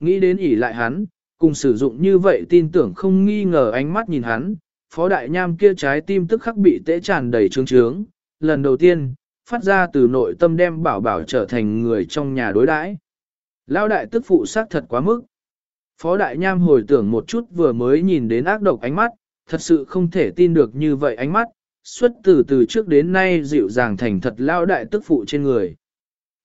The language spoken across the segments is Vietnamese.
Nghĩ đến ỉ lại hắn, cùng sử dụng như vậy tin tưởng không nghi ngờ ánh mắt nhìn hắn, phó đại nham kia trái tim tức khắc bị tễ tràn đầy trướng trướng, lần đầu tiên, phát ra từ nội tâm đem bảo bảo trở thành người trong nhà đối đãi. Lao đại tức phụ sát thật quá mức. Phó đại nham hồi tưởng một chút vừa mới nhìn đến ác độc ánh mắt, thật sự không thể tin được như vậy ánh mắt, xuất từ từ trước đến nay dịu dàng thành thật lao đại tức phụ trên người.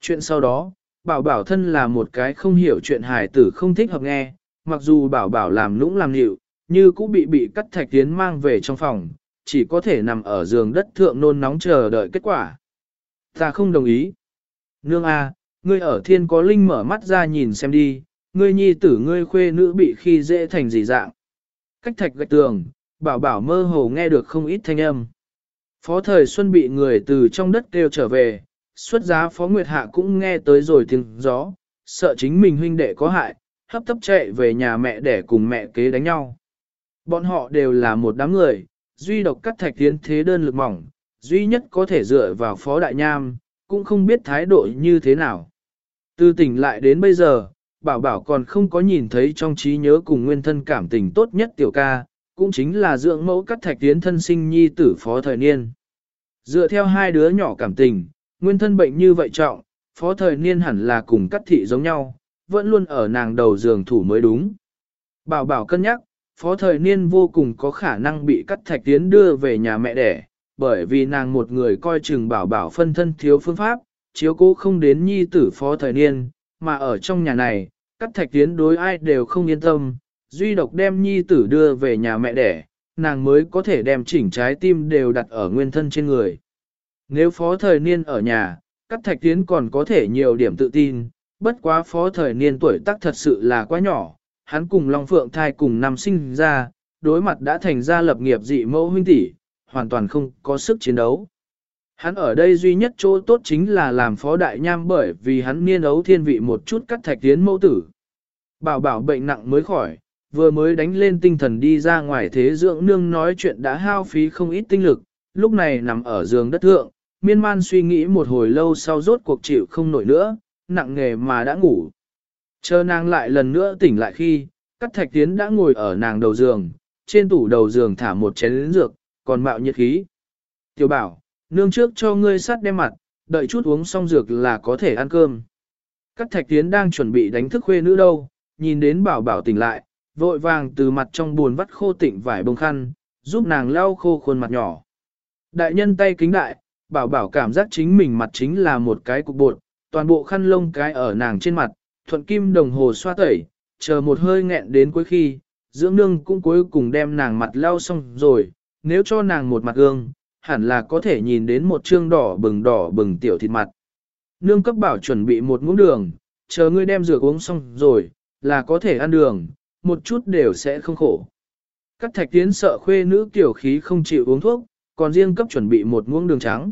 Chuyện sau đó, bảo bảo thân là một cái không hiểu chuyện hài tử không thích hợp nghe, mặc dù bảo bảo làm nũng làm nhịu, như cũng bị bị cắt thạch tiến mang về trong phòng, chỉ có thể nằm ở giường đất thượng nôn nóng chờ đợi kết quả. Ta không đồng ý. Nương A, ngươi ở thiên có linh mở mắt ra nhìn xem đi, ngươi nhi tử ngươi khuê nữ bị khi dễ thành gì dạng. Cách thạch gạch tường, bảo bảo mơ hồ nghe được không ít thanh âm. Phó thời Xuân bị người từ trong đất kêu trở về, xuất giá Phó Nguyệt Hạ cũng nghe tới rồi tiếng gió, sợ chính mình huynh đệ có hại, hấp tấp chạy về nhà mẹ để cùng mẹ kế đánh nhau. Bọn họ đều là một đám người, duy độc cắt thạch tiến thế đơn lực mỏng, duy nhất có thể dựa vào Phó Đại Nham, cũng không biết thái độ như thế nào. Từ tỉnh lại đến bây giờ, bảo bảo còn không có nhìn thấy trong trí nhớ cùng nguyên thân cảm tình tốt nhất tiểu ca, cũng chính là dưỡng mẫu cắt thạch tiến thân sinh nhi tử phó thời niên. Dựa theo hai đứa nhỏ cảm tình, nguyên thân bệnh như vậy trọng, phó thời niên hẳn là cùng cắt thị giống nhau, vẫn luôn ở nàng đầu giường thủ mới đúng. Bảo bảo cân nhắc, phó thời niên vô cùng có khả năng bị cắt thạch tiến đưa về nhà mẹ đẻ, bởi vì nàng một người coi chừng bảo bảo phân thân thiếu phương pháp, chiếu cố không đến nhi tử phó thời niên, mà ở trong nhà này, cắt thạch tiến đối ai đều không yên tâm, duy độc đem nhi tử đưa về nhà mẹ đẻ, nàng mới có thể đem chỉnh trái tim đều đặt ở nguyên thân trên người. Nếu phó thời niên ở nhà, các thạch tiến còn có thể nhiều điểm tự tin, bất quá phó thời niên tuổi tác thật sự là quá nhỏ, hắn cùng Long Phượng thai cùng năm sinh ra, đối mặt đã thành ra lập nghiệp dị mẫu huynh tỷ, hoàn toàn không có sức chiến đấu. Hắn ở đây duy nhất chỗ tốt chính là làm phó đại nham bởi vì hắn niên ấu thiên vị một chút cắt thạch tiến mẫu tử. Bảo bảo bệnh nặng mới khỏi, vừa mới đánh lên tinh thần đi ra ngoài thế dưỡng nương nói chuyện đã hao phí không ít tinh lực, lúc này nằm ở giường đất thượng, miên man suy nghĩ một hồi lâu sau rốt cuộc chịu không nổi nữa, nặng nghề mà đã ngủ. Chờ nàng lại lần nữa tỉnh lại khi, cắt thạch tiến đã ngồi ở nàng đầu giường, trên tủ đầu giường thả một chén dược, còn mạo nhiệt khí. Tiểu bảo, nương trước cho ngươi sắt đem mặt, đợi chút uống xong dược là có thể ăn cơm. Cắt thạch tiến đang chuẩn bị đánh thức khuê nữ đâu, nhìn đến bảo bảo tỉnh lại, vội vàng từ mặt trong buồn vắt khô tịnh vải bông khăn, giúp nàng lau khô khuôn mặt nhỏ. Đại nhân tay kính đại, bảo bảo cảm giác chính mình mặt chính là một cái cục bột, toàn bộ khăn lông cái ở nàng trên mặt, thuận kim đồng hồ xoa tẩy, chờ một hơi nghẹn đến cuối khi, dưỡng nương cũng cuối cùng đem nàng mặt lau xong rồi, nếu cho nàng một mặt gương, hẳn là có thể nhìn đến một trương đỏ bừng đỏ bừng tiểu thịt mặt. Nương cấp bảo chuẩn bị một muỗng đường, chờ ngươi đem rửa uống xong rồi, là có thể ăn đường, một chút đều sẽ không khổ. Các thạch tiến sợ khuê nữ tiểu khí không chịu uống thuốc, còn riêng cấp chuẩn bị một muỗng đường trắng.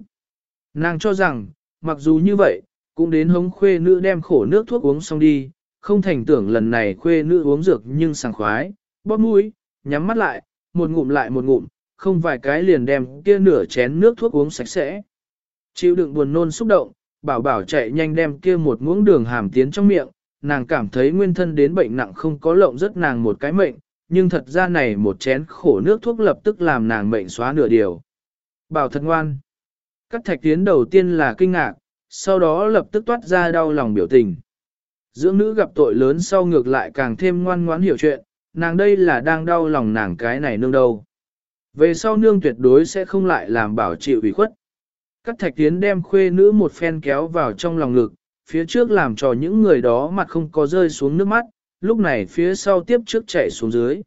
Nàng cho rằng, mặc dù như vậy, cũng đến hống khuê nữ đem khổ nước thuốc uống xong đi, không thành tưởng lần này khuê nữ uống dược nhưng sảng khoái, bóp mũi, nhắm mắt lại, một ngụm lại một ngụm, không vài cái liền đem kia nửa chén nước thuốc uống sạch sẽ. Chịu đựng buồn nôn xúc động, bảo bảo chạy nhanh đem kia một muỗng đường hàm tiến trong miệng, nàng cảm thấy nguyên thân đến bệnh nặng không có lộng rất nàng một cái mệnh, nhưng thật ra này một chén khổ nước thuốc lập tức làm nàng mệnh xóa nửa điều. Bảo thật ngoan. Các thạch tiến đầu tiên là kinh ngạc, sau đó lập tức toát ra đau lòng biểu tình. Dưỡng nữ gặp tội lớn sau ngược lại càng thêm ngoan ngoãn hiểu chuyện, nàng đây là đang đau lòng nàng cái này nương đâu. Về sau nương tuyệt đối sẽ không lại làm bảo chịu ủy khuất. Các thạch tiến đem khuê nữ một phen kéo vào trong lòng ngực, phía trước làm cho những người đó mặt không có rơi xuống nước mắt, lúc này phía sau tiếp trước chạy xuống dưới.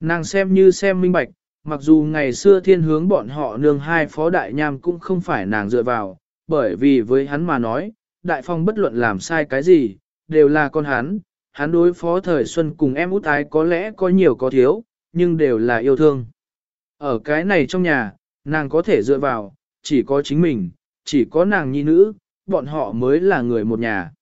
Nàng xem như xem minh bạch, mặc dù ngày xưa thiên hướng bọn họ nương hai phó đại nham cũng không phải nàng dựa vào, bởi vì với hắn mà nói, đại phong bất luận làm sai cái gì, đều là con hắn, hắn đối phó thời xuân cùng em út ái có lẽ có nhiều có thiếu, nhưng đều là yêu thương. Ở cái này trong nhà, nàng có thể dựa vào, chỉ có chính mình, chỉ có nàng nhi nữ, bọn họ mới là người một nhà.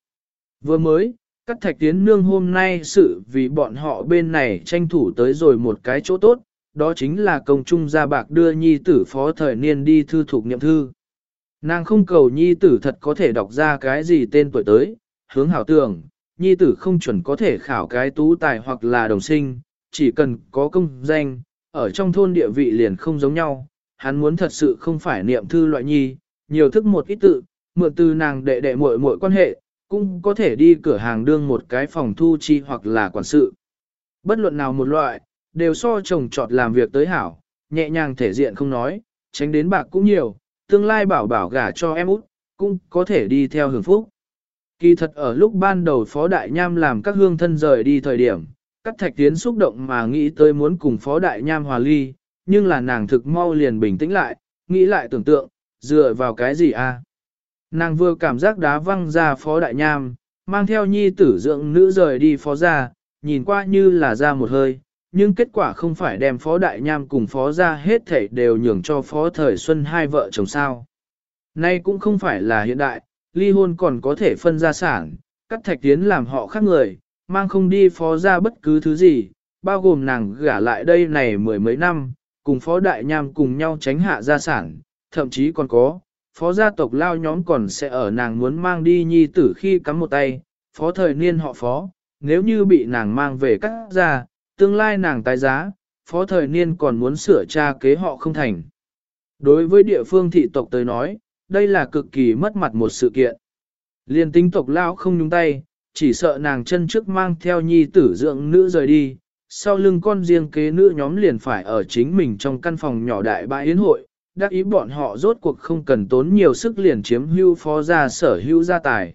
Vừa mới, các thạch tiến nương hôm nay sự vì bọn họ bên này tranh thủ tới rồi một cái chỗ tốt, đó chính là công trung gia bạc đưa nhi tử phó thời niên đi thư thuộc niệm thư. Nàng không cầu nhi tử thật có thể đọc ra cái gì tên tuổi tới, hướng hảo tưởng, nhi tử không chuẩn có thể khảo cái tú tài hoặc là đồng sinh, chỉ cần có công danh, ở trong thôn địa vị liền không giống nhau, hắn muốn thật sự không phải niệm thư loại nhi, nhiều thức một ít tự, mượn từ nàng đệ đệ muội muội quan hệ, cũng có thể đi cửa hàng đương một cái phòng thu chi hoặc là quản sự. Bất luận nào một loại, đều so chồng trọt làm việc tới hảo, nhẹ nhàng thể diện không nói, tránh đến bạc cũng nhiều, tương lai bảo bảo gả cho em út, cũng có thể đi theo hưởng phúc. Kỳ thật ở lúc ban đầu Phó Đại Nham làm các hương thân rời đi thời điểm, các thạch tiến xúc động mà nghĩ tới muốn cùng Phó Đại Nham hòa ly, nhưng là nàng thực mau liền bình tĩnh lại, nghĩ lại tưởng tượng, dựa vào cái gì à? Nàng vừa cảm giác đá văng ra Phó Đại Nham, mang theo nhi tử dưỡng nữ rời đi Phó ra, nhìn qua như là ra một hơi, nhưng kết quả không phải đem Phó Đại Nham cùng Phó ra hết thảy đều nhường cho Phó Thời Xuân hai vợ chồng sao. Nay cũng không phải là hiện đại, ly hôn còn có thể phân gia sản, cắt thạch tiến làm họ khác người, mang không đi Phó ra bất cứ thứ gì, bao gồm nàng gả lại đây này mười mấy năm, cùng Phó Đại Nham cùng nhau tránh hạ gia sản, thậm chí còn có, Phó gia tộc lao nhóm còn sẽ ở nàng muốn mang đi nhi tử khi cắm một tay, Phó thời niên họ Phó, nếu như bị nàng mang về cắt ra, tương lai nàng tái giá, phó thời niên còn muốn sửa tra kế họ không thành. Đối với địa phương thị tộc tới nói, đây là cực kỳ mất mặt một sự kiện. Liên tính tộc lão không nhúng tay, chỉ sợ nàng chân trước mang theo nhi tử dưỡng nữ rời đi, sau lưng con riêng kế nữ nhóm liền phải ở chính mình trong căn phòng nhỏ đại bãi yến hội, đắc ý bọn họ rốt cuộc không cần tốn nhiều sức liền chiếm hưu phó gia sở hưu gia tài.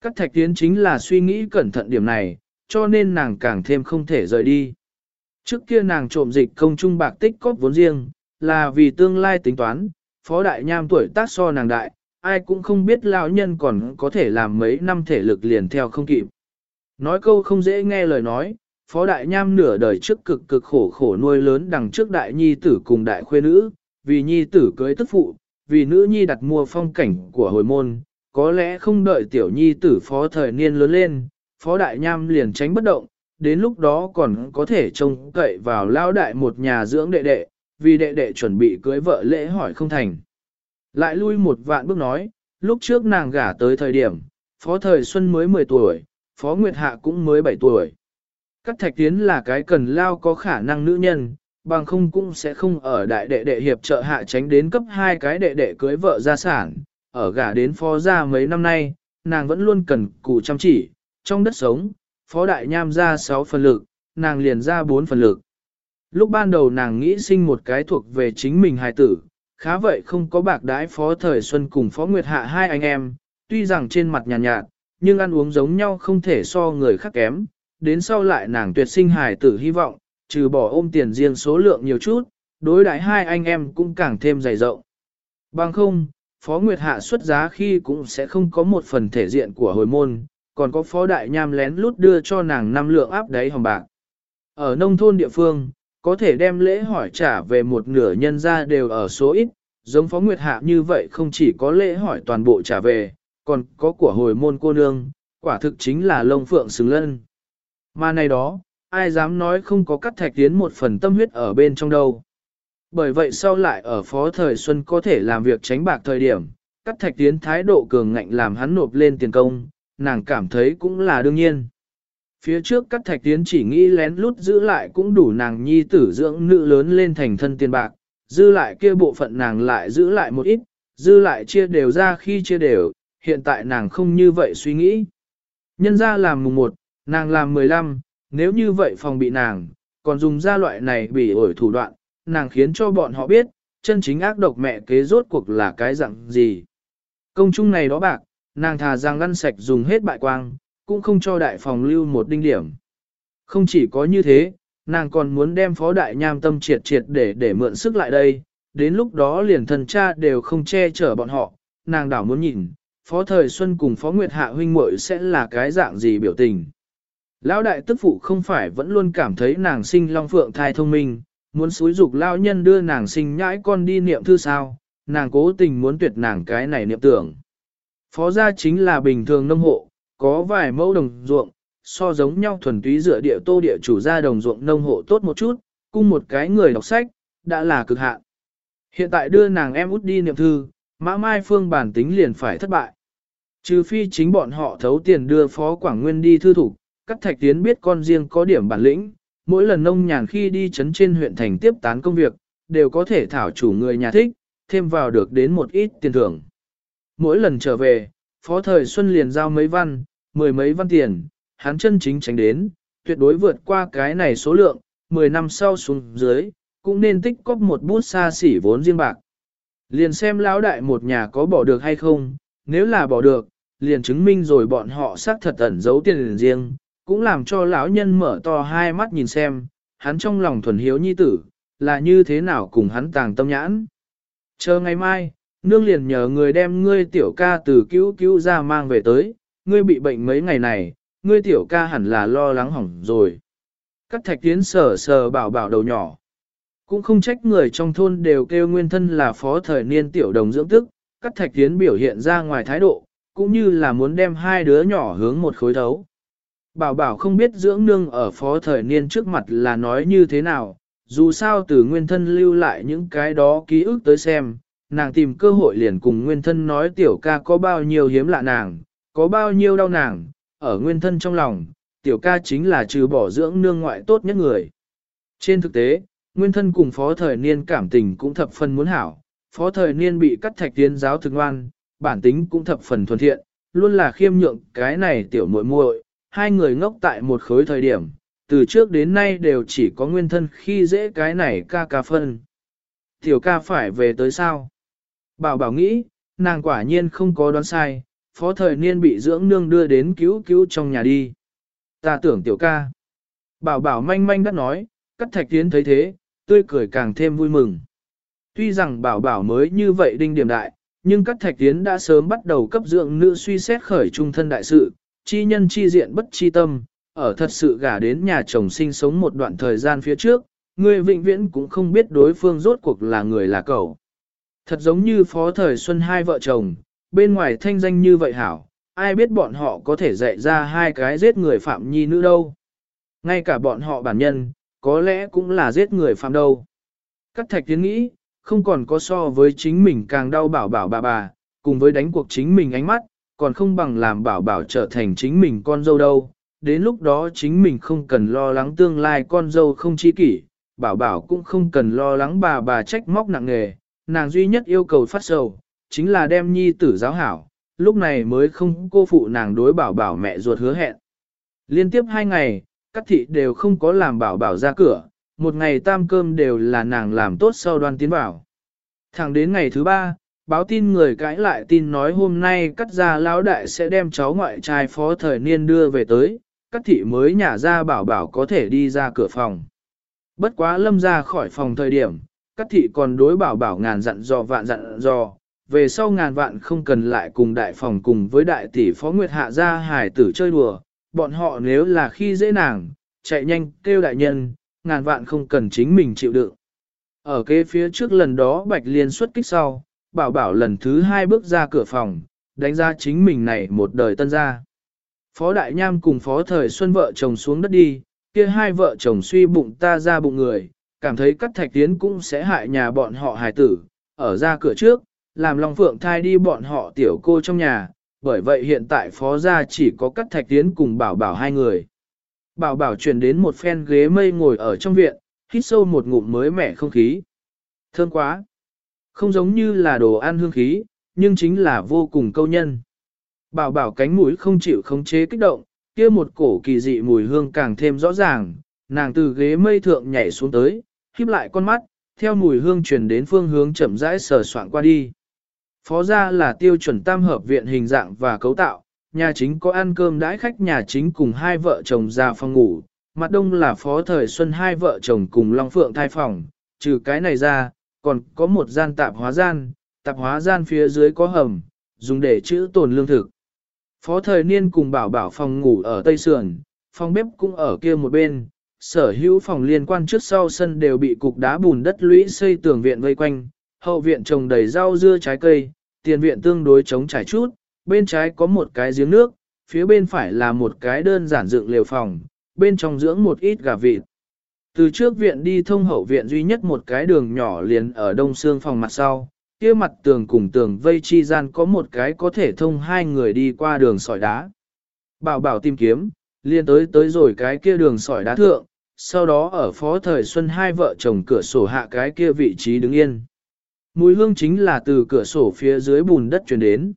Các thạch tiến chính là suy nghĩ cẩn thận điểm này, cho nên nàng càng thêm không thể rời đi. Trước kia nàng trộm dịch công trung bạc tích cóp vốn riêng, là vì tương lai tính toán, phó đại nham tuổi tác so nàng đại, ai cũng không biết lão nhân còn có thể làm mấy năm thể lực liền theo không kịp. Nói câu không dễ nghe lời nói, phó đại nham nửa đời trước cực cực khổ khổ nuôi lớn đằng trước đại nhi tử cùng đại khuê nữ, vì nhi tử cưới tức phụ, vì nữ nhi đặt mua phong cảnh của hồi môn, có lẽ không đợi tiểu nhi tử phó thời niên lớn lên, Phó Đại Nham liền tránh bất động, đến lúc đó còn có thể trông cậy vào lao đại một nhà dưỡng đệ đệ, vì đệ đệ chuẩn bị cưới vợ lễ hỏi không thành. Lại lui một vạn bước nói, lúc trước nàng gả tới thời điểm, Phó Thời Xuân mới 10 tuổi, Phó Nguyệt Hạ cũng mới 7 tuổi. Các thạch tiến là cái cần lao có khả năng nữ nhân, bằng không cũng sẽ không ở đại đệ đệ hiệp trợ hạ tránh đến cấp hai cái đệ đệ cưới vợ gia sản, ở gả đến phó gia mấy năm nay, nàng vẫn luôn cần cù chăm chỉ, trong đất sống, phó đại nham ra 6 phần lực, nàng liền ra 4 phần lực. Lúc ban đầu nàng nghĩ sinh một cái thuộc về chính mình hài tử, khá vậy không có bạc đái phó thời xuân cùng phó nguyệt hạ hai anh em, tuy rằng trên mặt nhàn nhạt, nhạt, nhưng ăn uống giống nhau không thể so người khác kém, đến sau lại nàng tuyệt sinh hài tử hy vọng, trừ bỏ ôm tiền riêng số lượng nhiều chút, đối đãi hai anh em cũng càng thêm dày rộng. Bằng không, Phó Nguyệt Hạ xuất giá khi cũng sẽ không có một phần thể diện của hồi môn, còn có phó đại nham lén lút đưa cho nàng năm lượng áp đáy hồng bạc. Ở nông thôn địa phương, có thể đem lễ hỏi trả về một nửa nhân ra đều ở số ít, giống phó nguyệt hạ như vậy không chỉ có lễ hỏi toàn bộ trả về, còn có của hồi môn cô nương, quả thực chính là lông phượng xứng lân. Mà này đó, ai dám nói không có cắt thạch tiến một phần tâm huyết ở bên trong đâu. Bởi vậy sau lại ở phó thời xuân có thể làm việc tránh bạc thời điểm, cắt thạch tiến thái độ cường ngạnh làm hắn nộp lên tiền công, nàng cảm thấy cũng là đương nhiên. Phía trước các thạch tiến chỉ nghĩ lén lút giữ lại cũng đủ nàng nhi tử dưỡng nữ lớn lên thành thân tiền bạc, dư lại kia bộ phận nàng lại giữ lại một ít, dư lại chia đều ra khi chia đều, hiện tại nàng không như vậy suy nghĩ. Nhân ra làm mùng 1, nàng làm 15, nếu như vậy phòng bị nàng, còn dùng ra loại này bị ổi thủ đoạn, nàng khiến cho bọn họ biết, chân chính ác độc mẹ kế rốt cuộc là cái dạng gì. Công chung này đó bạc, nàng thà rằng ngăn sạch dùng hết bại quang, cũng không cho đại phòng lưu một đinh điểm. Không chỉ có như thế, nàng còn muốn đem phó đại nham tâm triệt triệt để để mượn sức lại đây, đến lúc đó liền thần cha đều không che chở bọn họ, nàng đảo muốn nhìn, phó thời xuân cùng phó nguyệt hạ huynh muội sẽ là cái dạng gì biểu tình. Lão đại tức phụ không phải vẫn luôn cảm thấy nàng sinh long phượng thai thông minh, muốn xúi dục lao nhân đưa nàng sinh nhãi con đi niệm thư sao, nàng cố tình muốn tuyệt nàng cái này niệm tưởng. Phó gia chính là bình thường nông hộ, có vài mẫu đồng ruộng, so giống nhau thuần túy dựa địa tô địa chủ gia đồng ruộng nông hộ tốt một chút, cung một cái người đọc sách, đã là cực hạn. Hiện tại đưa nàng em út đi niệm thư, mã mai phương bản tính liền phải thất bại. Trừ phi chính bọn họ thấu tiền đưa Phó Quảng Nguyên đi thư thủ, các thạch tiến biết con riêng có điểm bản lĩnh, mỗi lần nông nhàn khi đi chấn trên huyện thành tiếp tán công việc, đều có thể thảo chủ người nhà thích, thêm vào được đến một ít tiền thưởng. Mỗi lần trở về, Phó Thời Xuân liền giao mấy văn, mười mấy văn tiền, hắn chân chính tránh đến, tuyệt đối vượt qua cái này số lượng, 10 năm sau xuống dưới, cũng nên tích cóp một bút xa xỉ vốn riêng bạc. Liền xem lão đại một nhà có bỏ được hay không, nếu là bỏ được, liền chứng minh rồi bọn họ xác thật ẩn giấu tiền riêng, cũng làm cho lão nhân mở to hai mắt nhìn xem, hắn trong lòng thuần hiếu nhi tử, là như thế nào cùng hắn tàng tâm nhãn. Chờ ngày mai, nương liền nhờ người đem ngươi tiểu ca từ cứu cứu ra mang về tới, ngươi bị bệnh mấy ngày này, ngươi tiểu ca hẳn là lo lắng hỏng rồi. Cắt thạch tiến sờ sờ bảo bảo đầu nhỏ. Cũng không trách người trong thôn đều kêu nguyên thân là phó thời niên tiểu đồng dưỡng tức, cắt thạch tiến biểu hiện ra ngoài thái độ, cũng như là muốn đem hai đứa nhỏ hướng một khối thấu. Bảo bảo không biết dưỡng nương ở phó thời niên trước mặt là nói như thế nào, dù sao từ nguyên thân lưu lại những cái đó ký ức tới xem, nàng tìm cơ hội liền cùng nguyên thân nói tiểu ca có bao nhiêu hiếm lạ nàng, có bao nhiêu đau nàng, ở nguyên thân trong lòng, tiểu ca chính là trừ bỏ dưỡng nương ngoại tốt nhất người. Trên thực tế, nguyên thân cùng phó thời niên cảm tình cũng thập phần muốn hảo, phó thời niên bị cắt thạch tiến giáo thực ngoan, bản tính cũng thập phần thuần thiện, luôn là khiêm nhượng cái này tiểu muội muội, hai người ngốc tại một khối thời điểm, từ trước đến nay đều chỉ có nguyên thân khi dễ cái này ca ca phân. Tiểu ca phải về tới sao? Bảo bảo nghĩ, nàng quả nhiên không có đoán sai, phó thời niên bị dưỡng nương đưa đến cứu cứu trong nhà đi. Ta tưởng tiểu ca. Bảo bảo manh manh đắt nói, cắt thạch tiến thấy thế, tươi cười càng thêm vui mừng. Tuy rằng bảo bảo mới như vậy đinh điểm đại, nhưng các thạch tiến đã sớm bắt đầu cấp dưỡng nữ suy xét khởi trung thân đại sự, chi nhân chi diện bất chi tâm, ở thật sự gả đến nhà chồng sinh sống một đoạn thời gian phía trước, người vĩnh viễn cũng không biết đối phương rốt cuộc là người là cậu. Thật giống như phó thời xuân hai vợ chồng, bên ngoài thanh danh như vậy hảo, ai biết bọn họ có thể dạy ra hai cái giết người phạm nhi nữ đâu. Ngay cả bọn họ bản nhân, có lẽ cũng là giết người phạm đâu. Các thạch tiến nghĩ, không còn có so với chính mình càng đau bảo bảo bà bà, cùng với đánh cuộc chính mình ánh mắt, còn không bằng làm bảo bảo trở thành chính mình con dâu đâu. Đến lúc đó chính mình không cần lo lắng tương lai con dâu không chi kỷ, bảo bảo cũng không cần lo lắng bà bà trách móc nặng nghề, nàng duy nhất yêu cầu phát sầu, chính là đem nhi tử giáo hảo, lúc này mới không cô phụ nàng đối bảo bảo mẹ ruột hứa hẹn. Liên tiếp hai ngày, các thị đều không có làm bảo bảo ra cửa, một ngày tam cơm đều là nàng làm tốt sau đoan tiến bảo. Thẳng đến ngày thứ ba, báo tin người cãi lại tin nói hôm nay cắt ra lão đại sẽ đem cháu ngoại trai phó thời niên đưa về tới, cắt thị mới nhả ra bảo bảo có thể đi ra cửa phòng. Bất quá lâm ra khỏi phòng thời điểm, các thị còn đối bảo bảo ngàn dặn dò vạn dặn dò, về sau ngàn vạn không cần lại cùng đại phòng cùng với đại tỷ phó Nguyệt Hạ ra hải tử chơi đùa, bọn họ nếu là khi dễ nàng, chạy nhanh kêu đại nhân, ngàn vạn không cần chính mình chịu đựng. Ở kế phía trước lần đó Bạch Liên xuất kích sau, bảo bảo lần thứ hai bước ra cửa phòng, đánh ra chính mình này một đời tân gia. Phó Đại Nham cùng Phó Thời Xuân vợ chồng xuống đất đi, kia hai vợ chồng suy bụng ta ra bụng người, cảm thấy cắt thạch tiến cũng sẽ hại nhà bọn họ hài tử, ở ra cửa trước, làm Long Phượng thai đi bọn họ tiểu cô trong nhà, bởi vậy hiện tại phó gia chỉ có cắt thạch tiến cùng bảo bảo hai người. Bảo bảo chuyển đến một phen ghế mây ngồi ở trong viện, hít sâu một ngụm mới mẻ không khí. Thơm quá! Không giống như là đồ ăn hương khí, nhưng chính là vô cùng câu nhân. Bảo bảo cánh mũi không chịu khống chế kích động, kia một cổ kỳ dị mùi hương càng thêm rõ ràng, nàng từ ghế mây thượng nhảy xuống tới, híp lại con mắt, theo mùi hương truyền đến phương hướng chậm rãi sờ soạn qua đi. Phó gia là tiêu chuẩn tam hợp viện hình dạng và cấu tạo, nhà chính có ăn cơm đãi khách nhà chính cùng hai vợ chồng ra phòng ngủ, mặt đông là phó thời xuân hai vợ chồng cùng Long Phượng thai phòng, trừ cái này ra, còn có một gian tạp hóa gian, tạp hóa gian phía dưới có hầm, dùng để chữ tồn lương thực. Phó thời niên cùng bảo bảo phòng ngủ ở Tây Sườn, phòng bếp cũng ở kia một bên, sở hữu phòng liên quan trước sau sân đều bị cục đá bùn đất lũy xây tường viện vây quanh, hậu viện trồng đầy rau dưa trái cây, tiền viện tương đối chống trải chút, bên trái có một cái giếng nước, phía bên phải là một cái đơn giản dựng lều phòng, bên trong dưỡng một ít gà vịt. Từ trước viện đi thông hậu viện duy nhất một cái đường nhỏ liền ở đông xương phòng mặt sau, kia mặt tường cùng tường vây chi gian có một cái có thể thông hai người đi qua đường sỏi đá. Bảo bảo tìm kiếm, liền tới tới rồi cái kia đường sỏi đá thượng, sau đó ở phó thời xuân hai vợ chồng cửa sổ hạ cái kia vị trí đứng yên. Mùi hương chính là từ cửa sổ phía dưới bùn đất truyền đến.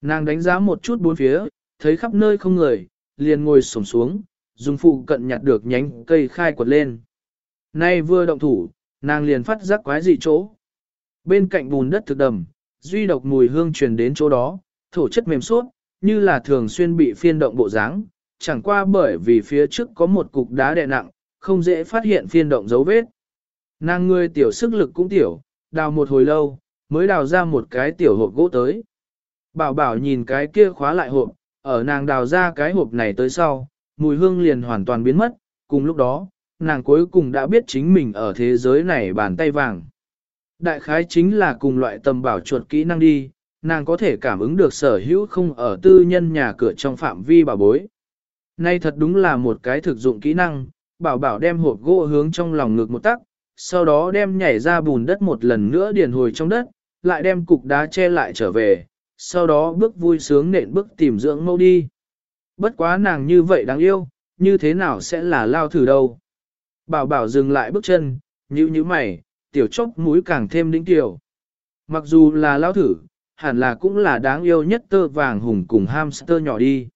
Nàng đánh giá một chút bốn phía, thấy khắp nơi không người, liền ngồi xổm xuống, dùng phụ cận nhặt được nhánh cây khai quật lên. Nay vừa động thủ, nàng liền phát giác quái dị chỗ. Bên cạnh bùn đất thực đầm, duy độc mùi hương truyền đến chỗ đó, thổ chất mềm suốt, như là thường xuyên bị phiên động bộ dáng, chẳng qua bởi vì phía trước có một cục đá đè nặng, không dễ phát hiện phiên động dấu vết. Nàng người tiểu sức lực cũng tiểu, đào một hồi lâu, mới đào ra một cái tiểu hộp gỗ tới. Bảo bảo nhìn cái kia khóa lại hộp, ở nàng đào ra cái hộp này tới sau, mùi hương liền hoàn toàn biến mất, cùng lúc đó, nàng cuối cùng đã biết chính mình ở thế giới này bàn tay vàng. Đại khái chính là cùng loại tầm bảo chuột kỹ năng đi, nàng có thể cảm ứng được sở hữu không ở tư nhân nhà cửa trong phạm vi bảo bối. Nay thật đúng là một cái thực dụng kỹ năng, bảo bảo đem hộp gỗ hướng trong lòng ngực một tắc, sau đó đem nhảy ra bùn đất một lần nữa điền hồi trong đất, lại đem cục đá che lại trở về, sau đó bước vui sướng nện bước tìm dưỡng mẫu đi. Bất quá nàng như vậy đáng yêu, như thế nào sẽ là lao thử đâu. Bảo bảo dừng lại bước chân, nhíu nhíu mày, tiểu chốc mũi càng thêm đĩnh tiểu. Mặc dù là lao thử, hẳn là cũng là đáng yêu nhất tơ vàng hùng cùng hamster nhỏ đi.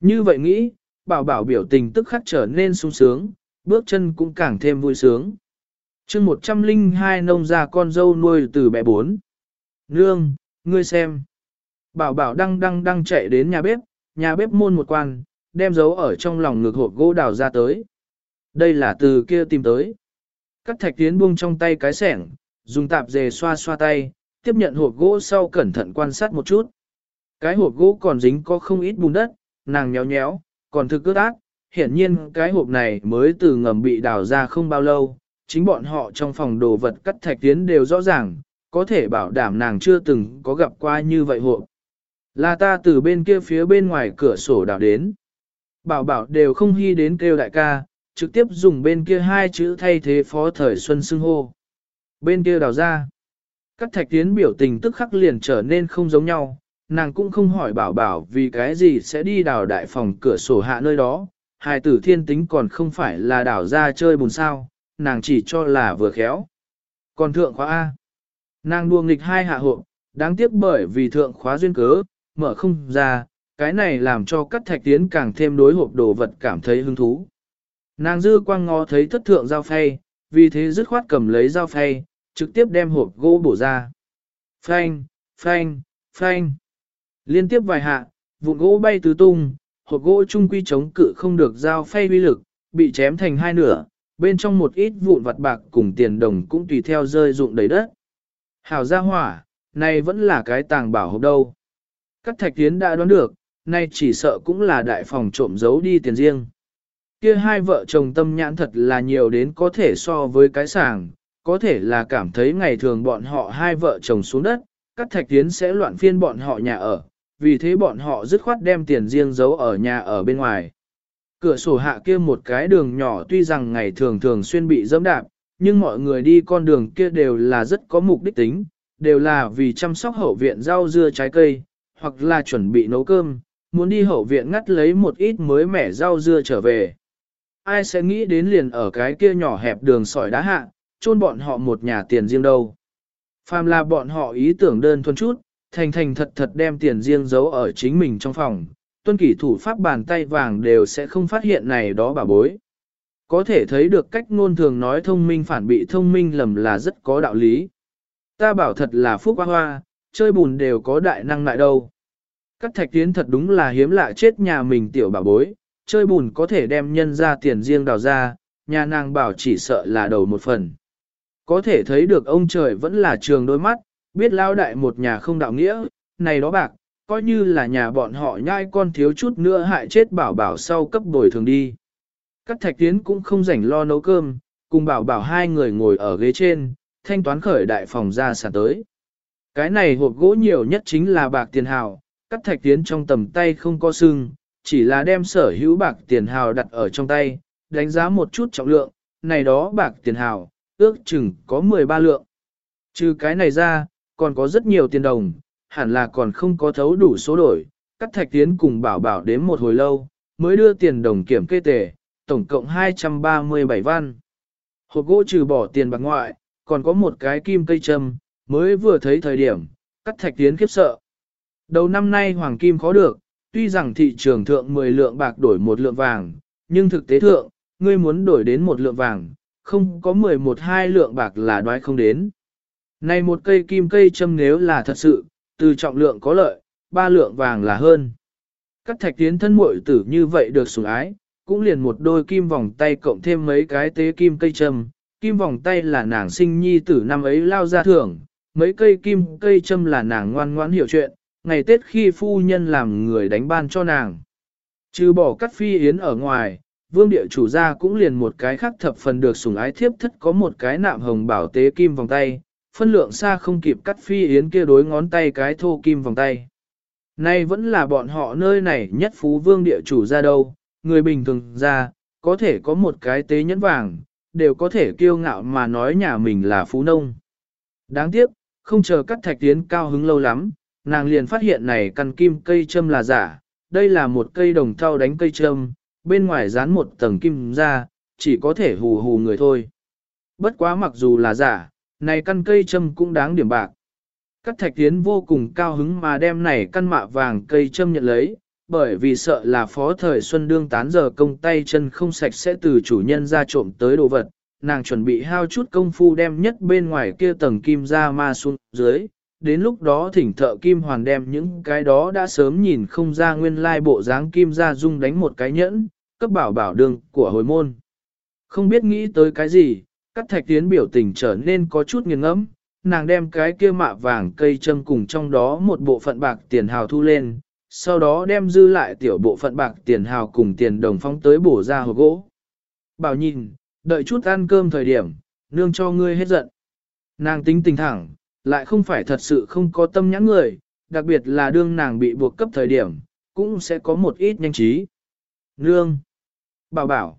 Như vậy nghĩ, bảo bảo biểu tình tức khắc trở nên sung sướng, bước chân cũng càng thêm vui sướng. chương 102 nông ra con dâu nuôi từ bé bốn. Nương, ngươi xem. Bảo bảo đang đang đang chạy đến nhà bếp, nhà bếp môn một quan, đem dấu ở trong lòng ngực hộp gỗ đào ra tới. Đây là từ kia tìm tới. Cắt thạch tiến buông trong tay cái sẻng, dùng tạp dề xoa xoa tay, tiếp nhận hộp gỗ sau cẩn thận quan sát một chút. Cái hộp gỗ còn dính có không ít bùn đất, nàng nhéo nhéo, còn thực ước ác, hiển nhiên cái hộp này mới từ ngầm bị đào ra không bao lâu, chính bọn họ trong phòng đồ vật cắt thạch tiến đều rõ ràng, có thể bảo đảm nàng chưa từng có gặp qua như vậy hộp. Là ta từ bên kia phía bên ngoài cửa sổ đào đến. Bảo bảo đều không hy đến kêu đại ca, trực tiếp dùng bên kia hai chữ thay thế phó thời xuân xưng hô. Bên kia đào ra. Các thạch tiến biểu tình tức khắc liền trở nên không giống nhau, nàng cũng không hỏi bảo bảo vì cái gì sẽ đi đào đại phòng cửa sổ hạ nơi đó, hài tử thiên tính còn không phải là đào ra chơi bùn sao, nàng chỉ cho là vừa khéo. Còn thượng khóa A. Nàng đua nghịch hai hạ hộ, đáng tiếc bởi vì thượng khóa duyên cớ, mở không ra, cái này làm cho các thạch tiến càng thêm đối hộp đồ vật cảm thấy hứng thú. Nàng dư quang ngó thấy thất thượng dao phay, vì thế dứt khoát cầm lấy dao phay, trực tiếp đem hộp gỗ bổ ra. Phanh, phanh, phanh. Liên tiếp vài hạ, vụn gỗ bay tứ tung, hộp gỗ trung quy chống cự không được dao phay uy lực, bị chém thành hai nửa, bên trong một ít vụn vặt bạc cùng tiền đồng cũng tùy theo rơi rụng đầy đất. Hảo gia hỏa, này vẫn là cái tàng bảo hộp đâu. Các thạch tiến đã đoán được, nay chỉ sợ cũng là đại phòng trộm giấu đi tiền riêng. Kia hai vợ chồng tâm nhãn thật là nhiều đến có thể so với cái sàng, có thể là cảm thấy ngày thường bọn họ hai vợ chồng xuống đất, các thạch tiến sẽ loạn phiên bọn họ nhà ở, vì thế bọn họ dứt khoát đem tiền riêng giấu ở nhà ở bên ngoài. Cửa sổ hạ kia một cái đường nhỏ tuy rằng ngày thường thường xuyên bị dẫm đạp, nhưng mọi người đi con đường kia đều là rất có mục đích tính, đều là vì chăm sóc hậu viện rau dưa trái cây, hoặc là chuẩn bị nấu cơm, muốn đi hậu viện ngắt lấy một ít mới mẻ rau dưa trở về. Ai sẽ nghĩ đến liền ở cái kia nhỏ hẹp đường sỏi đá hạ, chôn bọn họ một nhà tiền riêng đâu. Phàm là bọn họ ý tưởng đơn thuần chút, thành thành thật thật đem tiền riêng giấu ở chính mình trong phòng, tuân kỷ thủ pháp bàn tay vàng đều sẽ không phát hiện này đó bà bối. Có thể thấy được cách ngôn thường nói thông minh phản bị thông minh lầm là rất có đạo lý. Ta bảo thật là phúc hoa hoa, chơi bùn đều có đại năng lại đâu. Các thạch tiến thật đúng là hiếm lạ chết nhà mình tiểu bà bối, chơi bùn có thể đem nhân ra tiền riêng đào ra, nhà nàng bảo chỉ sợ là đầu một phần. Có thể thấy được ông trời vẫn là trường đôi mắt, biết lao đại một nhà không đạo nghĩa, này đó bạc, coi như là nhà bọn họ nhai con thiếu chút nữa hại chết bảo bảo sau cấp bồi thường đi. Các thạch tiến cũng không rảnh lo nấu cơm, cùng bảo bảo hai người ngồi ở ghế trên, thanh toán khởi đại phòng ra sản tới. Cái này hộp gỗ nhiều nhất chính là bạc tiền hào, các thạch tiến trong tầm tay không có sưng, chỉ là đem sở hữu bạc tiền hào đặt ở trong tay, đánh giá một chút trọng lượng, này đó bạc tiền hào, ước chừng có 13 lượng. Trừ cái này ra, còn có rất nhiều tiền đồng, hẳn là còn không có thấu đủ số đổi. Cắt thạch tiến cùng bảo bảo đếm một hồi lâu, mới đưa tiền đồng kiểm kê tề, tổng cộng 237 văn. Hộp gỗ trừ bỏ tiền bạc ngoại, còn có một cái kim cây châm, mới vừa thấy thời điểm, cắt thạch tiến khiếp sợ. Đầu năm nay hoàng kim khó được, tuy rằng thị trường thượng 10 lượng bạc đổi một lượng vàng, nhưng thực tế thượng, ngươi muốn đổi đến một lượng vàng, không có 11 hai lượng bạc là đoái không đến. Này một cây kim cây châm nếu là thật sự, từ trọng lượng có lợi, ba lượng vàng là hơn. Các thạch tiến thân muội tử như vậy được sủng ái, cũng liền một đôi kim vòng tay cộng thêm mấy cái tế kim cây châm, kim vòng tay là nàng sinh nhi tử năm ấy lao ra thưởng, mấy cây kim cây châm là nàng ngoan ngoãn hiểu chuyện, ngày Tết khi phu nhân làm người đánh ban cho nàng. Trừ bỏ cắt phi yến ở ngoài, vương địa chủ gia cũng liền một cái khác thập phần được sủng ái thiếp thất có một cái nạm hồng bảo tế kim vòng tay, phân lượng xa không kịp cắt phi yến kia đối ngón tay cái thô kim vòng tay. Nay vẫn là bọn họ nơi này nhất phú vương địa chủ ra đâu, người bình thường ra, có thể có một cái tế nhẫn vàng, đều có thể kiêu ngạo mà nói nhà mình là phú nông. Đáng tiếc, không chờ cắt thạch tiến cao hứng lâu lắm, nàng liền phát hiện này căn kim cây châm là giả, đây là một cây đồng thau đánh cây châm, bên ngoài dán một tầng kim ra, chỉ có thể hù hù người thôi. Bất quá mặc dù là giả, này căn cây châm cũng đáng điểm bạc. Cắt thạch tiến vô cùng cao hứng mà đem này căn mạ vàng cây châm nhận lấy, bởi vì sợ là phó thời xuân đương tán giờ công tay chân không sạch sẽ từ chủ nhân ra trộm tới đồ vật. Nàng chuẩn bị hao chút công phu đem nhất bên ngoài kia tầng kim ra ma xuống dưới, đến lúc đó thỉnh thợ kim hoàn đem những cái đó đã sớm nhìn không ra nguyên lai bộ dáng kim ra dung đánh một cái nhẫn, cấp bảo bảo đường của hồi môn. Không biết nghĩ tới cái gì, các thạch tiến biểu tình trở nên có chút nghiêng ngẫm, nàng đem cái kia mạ vàng cây châm cùng trong đó một bộ phận bạc tiền hào thu lên, sau đó đem dư lại tiểu bộ phận bạc tiền hào cùng tiền đồng phóng tới bổ ra hộp gỗ. Bảo nhìn, đợi chút ăn cơm thời điểm, nương cho ngươi hết giận. Nàng tính tình thẳng, lại không phải thật sự không có tâm nhãn người, đặc biệt là đương nàng bị buộc cấp thời điểm, cũng sẽ có một ít nhanh trí. Nương! Bảo bảo!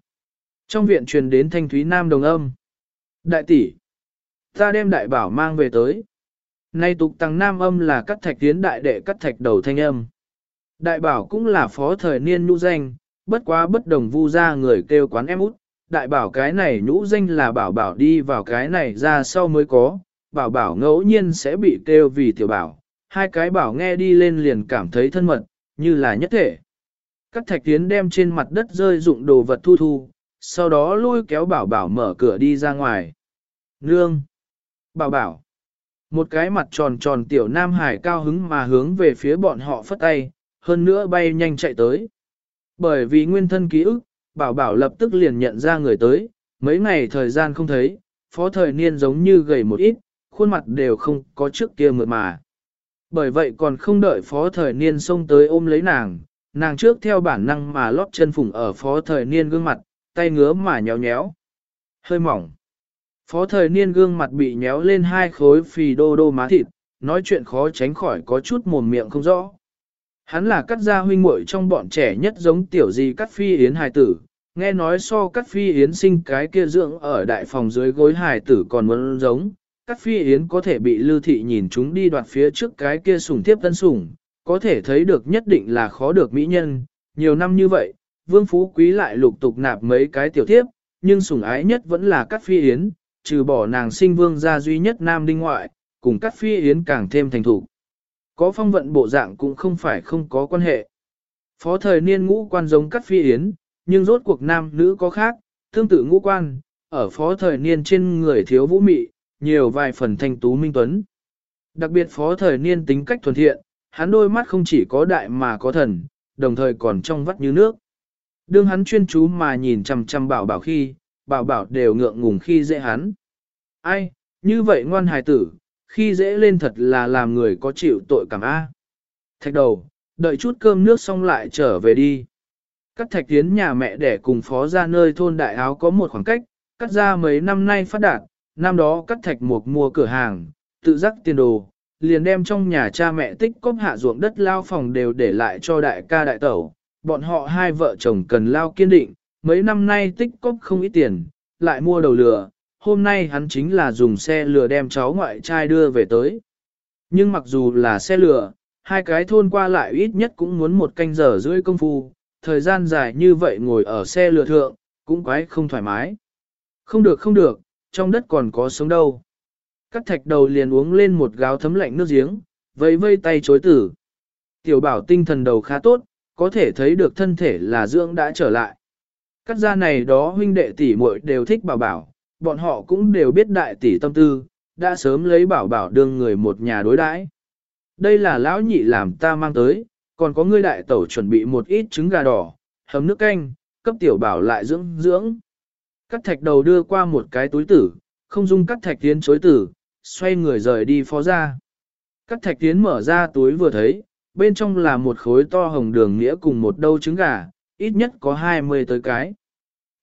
Trong viện truyền đến thanh thúy nam đồng âm. Đại tỷ! Ta đem đại bảo mang về tới. Nay tục tăng nam âm là cắt thạch tiến đại đệ cắt thạch đầu thanh âm. Đại bảo cũng là phó thời niên nhũ danh, bất quá bất đồng vu ra người kêu quán em út. Đại bảo cái này nhũ danh là bảo bảo đi vào cái này ra sau mới có, bảo bảo ngẫu nhiên sẽ bị kêu vì tiểu bảo, hai cái bảo nghe đi lên liền cảm thấy thân mật, như là nhất thể. Cắt thạch tiến đem trên mặt đất rơi dụng đồ vật thu thu, sau đó lôi kéo bảo bảo mở cửa đi ra ngoài. Nương! Bảo bảo! Một cái mặt tròn tròn tiểu nam hải cao hứng mà hướng về phía bọn họ phất tay, hơn nữa bay nhanh chạy tới. Bởi vì nguyên thân ký ức, bảo bảo lập tức liền nhận ra người tới, mấy ngày thời gian không thấy, phó thời niên giống như gầy một ít, khuôn mặt đều không có trước kia mượt mà. Bởi vậy còn không đợi phó thời niên xông tới ôm lấy nàng, nàng trước theo bản năng mà lót chân phủng ở phó thời niên gương mặt, tay ngứa mà nhéo nhéo. Hơi mỏng. Phó thời niên gương mặt bị nhéo lên hai khối phì đô đô má thịt, nói chuyện khó tránh khỏi có chút mồm miệng không rõ. Hắn là cắt gia huynh muội trong bọn trẻ nhất giống tiểu gì cắt phi yến hài tử, nghe nói so cắt phi yến sinh cái kia dưỡng ở đại phòng dưới gối hài tử còn muốn giống, cắt phi yến có thể bị lưu thị nhìn chúng đi đoạt phía trước cái kia sủng tiếp tân sủng, có thể thấy được nhất định là khó được mỹ nhân. Nhiều năm như vậy, vương phú quý lại lục tục nạp mấy cái tiểu thiếp, nhưng sủng ái nhất vẫn là Cát phi yến, trừ bỏ nàng sinh vương gia duy nhất nam đinh ngoại, cùng Cát phi yến càng thêm thành thủ. Có phong vận bộ dạng cũng không phải không có quan hệ. Phó thời niên ngũ quan giống Cát phi yến, nhưng rốt cuộc nam nữ có khác, tương tự ngũ quan, ở phó thời niên trên người thiếu vũ mị, nhiều vài phần thanh tú minh tuấn. Đặc biệt phó thời niên tính cách thuần thiện, hắn đôi mắt không chỉ có đại mà có thần, đồng thời còn trong vắt như nước. Đương hắn chuyên chú mà nhìn chằm chằm bảo bảo khi, bảo bảo đều ngượng ngùng khi dễ hắn. Ai, như vậy ngoan hài tử, khi dễ lên thật là làm người có chịu tội cảm A. Thạch đầu, đợi chút cơm nước xong lại trở về đi. Các thạch tiến nhà mẹ để cùng phó ra nơi thôn đại áo có một khoảng cách, cắt ra mấy năm nay phát đạt, năm đó cắt thạch một mua cửa hàng, tự dắt tiền đồ, liền đem trong nhà cha mẹ tích cóp hạ ruộng đất lao phòng đều để lại cho đại ca đại tẩu. Bọn họ hai vợ chồng cần lao kiên định, mấy năm nay tích cóp không ít tiền, lại mua đầu lừa, hôm nay hắn chính là dùng xe lừa đem cháu ngoại trai đưa về tới. Nhưng mặc dù là xe lửa, hai cái thôn qua lại ít nhất cũng muốn một canh giờ rưỡi công phu, thời gian dài như vậy ngồi ở xe lửa thượng, cũng quái không thoải mái. Không được không được, trong đất còn có sống đâu. Cắt thạch đầu liền uống lên một gáo thấm lạnh nước giếng, vây vây tay chối tử. Tiểu bảo tinh thần đầu khá tốt, có thể thấy được thân thể là dưỡng đã trở lại. Cắt ra này đó huynh đệ tỷ muội đều thích bảo bảo, bọn họ cũng đều biết đại tỷ tâm tư, đã sớm lấy bảo bảo đương người một nhà đối đãi. Đây là lão nhị làm ta mang tới, còn có ngươi đại tẩu chuẩn bị một ít trứng gà đỏ, hầm nước canh, cấp tiểu bảo lại dưỡng dưỡng. Cắt thạch đầu đưa qua một cái túi tử, không dung cắt thạch tiến chối tử, xoay người rời đi phó ra. Cắt thạch tiến mở ra túi vừa thấy, bên trong là một khối to hồng đường nghĩa cùng một đâu trứng gà, ít nhất có 20 tới cái.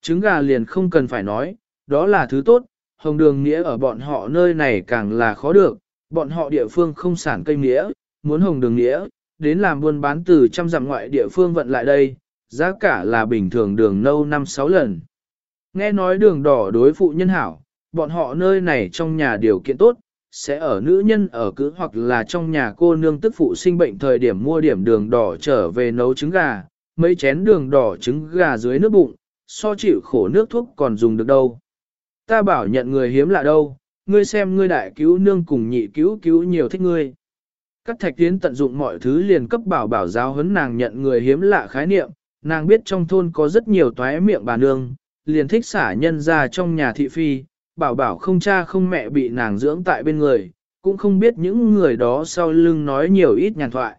Trứng gà liền không cần phải nói, đó là thứ tốt, hồng đường nghĩa ở bọn họ nơi này càng là khó được, bọn họ địa phương không sản cây nghĩa, muốn hồng đường nghĩa, đến làm buôn bán từ trăm dặm ngoại địa phương vận lại đây, giá cả là bình thường đường nâu 5-6 lần. Nghe nói đường đỏ đối phụ nhân hảo, bọn họ nơi này trong nhà điều kiện tốt, sẽ ở nữ nhân ở cứ hoặc là trong nhà cô nương tức phụ sinh bệnh thời điểm mua điểm đường đỏ trở về nấu trứng gà, mấy chén đường đỏ trứng gà dưới nước bụng, so chịu khổ nước thuốc còn dùng được đâu. Ta bảo nhận người hiếm lạ đâu, ngươi xem ngươi đại cứu nương cùng nhị cứu cứu nhiều thích ngươi. Các thạch tiến tận dụng mọi thứ liền cấp bảo bảo giáo huấn nàng nhận người hiếm lạ khái niệm, nàng biết trong thôn có rất nhiều toái miệng bà nương, liền thích xả nhân ra trong nhà thị phi, bảo bảo không cha không mẹ bị nàng dưỡng tại bên người, cũng không biết những người đó sau lưng nói nhiều ít nhàn thoại.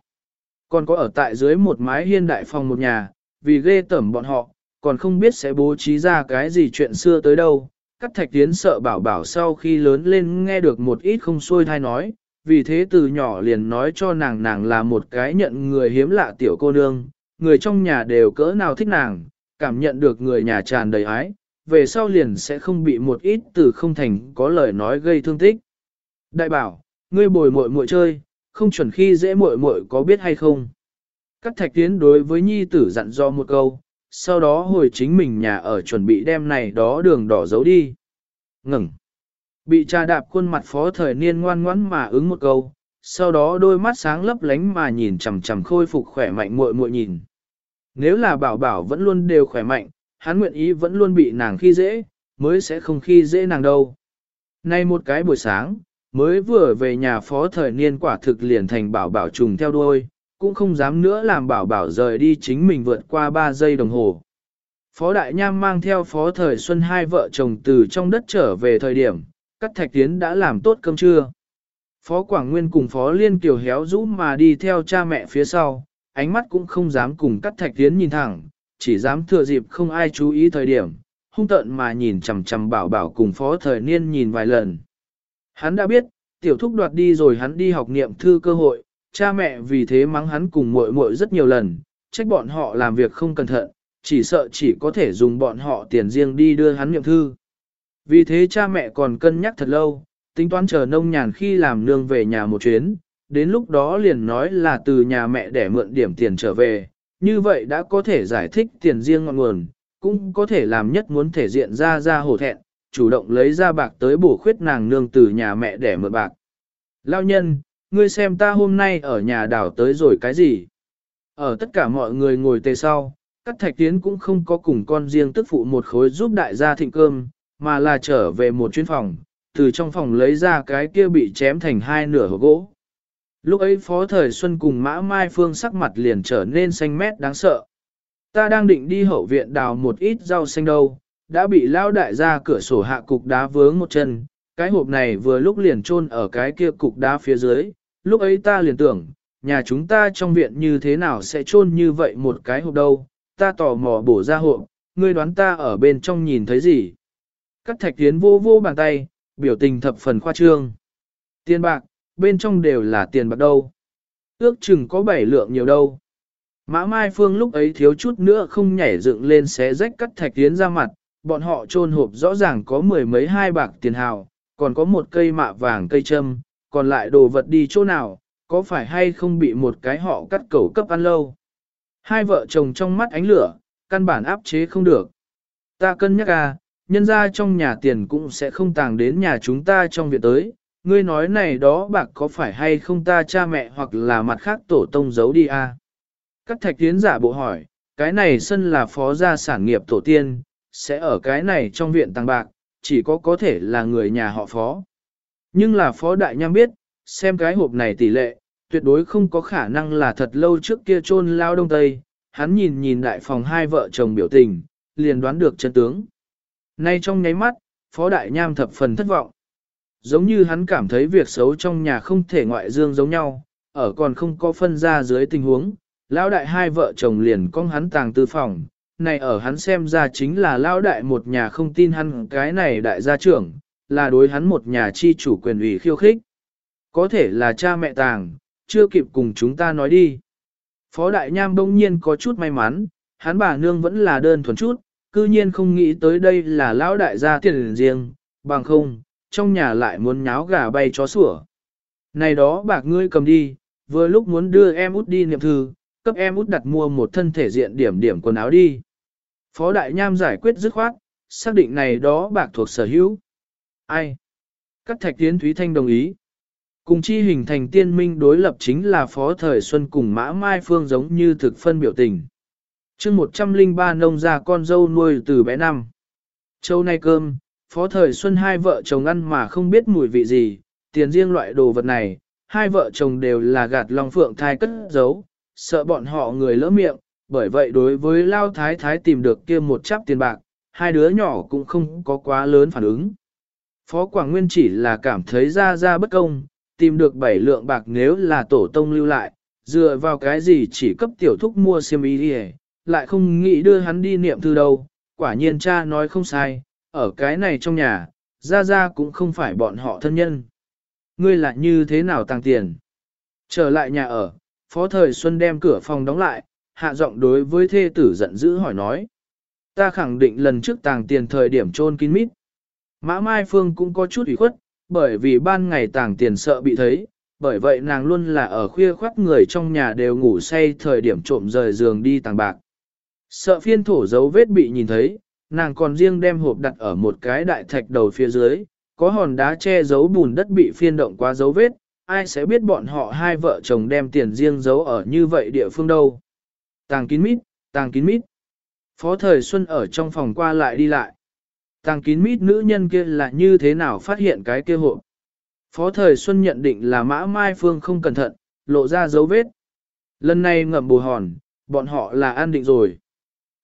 Còn có ở tại dưới một mái hiên đại phòng một nhà, vì ghê tẩm bọn họ, còn không biết sẽ bố trí ra cái gì chuyện xưa tới đâu. Cắt thạch tiến sợ bảo bảo sau khi lớn lên nghe được một ít không xuôi thai nói, vì thế từ nhỏ liền nói cho nàng nàng là một cái nhận người hiếm lạ tiểu cô nương, người trong nhà đều cỡ nào thích nàng, cảm nhận được người nhà tràn đầy ái, về sau liền sẽ không bị một ít từ không thành có lời nói gây thương tích. Đại bảo, ngươi bồi muội muội chơi, không chuẩn khi dễ muội muội có biết hay không. Cắt thạch tiến đối với nhi tử dặn do một câu, sau đó hồi chính mình nhà ở chuẩn bị đem này đó đường đỏ giấu đi. Ngừng. Bị cha đạp khuôn mặt phó thời niên ngoan ngoãn mà ứng một câu, sau đó đôi mắt sáng lấp lánh mà nhìn chằm chằm khôi phục khỏe mạnh muội muội nhìn. Nếu là bảo bảo vẫn luôn đều khỏe mạnh, hắn nguyện ý vẫn luôn bị nàng khi dễ, mới sẽ không khi dễ nàng đâu. Nay một cái buổi sáng, mới vừa về nhà phó thời niên quả thực liền thành bảo bảo trùng theo đuôi, cũng không dám nữa làm bảo bảo rời đi chính mình vượt qua 3 giây đồng hồ. Phó Đại Nham mang theo Phó Thời Xuân hai vợ chồng từ trong đất trở về thời điểm, các thạch tiến đã làm tốt cơm trưa. Phó Quảng Nguyên cùng Phó Liên Kiều héo rũ mà đi theo cha mẹ phía sau, ánh mắt cũng không dám cùng các thạch tiến nhìn thẳng, chỉ dám thừa dịp không ai chú ý thời điểm, hung tợn mà nhìn chằm chằm bảo bảo cùng Phó Thời Niên nhìn vài lần. Hắn đã biết, tiểu thúc đoạt đi rồi hắn đi học niệm thư cơ hội, cha mẹ vì thế mắng hắn cùng muội muội rất nhiều lần, trách bọn họ làm việc không cẩn thận, chỉ sợ chỉ có thể dùng bọn họ tiền riêng đi đưa hắn niệm thư. Vì thế cha mẹ còn cân nhắc thật lâu, tính toán chờ nông nhàn khi làm nương về nhà một chuyến, đến lúc đó liền nói là từ nhà mẹ để mượn điểm tiền trở về, như vậy đã có thể giải thích tiền riêng ngọn nguồn, cũng có thể làm nhất muốn thể diện ra ra hổ thẹn, chủ động lấy ra bạc tới bổ khuyết nàng nương từ nhà mẹ để mượn bạc. Lao nhân, ngươi xem ta hôm nay ở nhà đảo tới rồi cái gì? Ở tất cả mọi người ngồi tề sau, các thạch tiến cũng không có cùng con riêng tức phụ một khối giúp đại gia thịnh cơm, mà là trở về một chuyến phòng, từ trong phòng lấy ra cái kia bị chém thành hai nửa hộp gỗ. Lúc ấy Phó Thời Xuân cùng Mã Mai Phương sắc mặt liền trở nên xanh mét đáng sợ. Ta đang định đi hậu viện đào một ít rau xanh đâu, đã bị lao đại ra cửa sổ hạ cục đá vướng một chân, cái hộp này vừa lúc liền chôn ở cái kia cục đá phía dưới, lúc ấy ta liền tưởng, nhà chúng ta trong viện như thế nào sẽ chôn như vậy một cái hộp đâu, ta tò mò bổ ra hộp, ngươi đoán ta ở bên trong nhìn thấy gì. Các thạch tiến vô vô bàn tay, biểu tình thập phần khoa trương. Tiền bạc, bên trong đều là tiền bạc đâu. Ước chừng có bảy lượng nhiều đâu. Mã Mai Phương lúc ấy thiếu chút nữa không nhảy dựng lên xé rách cắt thạch tiến ra mặt, bọn họ trôn hộp rõ ràng có mười mấy hai bạc tiền hào, còn có một cây mạ vàng cây châm, còn lại đồ vật đi chỗ nào, có phải hay không bị một cái họ cắt cầu cấp ăn lâu. Hai vợ chồng trong mắt ánh lửa, căn bản áp chế không được. Ta cân nhắc à, nhân ra trong nhà tiền cũng sẽ không tàng đến nhà chúng ta trong viện tới, ngươi nói này đó bạc có phải hay không ta cha mẹ hoặc là mặt khác tổ tông giấu đi a? À? Các thạch tiến giả bộ hỏi, cái này sân là phó gia sản nghiệp tổ tiên, sẽ ở cái này trong viện tăng bạc, chỉ có có thể là người nhà họ phó. Nhưng là phó đại nham biết, xem cái hộp này tỷ lệ, tuyệt đối không có khả năng là thật lâu trước kia chôn lao đông tây, hắn nhìn nhìn đại phòng hai vợ chồng biểu tình, liền đoán được chân tướng. Nay trong nháy mắt, phó đại nham thập phần thất vọng. Giống như hắn cảm thấy việc xấu trong nhà không thể ngoại dương giống nhau, ở còn không có phân ra dưới tình huống, lão đại hai vợ chồng liền con hắn tàng tư phòng, này ở hắn xem ra chính là lão đại một nhà không tin hắn cái này đại gia trưởng, là đối hắn một nhà chi chủ quyền ủy khiêu khích. Có thể là cha mẹ tàng, chưa kịp cùng chúng ta nói đi. Phó đại nham bỗng nhiên có chút may mắn, hắn bà nương vẫn là đơn thuần chút, cư nhiên không nghĩ tới đây là lão đại gia tiền riêng, bằng không, trong nhà lại muốn nháo gà bay chó sủa. Này đó bạc ngươi cầm đi, vừa lúc muốn đưa em út đi niệm thư, cấp em út đặt mua một thân thể diện điểm điểm quần áo đi. Phó Đại Nham giải quyết dứt khoát, xác định này đó bạc thuộc sở hữu. Ai? Các thạch tiến Thúy Thanh đồng ý. Cùng chi hình thành tiên minh đối lập chính là Phó Thời Xuân cùng Mã Mai Phương giống như thực phân biểu tình. chương 103 nông gia con dâu nuôi từ bé năm. Châu nay cơm, Phó Thời Xuân hai vợ chồng ăn mà không biết mùi vị gì, tiền riêng loại đồ vật này, hai vợ chồng đều là gạt lòng phượng thai cất giấu, sợ bọn họ người lỡ miệng, bởi vậy đối với Lao Thái Thái tìm được kia một chắp tiền bạc, hai đứa nhỏ cũng không có quá lớn phản ứng. Phó Quảng Nguyên chỉ là cảm thấy ra ra bất công, tìm được bảy lượng bạc nếu là tổ tông lưu lại, dựa vào cái gì chỉ cấp tiểu thúc mua xiêm y đi lại không nghĩ đưa hắn đi niệm thư đâu, quả nhiên cha nói không sai, ở cái này trong nhà, ra ra cũng không phải bọn họ thân nhân. Ngươi lại như thế nào tăng tiền? Trở lại nhà ở, Phó Thời Xuân đem cửa phòng đóng lại, hạ giọng đối với thê tử giận dữ hỏi nói. Ta khẳng định lần trước tàng tiền thời điểm trôn kín mít. Mã Mai Phương cũng có chút ủy khuất, bởi vì ban ngày tàng tiền sợ bị thấy, bởi vậy nàng luôn là ở khuya khoác người trong nhà đều ngủ say thời điểm trộm rời giường đi tàng bạc. Sợ phiên thổ dấu vết bị nhìn thấy, nàng còn riêng đem hộp đặt ở một cái đại thạch đầu phía dưới, có hòn đá che giấu bùn đất bị phiên động qua dấu vết, ai sẽ biết bọn họ hai vợ chồng đem tiền riêng giấu ở như vậy địa phương đâu. Tàng kín mít, tàng kín mít. Phó thời Xuân ở trong phòng qua lại đi lại. Tàng kín mít nữ nhân kia là như thế nào phát hiện cái kia hộp. Phó thời Xuân nhận định là mã mai phương không cẩn thận, lộ ra dấu vết. Lần này ngậm bù hòn, bọn họ là an định rồi.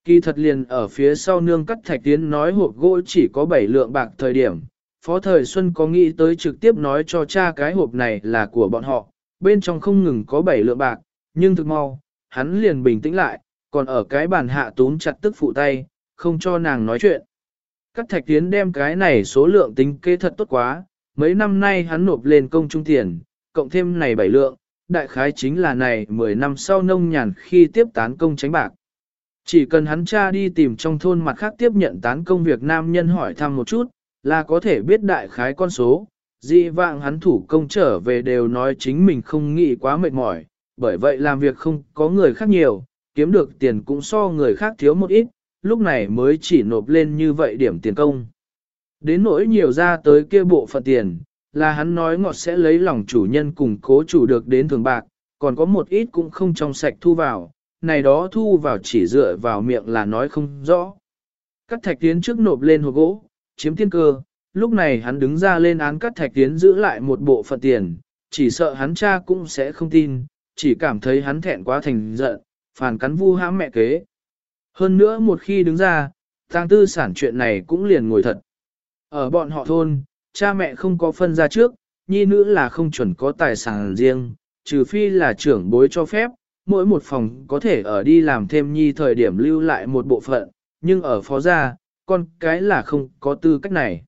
Kỳ thật liền ở phía sau nương cắt thạch tiến nói hộp gỗ chỉ có 7 lượng bạc thời điểm. Phó Thời Xuân có nghĩ tới trực tiếp nói cho cha cái hộp này là của bọn họ, bên trong không ngừng có 7 lượng bạc, nhưng thực mau, hắn liền bình tĩnh lại, còn ở cái bàn hạ túm chặt tức phụ tay, không cho nàng nói chuyện. Cắt thạch tiến đem cái này số lượng tính kế thật tốt quá, mấy năm nay hắn nộp lên công trung tiền, cộng thêm này 7 lượng, đại khái chính là này 10 năm sau nông nhàn khi tiếp tán công tránh bạc. Chỉ cần hắn cha đi tìm trong thôn mặt khác tiếp nhận tán công việc nam nhân hỏi thăm một chút, là có thể biết đại khái con số. Dị vạng hắn thủ công trở về đều nói chính mình không nghĩ quá mệt mỏi, bởi vậy làm việc không có người khác nhiều, kiếm được tiền cũng so người khác thiếu một ít, lúc này mới chỉ nộp lên như vậy điểm tiền công. Đến nỗi nhiều ra tới kia bộ phận tiền, là hắn nói ngọt sẽ lấy lòng chủ nhân cùng cố chủ được đến thường bạc, còn có một ít cũng không trong sạch thu vào, này đó thu vào chỉ dựa vào miệng là nói không rõ. Cắt thạch tiến trước nộp lên hộp gỗ, chiếm tiên cơ, lúc này hắn đứng ra lên án cắt thạch tiến giữ lại một bộ phận tiền, chỉ sợ hắn cha cũng sẽ không tin, chỉ cảm thấy hắn thẹn quá thành giận, phản cắn vu hãm mẹ kế. Hơn nữa một khi đứng ra, tang tư sản chuyện này cũng liền ngồi thật. Ở bọn họ thôn, cha mẹ không có phân ra trước, nhi nữ là không chuẩn có tài sản riêng, trừ phi là trưởng bối cho phép, mỗi một phòng có thể ở đi làm thêm nhi thời điểm lưu lại một bộ phận, nhưng ở phó gia, con cái là không có tư cách này.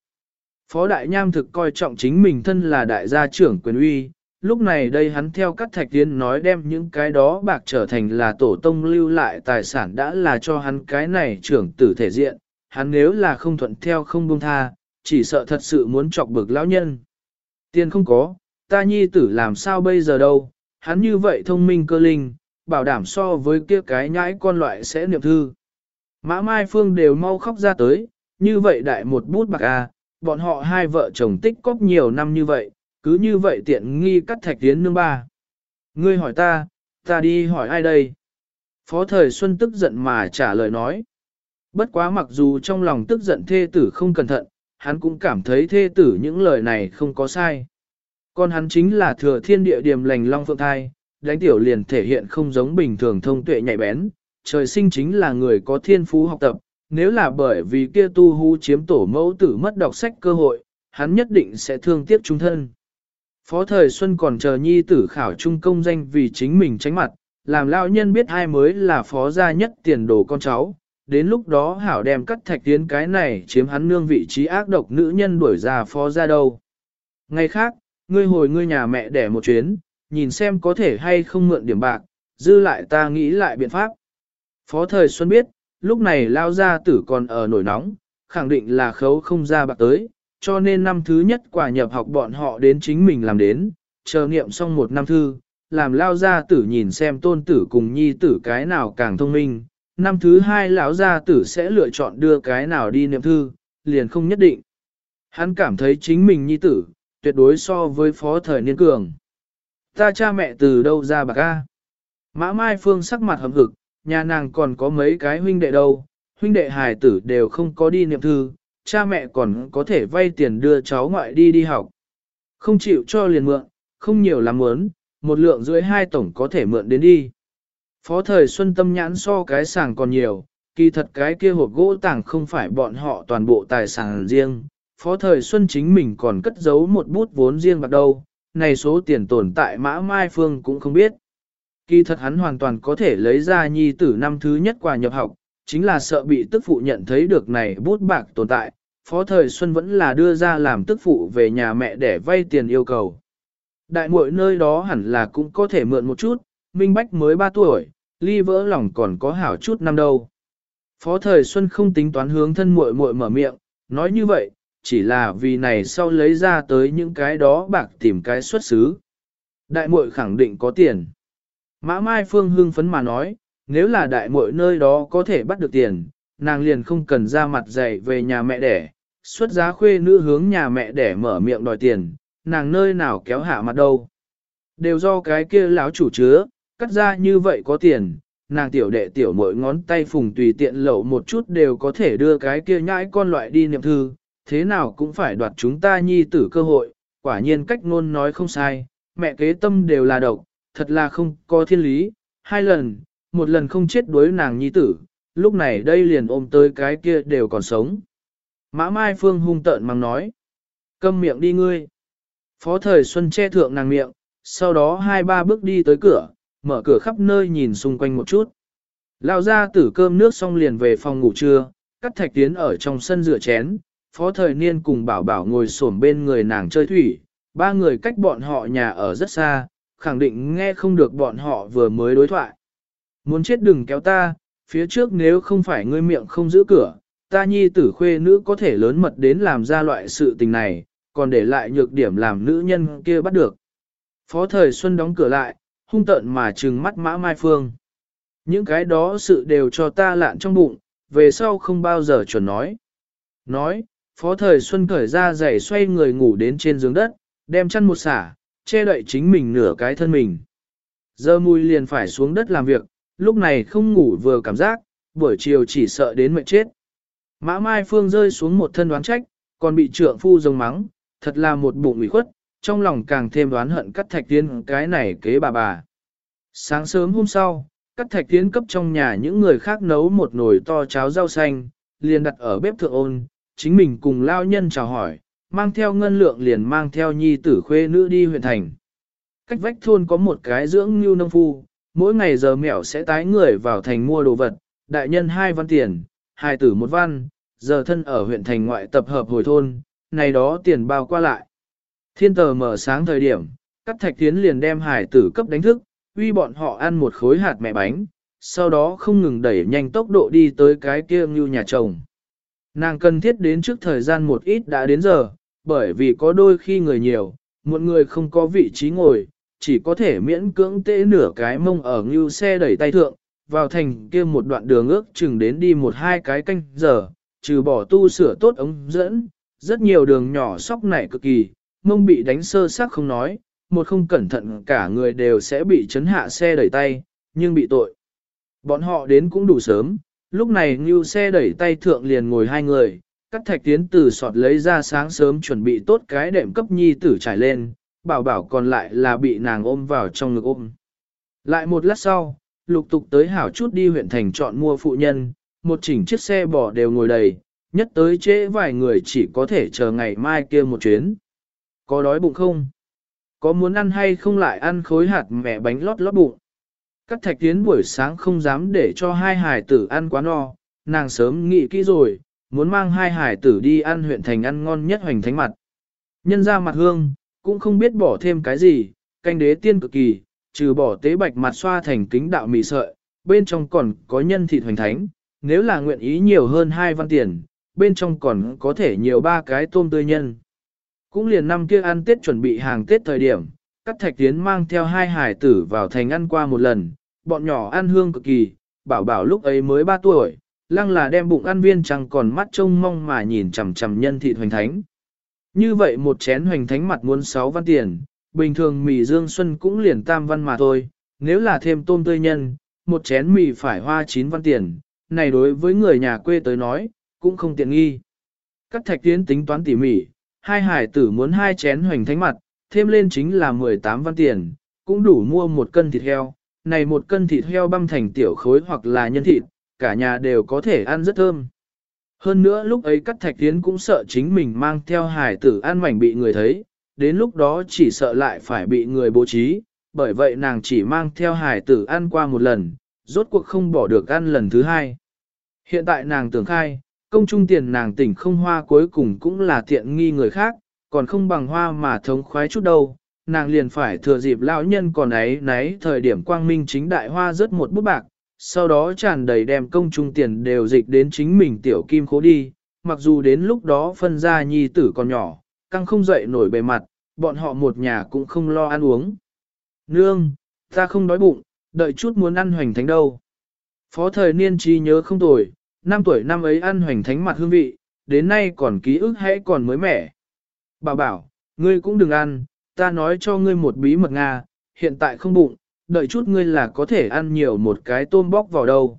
Phó đại nham thực coi trọng chính mình thân là đại gia trưởng quyền uy, lúc này đây hắn theo các thạch tiến nói đem những cái đó bạc trở thành là tổ tông lưu lại tài sản đã là cho hắn cái này trưởng tử thể diện, hắn nếu là không thuận theo không buông tha, chỉ sợ thật sự muốn chọc bực lão nhân. Tiền không có, ta nhi tử làm sao bây giờ đâu, hắn như vậy thông minh cơ linh, bảo đảm so với kia cái nhãi con loại sẽ niệm thư. Mã Mai Phương đều mau khóc ra tới, như vậy đại một bút bạc à, bọn họ hai vợ chồng tích cóp nhiều năm như vậy, cứ như vậy tiện nghi cắt thạch tiến nương ba. Ngươi hỏi ta, ta đi hỏi ai đây? Phó thời Xuân tức giận mà trả lời nói. Bất quá mặc dù trong lòng tức giận thê tử không cẩn thận, hắn cũng cảm thấy thê tử những lời này không có sai. Còn hắn chính là thừa thiên địa điểm lành long phượng thai, đánh tiểu liền thể hiện không giống bình thường thông tuệ nhạy bén, trời sinh chính là người có thiên phú học tập, nếu là bởi vì kia tu hú chiếm tổ mẫu tử mất đọc sách cơ hội, hắn nhất định sẽ thương tiếc chúng thân. Phó thời Xuân còn chờ nhi tử khảo trung công danh vì chính mình tránh mặt, làm lão nhân biết ai mới là phó gia nhất tiền đồ con cháu, đến lúc đó hảo đem cắt thạch tiến cái này chiếm hắn nương vị trí ác độc nữ nhân đuổi ra phó gia đâu. Ngày khác, ngươi hồi ngươi nhà mẹ đẻ một chuyến, nhìn xem có thể hay không mượn điểm bạc, dư lại ta nghĩ lại biện pháp. Phó thời Xuân biết, lúc này lao gia tử còn ở nổi nóng, khẳng định là khấu không ra bạc tới, cho nên năm thứ nhất quả nhập học bọn họ đến chính mình làm đến, chờ nghiệm xong một năm thư, làm lao gia tử nhìn xem tôn tử cùng nhi tử cái nào càng thông minh, năm thứ hai lão gia tử sẽ lựa chọn đưa cái nào đi niệm thư, liền không nhất định. Hắn cảm thấy chính mình nhi tử, tuyệt đối so với phó thời niên cường. Ta cha mẹ từ đâu ra bạc ca? Mã Mai Phương sắc mặt hầm hực, nhà nàng còn có mấy cái huynh đệ đâu, huynh đệ hài tử đều không có đi niệm thư, cha mẹ còn có thể vay tiền đưa cháu ngoại đi đi học. Không chịu cho liền mượn, không nhiều lắm muốn, một lượng dưới hai tổng có thể mượn đến đi. Phó thời Xuân Tâm nhãn so cái sàng còn nhiều, kỳ thật cái kia hộp gỗ tảng không phải bọn họ toàn bộ tài sản riêng. Phó thời Xuân chính mình còn cất giấu một bút vốn riêng bạc đâu, này số tiền tồn tại mã mai phương cũng không biết. Kỳ thật hắn hoàn toàn có thể lấy ra nhi tử năm thứ nhất quà nhập học, chính là sợ bị tức phụ nhận thấy được này bút bạc tồn tại, phó thời Xuân vẫn là đưa ra làm tức phụ về nhà mẹ để vay tiền yêu cầu. Đại muội nơi đó hẳn là cũng có thể mượn một chút, Minh Bách mới 3 tuổi, ly vỡ lòng còn có hảo chút năm đâu. Phó thời Xuân không tính toán hướng thân muội muội mở miệng, nói như vậy, chỉ là vì này sau lấy ra tới những cái đó bạc tìm cái xuất xứ. Đại muội khẳng định có tiền. Mã Mai Phương hưng phấn mà nói, nếu là đại muội nơi đó có thể bắt được tiền, nàng liền không cần ra mặt dạy về nhà mẹ đẻ, xuất giá khuê nữ hướng nhà mẹ đẻ mở miệng đòi tiền, nàng nơi nào kéo hạ mặt đâu. Đều do cái kia lão chủ chứa, cắt ra như vậy có tiền, nàng tiểu đệ tiểu mỗi ngón tay phùng tùy tiện lậu một chút đều có thể đưa cái kia nhãi con loại đi niệm thư, thế nào cũng phải đoạt chúng ta nhi tử cơ hội, quả nhiên cách ngôn nói không sai, mẹ kế tâm đều là độc, thật là không có thiên lý, hai lần, một lần không chết đuối nàng nhi tử, lúc này đây liền ôm tới cái kia đều còn sống. Mã Mai Phương hung tợn mắng nói, câm miệng đi ngươi. Phó thời Xuân che thượng nàng miệng, sau đó hai ba bước đi tới cửa, mở cửa khắp nơi nhìn xung quanh một chút. Lao ra tử cơm nước xong liền về phòng ngủ trưa, cắt thạch tiến ở trong sân rửa chén, phó thời niên cùng bảo bảo ngồi xổm bên người nàng chơi thủy, ba người cách bọn họ nhà ở rất xa, khẳng định nghe không được bọn họ vừa mới đối thoại. Muốn chết đừng kéo ta, phía trước nếu không phải ngươi miệng không giữ cửa, ta nhi tử khuê nữ có thể lớn mật đến làm ra loại sự tình này, còn để lại nhược điểm làm nữ nhân kia bắt được. Phó thời Xuân đóng cửa lại, hung tợn mà trừng mắt mã mai phương. Những cái đó sự đều cho ta lạn trong bụng, về sau không bao giờ chuẩn nói. Nói, phó thời Xuân cởi ra giày xoay người ngủ đến trên giường đất, đem chăn một xả, che đậy chính mình nửa cái thân mình. Giờ mùi liền phải xuống đất làm việc, lúc này không ngủ vừa cảm giác, buổi chiều chỉ sợ đến mệt chết. Mã Mai Phương rơi xuống một thân đoán trách, còn bị trượng phu rồng mắng, thật là một bụng ủy khuất, trong lòng càng thêm đoán hận cắt thạch tiến cái này kế bà bà. Sáng sớm hôm sau, cắt thạch tiến cấp trong nhà những người khác nấu một nồi to cháo rau xanh, liền đặt ở bếp thượng ôn, chính mình cùng lao nhân chào hỏi, mang theo ngân lượng liền mang theo nhi tử khuê nữ đi huyện thành. Cách vách thôn có một cái dưỡng như nông phu, mỗi ngày giờ mẹo sẽ tái người vào thành mua đồ vật, đại nhân hai văn tiền, hai tử một văn, giờ thân ở huyện thành ngoại tập hợp hồi thôn, này đó tiền bao qua lại. Thiên tờ mở sáng thời điểm, các thạch tiến liền đem hải tử cấp đánh thức, uy bọn họ ăn một khối hạt mẹ bánh, sau đó không ngừng đẩy nhanh tốc độ đi tới cái kia như nhà chồng. Nàng cần thiết đến trước thời gian một ít đã đến giờ, bởi vì có đôi khi người nhiều, một người không có vị trí ngồi, chỉ có thể miễn cưỡng tê nửa cái mông ở ngưu xe đẩy tay thượng, vào thành kia một đoạn đường ước chừng đến đi một hai cái canh giờ, trừ bỏ tu sửa tốt ống dẫn, rất nhiều đường nhỏ sóc này cực kỳ, mông bị đánh sơ xác không nói, một không cẩn thận cả người đều sẽ bị chấn hạ xe đẩy tay, nhưng bị tội. Bọn họ đến cũng đủ sớm, lúc này Ngưu xe đẩy tay thượng liền ngồi hai người, cắt thạch tiến từ sọt lấy ra sáng sớm chuẩn bị tốt cái đệm cấp nhi tử trải lên, bảo bảo còn lại là bị nàng ôm vào trong ngực ôm. Lại một lát sau, lục tục tới hảo chút đi huyện thành chọn mua phụ nhân, một chỉnh chiếc xe bò đều ngồi đầy, nhất tới trễ vài người chỉ có thể chờ ngày mai kia một chuyến. Có đói bụng không? Có muốn ăn hay không lại ăn khối hạt mẹ bánh lót lót bụng? Cắt thạch tiến buổi sáng không dám để cho hai hải tử ăn quá no, nàng sớm nghĩ kỹ rồi, muốn mang hai hải tử đi ăn huyện thành ăn ngon nhất hoành thánh mặt. Nhân ra mặt hương, cũng không biết bỏ thêm cái gì, canh đế tiên cực kỳ, trừ bỏ tế bạch mặt xoa thành kính đạo mì sợi, bên trong còn có nhân thịt hoành thánh, nếu là nguyện ý nhiều hơn hai văn tiền, bên trong còn có thể nhiều ba cái tôm tươi nhân. Cũng liền năm kia ăn Tết chuẩn bị hàng Tết thời điểm, các thạch tiến mang theo hai hải tử vào thành ăn qua một lần, bọn nhỏ ăn hương cực kỳ, bảo bảo lúc ấy mới 3 tuổi, lăng là đem bụng ăn viên chẳng còn mắt trông mong mà nhìn chằm chằm nhân thịt hoành thánh. Như vậy một chén hoành thánh mặt muốn 6 văn tiền, bình thường mì dương xuân cũng liền tam văn mà thôi, nếu là thêm tôm tươi nhân, một chén mì phải hoa 9 văn tiền, này đối với người nhà quê tới nói, cũng không tiện nghi. Các thạch tiến tính toán tỉ mỉ, hai hải tử muốn hai chén hoành thánh mặt, thêm lên chính là 18 văn tiền, cũng đủ mua một cân thịt heo, này một cân thịt heo băm thành tiểu khối hoặc là nhân thịt, cả nhà đều có thể ăn rất thơm. Hơn nữa lúc ấy cắt thạch tiến cũng sợ chính mình mang theo hải tử ăn mảnh bị người thấy, đến lúc đó chỉ sợ lại phải bị người bố trí, bởi vậy nàng chỉ mang theo hải tử ăn qua một lần, rốt cuộc không bỏ được ăn lần thứ hai. Hiện tại nàng tưởng khai, công trung tiền nàng tỉnh không hoa cuối cùng cũng là tiện nghi người khác, còn không bằng hoa mà thống khoái chút đâu, nàng liền phải thừa dịp lão nhân còn ấy nấy thời điểm quang minh chính đại hoa rớt một bút bạc, sau đó tràn đầy đem công trung tiền đều dịch đến chính mình tiểu kim khố đi, mặc dù đến lúc đó phân ra nhi tử còn nhỏ, căng không dậy nổi bề mặt, bọn họ một nhà cũng không lo ăn uống. Nương, ta không đói bụng, đợi chút muốn ăn hoành thánh đâu. Phó thời niên trí nhớ không tuổi năm tuổi năm ấy ăn hoành thánh mặt hương vị, đến nay còn ký ức hãy còn mới mẻ. Bảo bảo, ngươi cũng đừng ăn, ta nói cho ngươi một bí mật Nga, hiện tại không bụng, đợi chút ngươi là có thể ăn nhiều một cái tôm bóc vào đâu.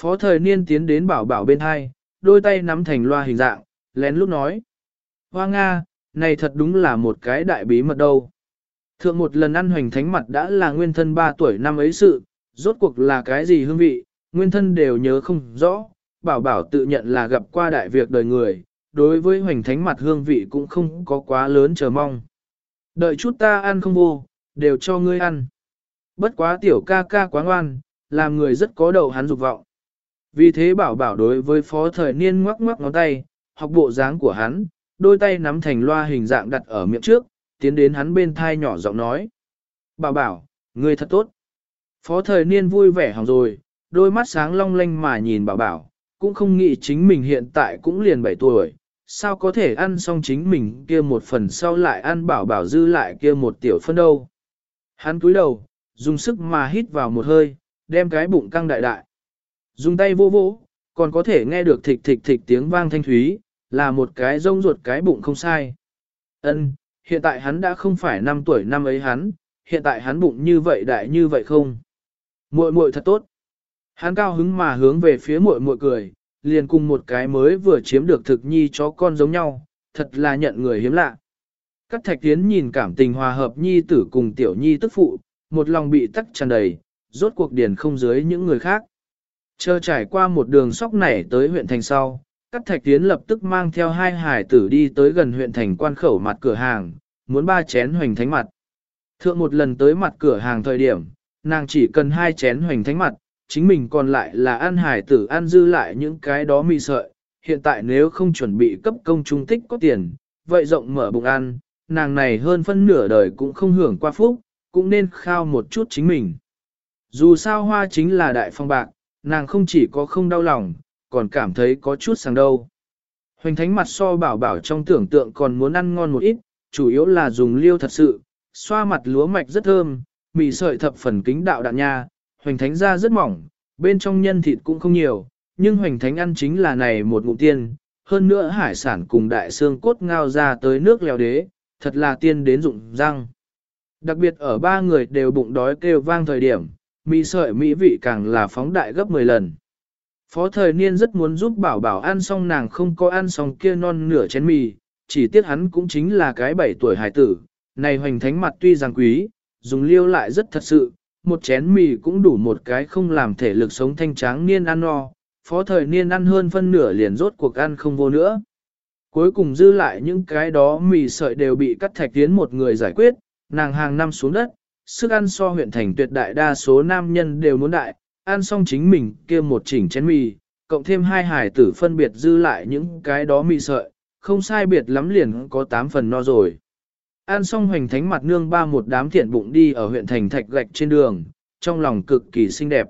Phó thời niên tiến đến bảo bảo bên hai, đôi tay nắm thành loa hình dạng, lén lúc nói. Hoa Nga, này thật đúng là một cái đại bí mật đâu. Thượng một lần ăn hoành thánh mặt đã là nguyên thân 3 tuổi năm ấy sự, rốt cuộc là cái gì hương vị, nguyên thân đều nhớ không rõ, bảo bảo tự nhận là gặp qua đại việc đời người, đối với hoành thánh mặt hương vị cũng không có quá lớn chờ mong. Đợi chút ta ăn không vô, đều cho ngươi ăn. Bất quá tiểu ca ca quá ngoan, làm người rất có đầu hắn dục vọng. Vì thế bảo bảo đối với phó thời niên ngoắc ngoắc ngón tay, học bộ dáng của hắn, đôi tay nắm thành loa hình dạng đặt ở miệng trước, tiến đến hắn bên thai nhỏ giọng nói. Bảo bảo, ngươi thật tốt. Phó thời niên vui vẻ hỏng rồi, đôi mắt sáng long lanh mà nhìn bảo bảo, cũng không nghĩ chính mình hiện tại cũng liền 7 tuổi, sao có thể ăn xong chính mình kia một phần sau lại ăn bảo bảo dư lại kia một tiểu phân đâu. Hắn cúi đầu, dùng sức mà hít vào một hơi, đem cái bụng căng đại đại. Dùng tay vô vô, còn có thể nghe được thịch thịch thịch tiếng vang thanh thúy, là một cái rông ruột cái bụng không sai. Ân, hiện tại hắn đã không phải năm tuổi năm ấy hắn, hiện tại hắn bụng như vậy đại như vậy không? Muội muội thật tốt. Hắn cao hứng mà hướng về phía muội muội cười, liền cùng một cái mới vừa chiếm được thực nhi chó con giống nhau, thật là nhận người hiếm lạ. Các thạch tiến nhìn cảm tình hòa hợp nhi tử cùng tiểu nhi tức phụ, một lòng bị tắc tràn đầy, rốt cuộc điền không dưới những người khác. Chờ trải qua một đường sóc nảy tới huyện thành sau, các thạch tiến lập tức mang theo hai hải tử đi tới gần huyện thành quan khẩu mặt cửa hàng, muốn ba chén hoành thánh mặt. Thượng một lần tới mặt cửa hàng thời điểm, nàng chỉ cần hai chén hoành thánh mặt, chính mình còn lại là ăn hải tử ăn dư lại những cái đó mì sợi. Hiện tại nếu không chuẩn bị cấp công trung tích có tiền, vậy rộng mở bụng ăn, nàng này hơn phân nửa đời cũng không hưởng qua phúc, cũng nên khao một chút chính mình. Dù sao hoa chính là đại phong bạc, nàng không chỉ có không đau lòng, còn cảm thấy có chút sáng đâu. Hoành thánh mặt so bảo bảo trong tưởng tượng còn muốn ăn ngon một ít, chủ yếu là dùng liêu thật sự, xoa mặt lúa mạch rất thơm, mì sợi thập phần kính đạo đạn nha, hoành thánh da rất mỏng, bên trong nhân thịt cũng không nhiều, nhưng hoành thánh ăn chính là này một ngụm tiên, hơn nữa hải sản cùng đại xương cốt ngao ra tới nước lèo đế, thật là tiên đến dụng răng. Đặc biệt ở ba người đều bụng đói kêu vang thời điểm, mì sợi mỹ vị càng là phóng đại gấp 10 lần. Phó thời niên rất muốn giúp bảo bảo ăn xong nàng không có ăn xong kia non nửa chén mì, chỉ tiếc hắn cũng chính là cái 7 tuổi hải tử, này hoành thánh mặt tuy rằng quý, dùng liêu lại rất thật sự, một chén mì cũng đủ một cái không làm thể lực sống thanh tráng niên ăn no, phó thời niên ăn hơn phân nửa liền rốt cuộc ăn không vô nữa. Cuối cùng dư lại những cái đó mì sợi đều bị cắt thạch tiến một người giải quyết, nàng hàng năm xuống đất, sức ăn so huyện thành tuyệt đại đa số nam nhân đều muốn đại, ăn xong chính mình kia một chỉnh chén mì, cộng thêm hai hải tử phân biệt dư lại những cái đó mì sợi, không sai biệt lắm liền có tám phần no rồi. An xong hoành thánh mặt nương ba một đám thiện bụng đi ở huyện thành thạch gạch trên đường, trong lòng cực kỳ xinh đẹp.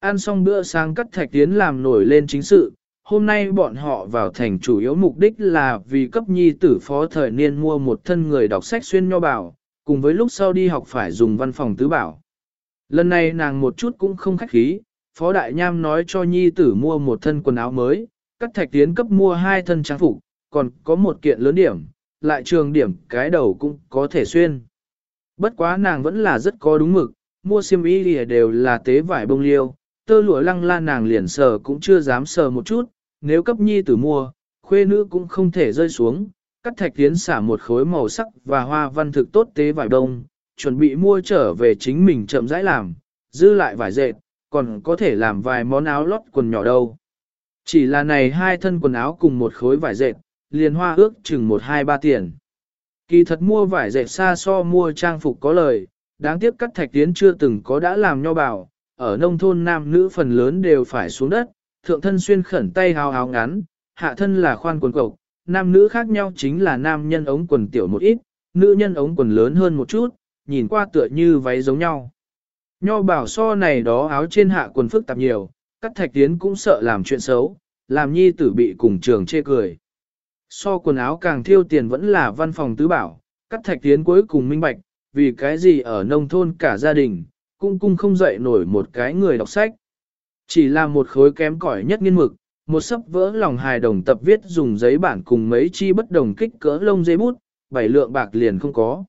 An xong bữa sáng cắt thạch tiến làm nổi lên chính sự, hôm nay bọn họ vào thành chủ yếu mục đích là vì cấp nhi tử phó thời niên mua một thân người đọc sách xuyên nho bảo, cùng với lúc sau đi học phải dùng văn phòng tứ bảo. Lần này nàng một chút cũng không khách khí, phó đại nham nói cho nhi tử mua một thân quần áo mới, cắt thạch tiến cấp mua hai thân trang phục, còn có một kiện lớn điểm, lại trường điểm cái đầu cũng có thể xuyên. Bất quá nàng vẫn là rất có đúng mực, mua xiêm y lìa đều là tế vải bông liêu, tơ lụa lăng la nàng liền sờ cũng chưa dám sờ một chút, nếu cấp nhi tử mua, khuê nữ cũng không thể rơi xuống, cắt thạch tiến xả một khối màu sắc và hoa văn thực tốt tế vải đông, chuẩn bị mua trở về chính mình chậm rãi làm, giữ lại vải dệt, còn có thể làm vài món áo lót quần nhỏ đâu. Chỉ là này hai thân quần áo cùng một khối vải dệt, liền hoa ước chừng một hai ba tiền. Kỳ thật mua vải dệt xa so mua trang phục có lời, đáng tiếc cắt thạch tiến chưa từng có đã làm nho bảo, ở nông thôn nam nữ phần lớn đều phải xuống đất, thượng thân xuyên khẩn tay hào hào ngắn, hạ thân là khoan quần cộc, nam nữ khác nhau chính là nam nhân ống quần tiểu một ít, nữ nhân ống quần lớn hơn một chút, nhìn qua tựa như váy giống nhau. Nho bảo so này đó áo trên hạ quần phức tạp nhiều, cắt thạch tiến cũng sợ làm chuyện xấu, làm nhi tử bị cùng trường chê cười. So quần áo càng thiêu tiền vẫn là văn phòng tứ bảo, cắt thạch tiến cuối cùng minh bạch, vì cái gì ở nông thôn cả gia đình, cũng cung không dậy nổi một cái người đọc sách. Chỉ là một khối kém cỏi nhất nghiên mực, một sấp vỡ lòng hài đồng tập viết dùng giấy bản cùng mấy chi bất đồng kích cỡ lông giấy bút, bảy lượng bạc liền không có.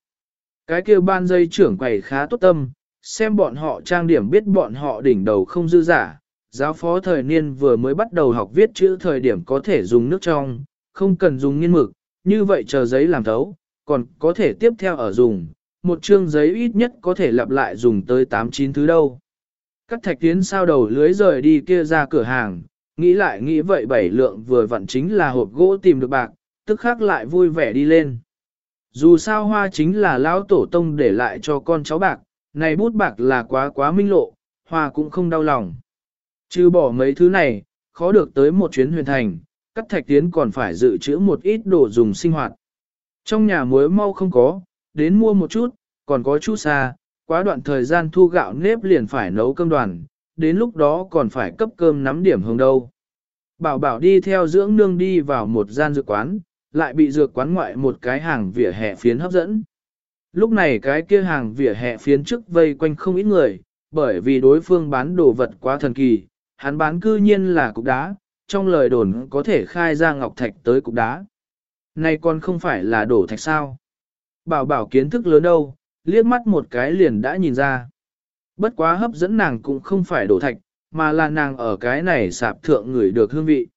Cái kia ban dây trưởng quầy khá tốt tâm, xem bọn họ trang điểm biết bọn họ đỉnh đầu không dư giả. Giáo phó thời niên vừa mới bắt đầu học viết chữ thời điểm có thể dùng nước trong, không cần dùng nghiên mực, như vậy chờ giấy làm thấu, còn có thể tiếp theo ở dùng, một chương giấy ít nhất có thể lặp lại dùng tới 8-9 thứ đâu. Các thạch tiến sao đầu lưới rời đi kia ra cửa hàng, nghĩ lại nghĩ vậy bảy lượng vừa vặn chính là hộp gỗ tìm được bạc, tức khác lại vui vẻ đi lên. Dù sao hoa chính là lão tổ tông để lại cho con cháu bạc, này bút bạc là quá quá minh lộ, hoa cũng không đau lòng. Chứ bỏ mấy thứ này, khó được tới một chuyến huyền thành, cắt thạch tiến còn phải dự trữ một ít đồ dùng sinh hoạt. Trong nhà muối mau không có, đến mua một chút, còn có chút xa, quá đoạn thời gian thu gạo nếp liền phải nấu cơm đoàn, đến lúc đó còn phải cấp cơm nắm điểm hồng đâu. Bảo bảo đi theo dưỡng nương đi vào một gian dược quán, lại bị dược quán ngoại một cái hàng vỉa hè phiến hấp dẫn. Lúc này cái kia hàng vỉa hè phiến trước vây quanh không ít người, bởi vì đối phương bán đồ vật quá thần kỳ, hắn bán cư nhiên là cục đá, trong lời đồn có thể khai ra ngọc thạch tới cục đá. Này còn không phải là đổ thạch sao? Bảo bảo kiến thức lớn đâu, liếc mắt một cái liền đã nhìn ra. Bất quá hấp dẫn nàng cũng không phải đổ thạch, mà là nàng ở cái này sạp thượng người được hương vị.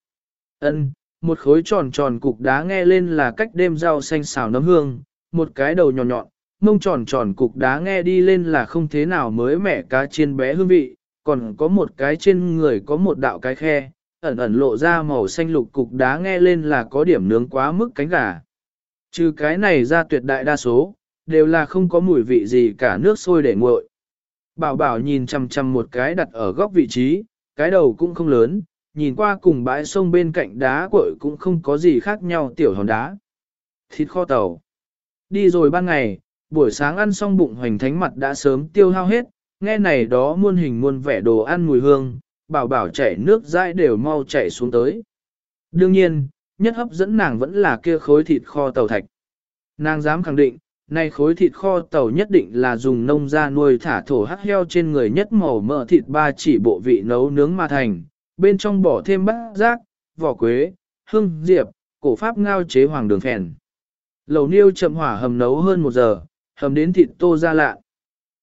Ân, một khối tròn tròn cục đá nghe lên là cách đêm rau xanh xào nấm hương, một cái đầu nhọn nhọn, mông tròn tròn cục đá nghe đi lên là không thế nào mới mẻ cá chiên bé hương vị, còn có một cái trên người có một đạo cái khe, ẩn ẩn lộ ra màu xanh lục cục đá nghe lên là có điểm nướng quá mức cánh gà. Trừ cái này ra tuyệt đại đa số, đều là không có mùi vị gì cả nước sôi để nguội. Bảo bảo nhìn chằm chằm một cái đặt ở góc vị trí, cái đầu cũng không lớn, nhìn qua cùng bãi sông bên cạnh đá cội cũng không có gì khác nhau tiểu hòn đá. Thịt kho tàu. Đi rồi ban ngày, buổi sáng ăn xong bụng hoành thánh mặt đã sớm tiêu hao hết, nghe này đó muôn hình muôn vẻ đồ ăn mùi hương, bảo bảo chảy nước dãi đều mau chảy xuống tới. Đương nhiên, nhất hấp dẫn nàng vẫn là kia khối thịt kho tàu thạch. Nàng dám khẳng định, nay khối thịt kho tàu nhất định là dùng nông ra nuôi thả thổ hắc heo trên người nhất màu mỡ thịt ba chỉ bộ vị nấu nướng mà thành, bên trong bỏ thêm bát rác, vỏ quế, hương diệp, cổ pháp ngao chế hoàng đường phèn. Lẩu niêu chậm hỏa hầm nấu hơn một giờ, hầm đến thịt tô ra lạ.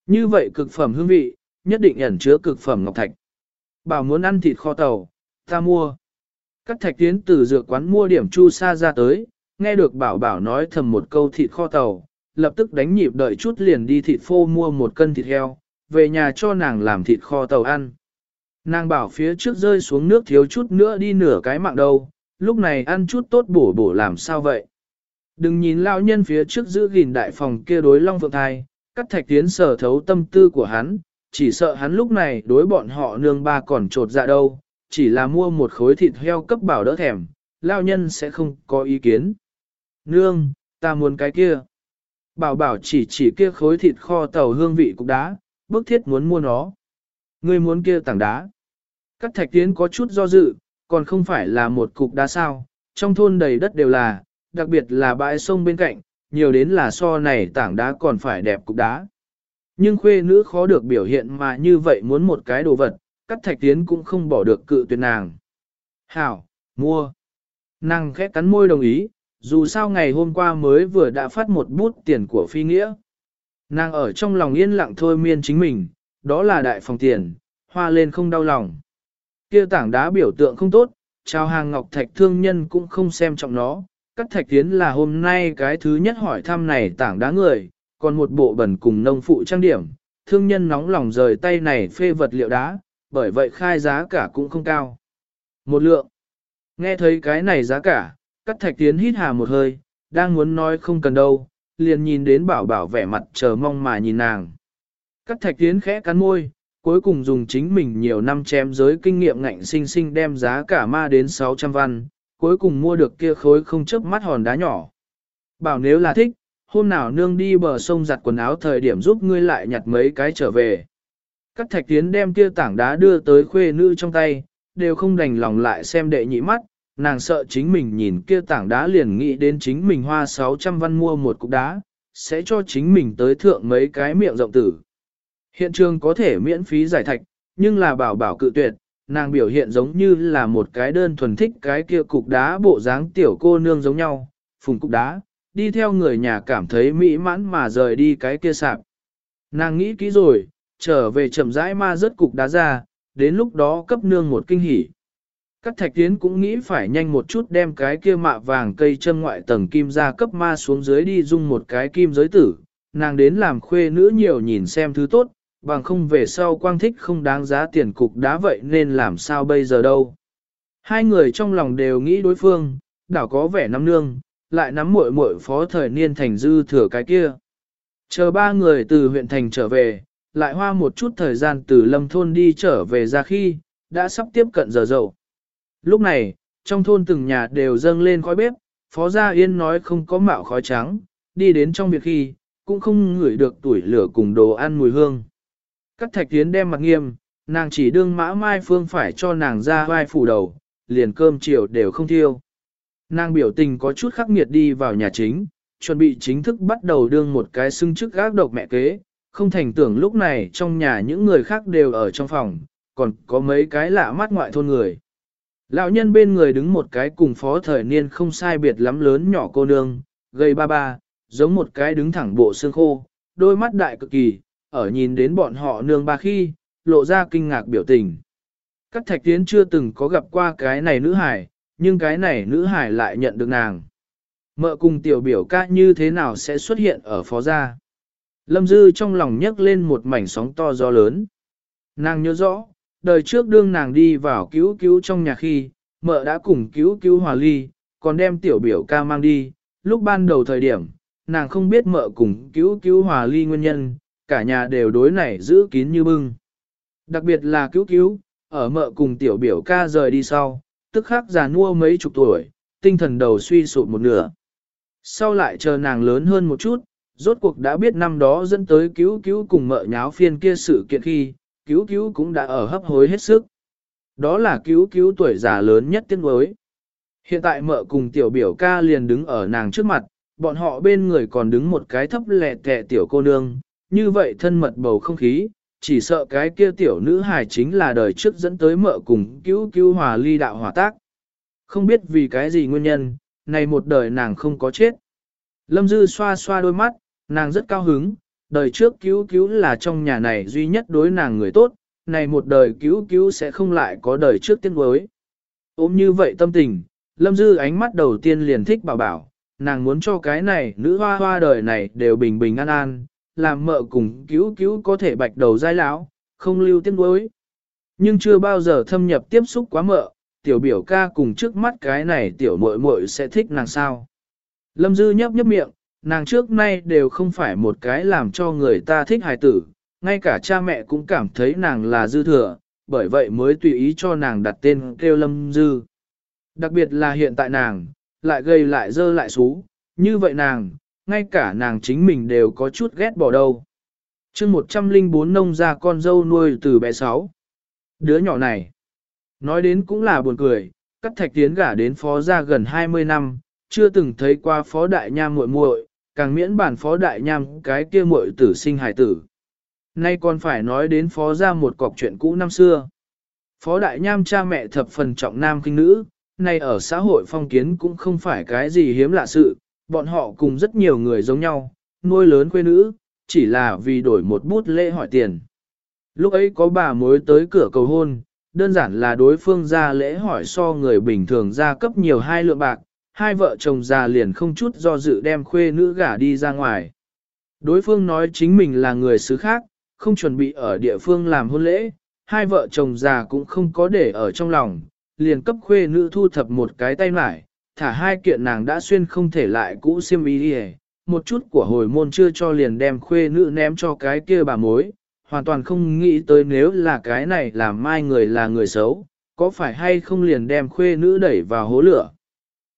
Như vậy cực phẩm hương vị, nhất định ẩn chứa cực phẩm ngọc thạch. Bảo muốn ăn thịt kho tàu, ta mua. Các thạch tiến từ dược quán mua điểm chu sa ra tới, nghe được bảo bảo nói thầm một câu thịt kho tàu, lập tức đánh nhịp đợi chút liền đi thịt phô mua một cân thịt heo, về nhà cho nàng làm thịt kho tàu ăn. Nàng bảo phía trước rơi xuống nước thiếu chút nữa đi nửa cái mạng đâu, lúc này ăn chút tốt bổ bổ làm sao vậy. Đừng nhìn lao nhân phía trước giữ gìn đại phòng kia đối long Vượng thai, cắt thạch tiến sở thấu tâm tư của hắn, chỉ sợ hắn lúc này đối bọn họ nương ba còn trột dạ đâu, chỉ là mua một khối thịt heo cấp bảo đỡ thèm, lao nhân sẽ không có ý kiến. Nương, ta muốn cái kia. Bảo bảo chỉ chỉ kia khối thịt kho tàu hương vị cục đá, bức thiết muốn mua nó. Ngươi muốn kia tảng đá. các thạch tiến có chút do dự, còn không phải là một cục đá sao, trong thôn đầy đất đều là, đặc biệt là bãi sông bên cạnh, nhiều đến là so này tảng đá còn phải đẹp cục đá. Nhưng khuê nữ khó được biểu hiện mà như vậy muốn một cái đồ vật, cắt thạch tiến cũng không bỏ được cự tuyệt nàng. Hảo, mua. Nàng khẽ cắn môi đồng ý, dù sao ngày hôm qua mới vừa đã phát một bút tiền của phi nghĩa. Nàng ở trong lòng yên lặng thôi miên chính mình, đó là đại phòng tiền, hoa lên không đau lòng. Kia tảng đá biểu tượng không tốt, trao hàng ngọc thạch thương nhân cũng không xem trọng nó. Cắt thạch tiến là hôm nay cái thứ nhất hỏi thăm này tảng đá người, còn một bộ bẩn cùng nông phụ trang điểm, thương nhân nóng lòng rời tay này phê vật liệu đá, bởi vậy khai giá cả cũng không cao. Một lượng. Nghe thấy cái này giá cả, cắt thạch tiến hít hà một hơi, đang muốn nói không cần đâu, liền nhìn đến bảo bảo vẻ mặt chờ mong mà nhìn nàng. Cắt thạch tiến khẽ cắn môi, cuối cùng dùng chính mình nhiều năm chém giới kinh nghiệm ngạnh sinh sinh đem giá cả ma đến 600 văn, cuối cùng mua được kia khối không chớp mắt hòn đá nhỏ. Bảo nếu là thích, hôm nào nương đi bờ sông giặt quần áo thời điểm giúp ngươi lại nhặt mấy cái trở về. Các thạch tiến đem kia tảng đá đưa tới khuê nữ trong tay, đều không đành lòng lại xem đệ nhị mắt, nàng sợ chính mình nhìn kia tảng đá liền nghĩ đến chính mình hoa 600 văn mua một cục đá, sẽ cho chính mình tới thượng mấy cái miệng rộng tử. Hiện trường có thể miễn phí giải thạch, nhưng là bảo bảo cự tuyệt, nàng biểu hiện giống như là một cái đơn thuần thích cái kia cục đá bộ dáng tiểu cô nương giống nhau, phùng cục đá, đi theo người nhà cảm thấy mỹ mãn mà rời đi cái kia sạp. Nàng nghĩ kỹ rồi, trở về chậm rãi ma rớt cục đá ra, đến lúc đó cấp nương một kinh hỉ. Các thạch tiến cũng nghĩ phải nhanh một chút đem cái kia mạ vàng cây châm ngoại tầng kim ra cấp ma xuống dưới đi dung một cái kim giới tử, nàng đến làm khuê nữ nhiều nhìn xem thứ tốt, bằng không về sau quang thích không đáng giá tiền cục đá vậy nên làm sao bây giờ đâu. Hai người trong lòng đều nghĩ đối phương, đảo có vẻ nắm nương, lại nắm muội muội phó thời niên thành dư thừa cái kia. Chờ ba người từ huyện thành trở về, lại hoa một chút thời gian từ lâm thôn đi trở về ra khi, đã sắp tiếp cận giờ dậu. Lúc này, trong thôn từng nhà đều dâng lên khói bếp, phó gia yên nói không có mạo khói trắng, đi đến trong việc khi, cũng không ngửi được tuổi lửa cùng đồ ăn mùi hương. Các thạch tiến đem mặt nghiêm, nàng chỉ đương mã mai phương phải cho nàng ra vai phủ đầu, liền cơm chiều đều không thiêu. Nàng biểu tình có chút khắc nghiệt đi vào nhà chính, chuẩn bị chính thức bắt đầu đương một cái xưng chức gác độc mẹ kế, không thành tưởng lúc này trong nhà những người khác đều ở trong phòng, còn có mấy cái lạ mắt ngoại thôn người. Lão nhân bên người đứng một cái cùng phó thời niên không sai biệt lắm lớn nhỏ cô nương, gây ba ba, giống một cái đứng thẳng bộ xương khô, đôi mắt đại cực kỳ, ở nhìn đến bọn họ nương ba khi, lộ ra kinh ngạc biểu tình. Các thạch tiến chưa từng có gặp qua cái này nữ hải, nhưng cái này nữ hải lại nhận được nàng. Mợ cùng tiểu biểu ca như thế nào sẽ xuất hiện ở phó gia. Lâm Dư trong lòng nhấc lên một mảnh sóng to gió lớn. Nàng nhớ rõ, đời trước đương nàng đi vào cứu cứu trong nhà khi, mợ đã cùng cứu cứu hòa ly, còn đem tiểu biểu ca mang đi. Lúc ban đầu thời điểm, nàng không biết mợ cùng cứu cứu hòa ly nguyên nhân, cả nhà đều đối này giữ kín như bưng. Đặc biệt là cứu cứu, ở mợ cùng tiểu biểu ca rời đi sau, tức khắc già nua mấy chục tuổi, tinh thần đầu suy sụp một nửa. Sau lại chờ nàng lớn hơn một chút, rốt cuộc đã biết năm đó dẫn tới cứu cứu cùng mợ nháo phiên kia sự kiện khi, cứu cứu cũng đã ở hấp hối hết sức. Đó là cứu cứu tuổi già lớn nhất tiếng đối. Hiện tại mợ cùng tiểu biểu ca liền đứng ở nàng trước mặt, bọn họ bên người còn đứng một cái thấp lẹ tẹ tiểu cô nương, như vậy thân mật bầu không khí, chỉ sợ cái kia tiểu nữ hài chính là đời trước dẫn tới mợ cùng cứu cứu hòa ly đạo hòa tác. Không biết vì cái gì nguyên nhân, này một đời nàng không có chết. Lâm Dư xoa xoa đôi mắt, nàng rất cao hứng, đời trước cứu cứu là trong nhà này duy nhất đối nàng người tốt, này một đời cứu cứu sẽ không lại có đời trước tiên đối. Ôm như vậy tâm tình, Lâm Dư ánh mắt đầu tiên liền thích bảo bảo, nàng muốn cho cái này nữ hoa hoa đời này đều bình bình an an, làm mợ cùng cứu cứu có thể bạch đầu dai lão, không lưu tiên nuối. Nhưng chưa bao giờ thâm nhập tiếp xúc quá mợ, tiểu biểu ca cùng trước mắt cái này tiểu muội muội sẽ thích nàng sao. Lâm Dư nhấp nhấp miệng, nàng trước nay đều không phải một cái làm cho người ta thích hài tử, ngay cả cha mẹ cũng cảm thấy nàng là dư thừa, bởi vậy mới tùy ý cho nàng đặt tên kêu Lâm Dư. Đặc biệt là hiện tại nàng, lại gây lại dơ lại xú, như vậy nàng, ngay cả nàng chính mình đều có chút ghét bỏ đâu. chương 104 nông ra con dâu nuôi từ bé sáu. Đứa nhỏ này, nói đến cũng là buồn cười, cắt thạch tiến gả đến phó gia gần 20 năm, chưa từng thấy qua phó đại nham muội muội, càng miễn bản phó đại nham cái kia muội tử sinh hải tử. Nay còn phải nói đến phó gia một cọc chuyện cũ năm xưa. Phó đại nham cha mẹ thập phần trọng nam kinh nữ, nay ở xã hội phong kiến cũng không phải cái gì hiếm lạ sự, bọn họ cùng rất nhiều người giống nhau, nuôi lớn quê nữ, chỉ là vì đổi một bút lễ hỏi tiền. Lúc ấy có bà mối tới cửa cầu hôn, đơn giản là đối phương ra lễ hỏi so người bình thường ra cấp nhiều hai lượng bạc, hai vợ chồng già liền không chút do dự đem khuê nữ gả đi ra ngoài. Đối phương nói chính mình là người xứ khác, không chuẩn bị ở địa phương làm hôn lễ, hai vợ chồng già cũng không có để ở trong lòng, liền cấp khuê nữ thu thập một cái tay mải, thả hai kiện nàng đã xuyên không thể lại cũ xiêm y đi một chút của hồi môn chưa cho liền đem khuê nữ ném cho cái kia bà mối, hoàn toàn không nghĩ tới nếu là cái này làm mai người là người xấu, có phải hay không liền đem khuê nữ đẩy vào hố lửa.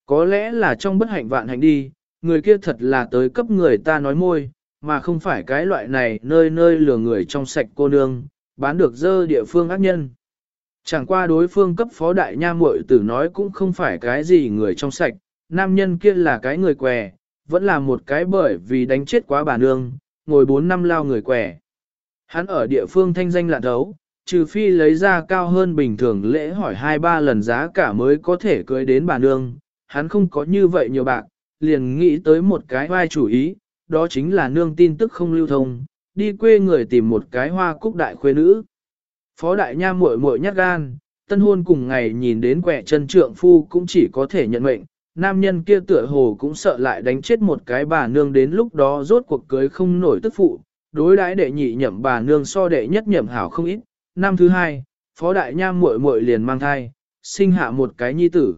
Có lẽ là trong bất hạnh vạn hạnh đi, người kia thật là tới cấp người ta nói môi, mà không phải cái loại này nơi nơi lừa người trong sạch cô nương, bán được dơ địa phương ác nhân. Chẳng qua đối phương cấp phó đại nha muội tử nói cũng không phải cái gì người trong sạch, nam nhân kia là cái người què, vẫn là một cái bởi vì đánh chết quá bà nương, ngồi 4 năm lao người què. Hắn ở địa phương thanh danh lạ thấu, trừ phi lấy ra cao hơn bình thường lễ hỏi hai ba lần giá cả mới có thể cưới đến bà nương, hắn không có như vậy nhiều bạc, liền nghĩ tới một cái vai chủ ý, đó chính là nương tin tức không lưu thông, đi quê người tìm một cái hoa cúc đại khuê nữ. Phó đại nha muội muội nhát gan, tân hôn cùng ngày nhìn đến quẻ chân trượng phu cũng chỉ có thể nhận mệnh, nam nhân kia tựa hồ cũng sợ lại đánh chết một cái bà nương đến lúc đó rốt cuộc cưới không nổi tức phụ, đối đãi đệ nhị nhậm bà nương so đệ nhất nhậm hảo không ít. Năm thứ hai, phó đại nha muội muội liền mang thai, sinh hạ một cái nhi tử.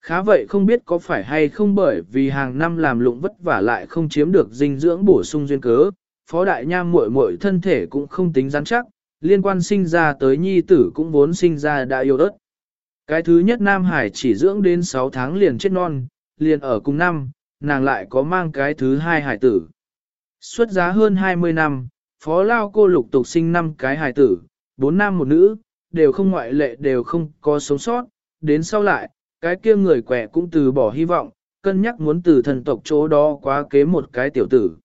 Khá vậy không biết có phải hay không bởi vì hàng năm làm lụng vất vả lại không chiếm được dinh dưỡng bổ sung duyên cớ, phó đại nha muội muội thân thể cũng không tính rắn chắc, liên quan sinh ra tới nhi tử cũng vốn sinh ra đã yêu ớt. Cái thứ nhất Nam Hải chỉ dưỡng đến 6 tháng liền chết non, liền ở cùng năm, nàng lại có mang cái thứ hai hải tử. Xuất giá hơn 20 năm, phó lao cô lục tục sinh năm cái hải tử, bốn nam một nữ, đều không ngoại lệ đều không có sống sót, đến sau lại, cái kia người quẻ cũng từ bỏ hy vọng, cân nhắc muốn từ thần tộc chỗ đó quá kế một cái tiểu tử.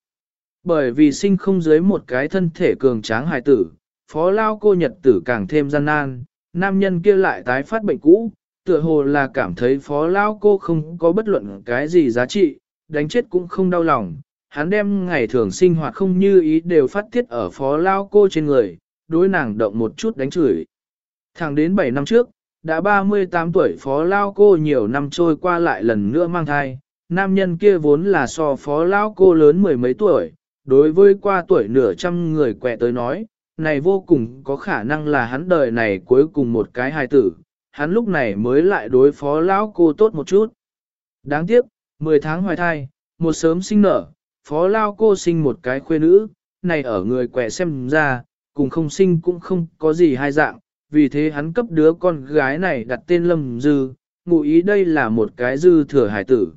Bởi vì sinh không dưới một cái thân thể cường tráng hài tử, phó lao cô nhật tử càng thêm gian nan, nam nhân kia lại tái phát bệnh cũ, tựa hồ là cảm thấy phó lao cô không có bất luận cái gì giá trị, đánh chết cũng không đau lòng. Hắn đem ngày thường sinh hoạt không như ý đều phát tiết ở phó lao cô trên người, đối nàng động một chút đánh chửi. Thẳng đến 7 năm trước, đã 38 tuổi phó lao cô nhiều năm trôi qua lại lần nữa mang thai, nam nhân kia vốn là so phó lao cô lớn mười mấy tuổi, đối với qua tuổi nửa trăm người quẹ tới nói, này vô cùng có khả năng là hắn đời này cuối cùng một cái hài tử, hắn lúc này mới lại đối phó lão cô tốt một chút. Đáng tiếc, 10 tháng hoài thai, một sớm sinh nở, phó lao cô sinh một cái khuê nữ, này ở người quẻ xem ra, cùng không sinh cũng không có gì hai dạng, vì thế hắn cấp đứa con gái này đặt tên Lâm Dư, ngụ ý đây là một cái dư thừa hải tử.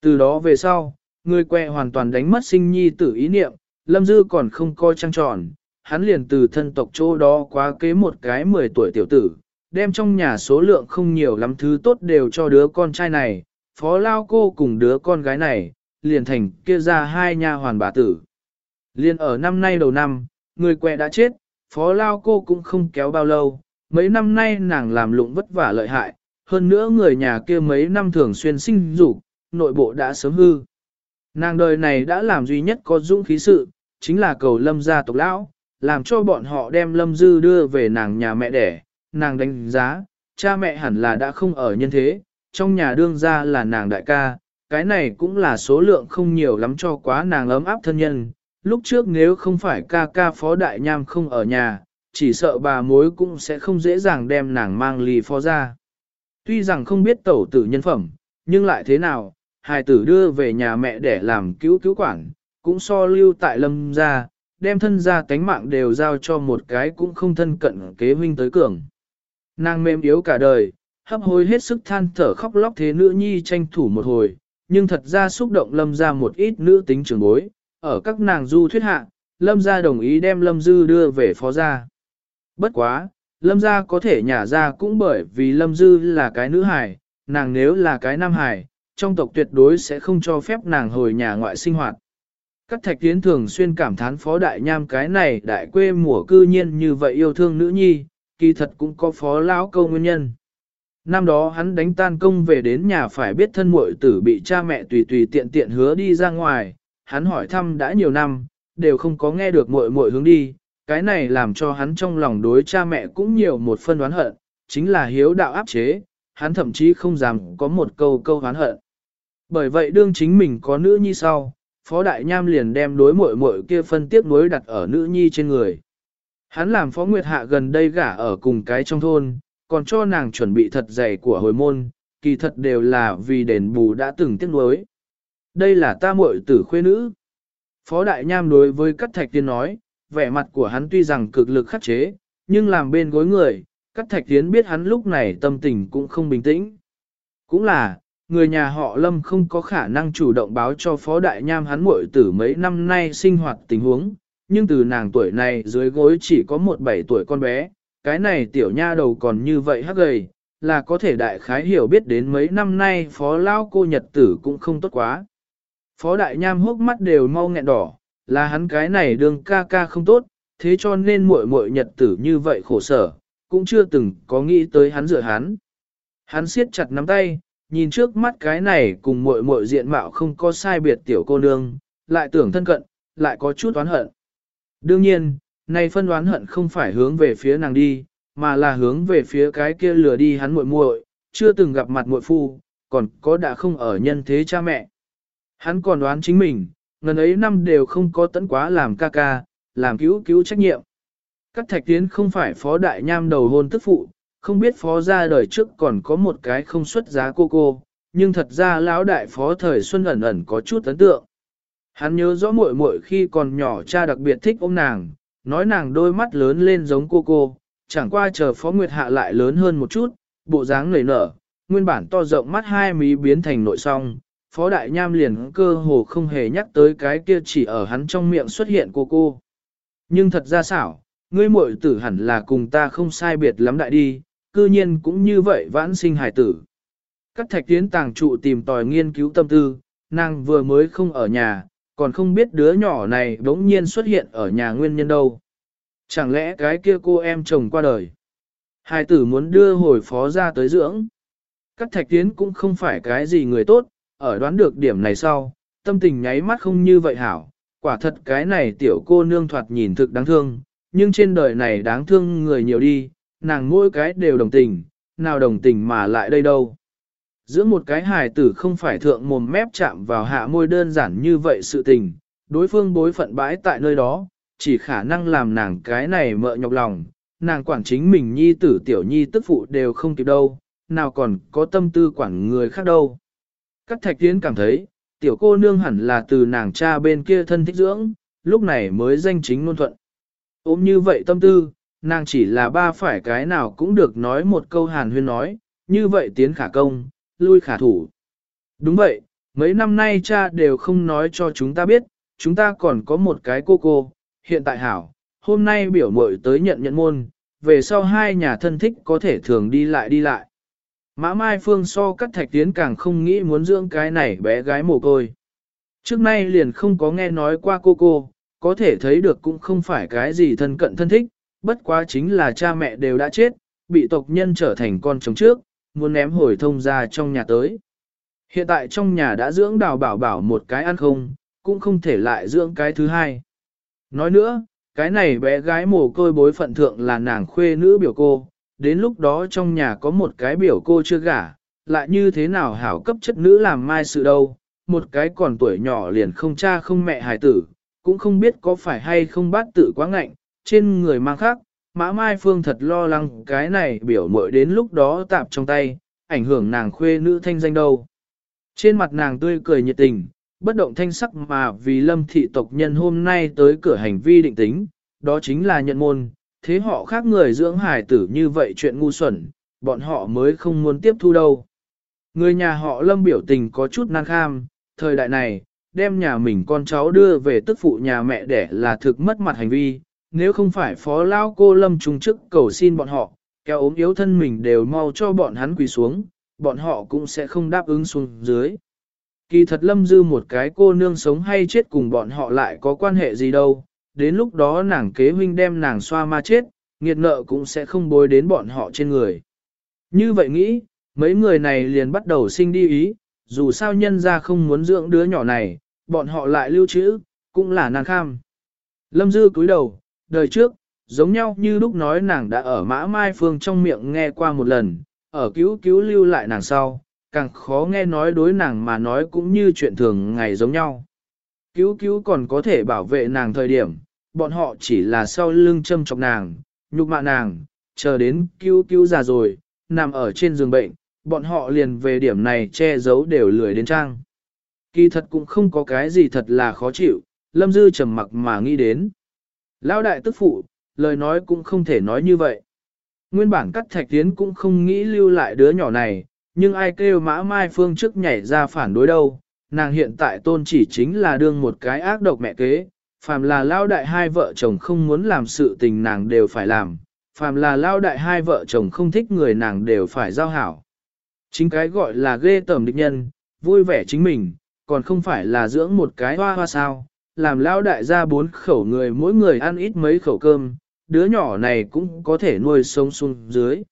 Từ đó về sau, người quẹ hoàn toàn đánh mất sinh nhi tử ý niệm, Lâm Dư còn không coi trăng tròn, hắn liền từ thân tộc chỗ đó quá kế một cái 10 tuổi tiểu tử, đem trong nhà số lượng không nhiều lắm thứ tốt đều cho đứa con trai này, phó lao cô cùng đứa con gái này, liền thành kia ra hai nha hoàn bà tử. Liền ở năm nay đầu năm, người quẹ đã chết, phó lao cô cũng không kéo bao lâu, mấy năm nay nàng làm lụng vất vả lợi hại, hơn nữa người nhà kia mấy năm thường xuyên sinh dục, nội bộ đã sớm hư. Nàng đời này đã làm duy nhất có dũng khí sự, chính là cầu lâm gia tộc lão, làm cho bọn họ đem lâm dư đưa về nàng nhà mẹ đẻ, nàng đánh giá, cha mẹ hẳn là đã không ở nhân thế, trong nhà đương gia là nàng đại ca, cái này cũng là số lượng không nhiều lắm cho quá nàng ấm áp thân nhân. Lúc trước nếu không phải ca ca phó đại nham không ở nhà, chỉ sợ bà mối cũng sẽ không dễ dàng đem nàng mang lì phó ra. Tuy rằng không biết tẩu tử nhân phẩm, nhưng lại thế nào, hài tử đưa về nhà mẹ để làm cứu cứu quản, cũng so lưu tại lâm gia, đem thân gia tánh mạng đều giao cho một cái cũng không thân cận kế huynh tới cường. Nàng mềm yếu cả đời, hấp hối hết sức than thở khóc lóc thế nữ nhi tranh thủ một hồi, nhưng thật ra xúc động lâm ra một ít nữ tính trưởng bối, ở các nàng du thuyết hạ, lâm gia đồng ý đem lâm dư đưa về phó gia. Bất quá, lâm gia có thể nhả ra cũng bởi vì lâm dư là cái nữ hài, nàng nếu là cái nam hài, trong tộc tuyệt đối sẽ không cho phép nàng hồi nhà ngoại sinh hoạt. Các thạch tiến thường xuyên cảm thán phó đại nham cái này đại quê mùa cư nhiên như vậy yêu thương nữ nhi, kỳ thật cũng có phó lão câu nguyên nhân. Năm đó hắn đánh tan công về đến nhà phải biết thân muội tử bị cha mẹ tùy tùy tiện tiện hứa đi ra ngoài, hắn hỏi thăm đã nhiều năm, đều không có nghe được muội muội hướng đi, cái này làm cho hắn trong lòng đối cha mẹ cũng nhiều một phân đoán hận, chính là hiếu đạo áp chế, hắn thậm chí không dám có một câu câu đoán hận. Bởi vậy đương chính mình có nữ nhi sau, Phó Đại Nham liền đem đối muội muội kia phân tiếc nuối đặt ở nữ nhi trên người. Hắn làm Phó Nguyệt Hạ gần đây gả ở cùng cái trong thôn, còn cho nàng chuẩn bị thật dày của hồi môn, kỳ thật đều là vì đền bù đã từng tiếc nuối. Đây là ta muội tử khuê nữ. Phó Đại Nham đối với Cát Thạch Tiên nói, vẻ mặt của hắn tuy rằng cực lực khắc chế, nhưng làm bên gối người, Cát Thạch Tiên biết hắn lúc này tâm tình cũng không bình tĩnh. Cũng là, người nhà họ Lâm không có khả năng chủ động báo cho Phó Đại Nham hắn muội tử mấy năm nay sinh hoạt tình huống, nhưng từ nàng tuổi này dưới gối chỉ có một bảy tuổi con bé, cái này tiểu nha đầu còn như vậy hắc gầy, là có thể đại khái hiểu biết đến mấy năm nay phó lao cô nhật tử cũng không tốt quá. Phó đại nham hốc mắt đều mau nghẹn đỏ, là hắn cái này đương ca ca không tốt, thế cho nên muội muội nhật tử như vậy khổ sở, cũng chưa từng có nghĩ tới hắn dựa hắn. Hắn siết chặt nắm tay, nhìn trước mắt cái này cùng muội muội diện mạo không có sai biệt tiểu cô nương, lại tưởng thân cận, lại có chút oán hận. Đương nhiên, này phân đoán hận không phải hướng về phía nàng đi, mà là hướng về phía cái kia lừa đi hắn muội muội, chưa từng gặp mặt muội phu, còn có đã không ở nhân thế cha mẹ. Hắn còn đoán chính mình, ngần ấy năm đều không có tấn quá làm ca ca, làm cứu cứu trách nhiệm. Các thạch tiến không phải phó đại nham đầu hôn tức phụ, không biết phó ra đời trước còn có một cái không xuất giá cô cô, nhưng thật ra lão đại phó thời xuân ẩn ẩn có chút ấn tượng. Hắn nhớ rõ muội muội khi còn nhỏ cha đặc biệt thích ôm nàng, nói nàng đôi mắt lớn lên giống cô cô, chẳng qua chờ Phó Nguyệt Hạ lại lớn hơn một chút, bộ dáng nảy nở, nguyên bản to rộng mắt hai mí biến thành nội song, Phó Đại Nham liền cơ hồ không hề nhắc tới cái kia chỉ ở hắn trong miệng xuất hiện cô cô. Nhưng thật ra xảo, ngươi muội tử hẳn là cùng ta không sai biệt lắm đại đi, cư nhiên cũng như vậy vãn sinh hải tử. Các thạch tiến tàng trụ tìm tòi nghiên cứu tâm tư, nàng vừa mới không ở nhà, còn không biết đứa nhỏ này đống nhiên xuất hiện ở nhà nguyên nhân đâu. Chẳng lẽ cái kia cô em chồng qua đời? Hải tử muốn đưa hồi phó ra tới dưỡng. Các thạch tiến cũng không phải cái gì người tốt, ở đoán được điểm này sau, tâm tình nháy mắt không như vậy hảo. Quả thật cái này tiểu cô nương thoạt nhìn thực đáng thương, nhưng trên đời này đáng thương người nhiều đi, nàng mỗi cái đều đồng tình, nào đồng tình mà lại đây đâu giữa một cái hài tử không phải thượng mồm mép chạm vào hạ môi đơn giản như vậy sự tình, đối phương bối phận bãi tại nơi đó, chỉ khả năng làm nàng cái này mợ nhọc lòng, nàng quản chính mình nhi tử tiểu nhi tức phụ đều không kịp đâu, nào còn có tâm tư quản người khác đâu. Các thạch tiến cảm thấy, tiểu cô nương hẳn là từ nàng cha bên kia thân thích dưỡng, lúc này mới danh chính ngôn thuận. Ôm như vậy tâm tư, nàng chỉ là ba phải cái nào cũng được nói một câu hàn huyên nói, như vậy tiến khả công, lui khả thủ. Đúng vậy, mấy năm nay cha đều không nói cho chúng ta biết, chúng ta còn có một cái cô cô, hiện tại hảo, hôm nay biểu mội tới nhận nhận môn, về sau hai nhà thân thích có thể thường đi lại đi lại. Mã Mai Phương so cắt thạch tiến càng không nghĩ muốn dưỡng cái này bé gái mồ côi. Trước nay liền không có nghe nói qua cô cô, có thể thấy được cũng không phải cái gì thân cận thân thích, bất quá chính là cha mẹ đều đã chết, bị tộc nhân trở thành con chồng trước, muốn ném hồi thông ra trong nhà tới. Hiện tại trong nhà đã dưỡng đào bảo bảo một cái ăn không, cũng không thể lại dưỡng cái thứ hai. Nói nữa, cái này bé gái mồ côi bối phận thượng là nàng khuê nữ biểu cô, đến lúc đó trong nhà có một cái biểu cô chưa gả, lại như thế nào hảo cấp chất nữ làm mai sự đâu, một cái còn tuổi nhỏ liền không cha không mẹ hài tử, cũng không biết có phải hay không bát tự quá ngạnh, trên người mang khác, mã mai phương thật lo lắng cái này biểu mội đến lúc đó tạp trong tay, ảnh hưởng nàng khuê nữ thanh danh đâu. Trên mặt nàng tươi cười nhiệt tình, bất động thanh sắc mà vì lâm thị tộc nhân hôm nay tới cửa hành vi định tính, đó chính là nhận môn, thế họ khác người dưỡng hải tử như vậy chuyện ngu xuẩn, bọn họ mới không muốn tiếp thu đâu. Người nhà họ lâm biểu tình có chút năng kham, thời đại này, đem nhà mình con cháu đưa về tức phụ nhà mẹ đẻ là thực mất mặt hành vi, nếu không phải phó lao cô lâm trùng chức cầu xin bọn họ, kéo ốm yếu thân mình đều mau cho bọn hắn quỳ xuống, bọn họ cũng sẽ không đáp ứng xuống dưới. Kỳ thật lâm dư một cái cô nương sống hay chết cùng bọn họ lại có quan hệ gì đâu, đến lúc đó nàng kế huynh đem nàng xoa ma chết, nghiệt nợ cũng sẽ không bối đến bọn họ trên người. Như vậy nghĩ, mấy người này liền bắt đầu sinh đi ý, dù sao nhân ra không muốn dưỡng đứa nhỏ này, bọn họ lại lưu trữ, cũng là nàng kham. Lâm dư cúi đầu, đời trước, giống nhau như lúc nói nàng đã ở mã mai phương trong miệng nghe qua một lần, ở cứu cứu lưu lại nàng sau, càng khó nghe nói đối nàng mà nói cũng như chuyện thường ngày giống nhau. Cứu cứu còn có thể bảo vệ nàng thời điểm, bọn họ chỉ là sau lưng châm chọc nàng, nhục mạ nàng, chờ đến cứu cứu già rồi, nằm ở trên giường bệnh, bọn họ liền về điểm này che giấu đều lười đến trang. Kỳ thật cũng không có cái gì thật là khó chịu, Lâm Dư trầm mặc mà nghĩ đến. Lão đại tức phụ, lời nói cũng không thể nói như vậy. Nguyên bản cắt thạch tiến cũng không nghĩ lưu lại đứa nhỏ này, nhưng ai kêu mã mai phương trước nhảy ra phản đối đâu, nàng hiện tại tôn chỉ chính là đương một cái ác độc mẹ kế, phàm là lao đại hai vợ chồng không muốn làm sự tình nàng đều phải làm, phàm là lao đại hai vợ chồng không thích người nàng đều phải giao hảo. Chính cái gọi là ghê tởm địch nhân, vui vẻ chính mình, còn không phải là dưỡng một cái hoa hoa sao, làm lao đại ra bốn khẩu người mỗi người ăn ít mấy khẩu cơm, đứa nhỏ này cũng có thể nuôi sống xuống dưới.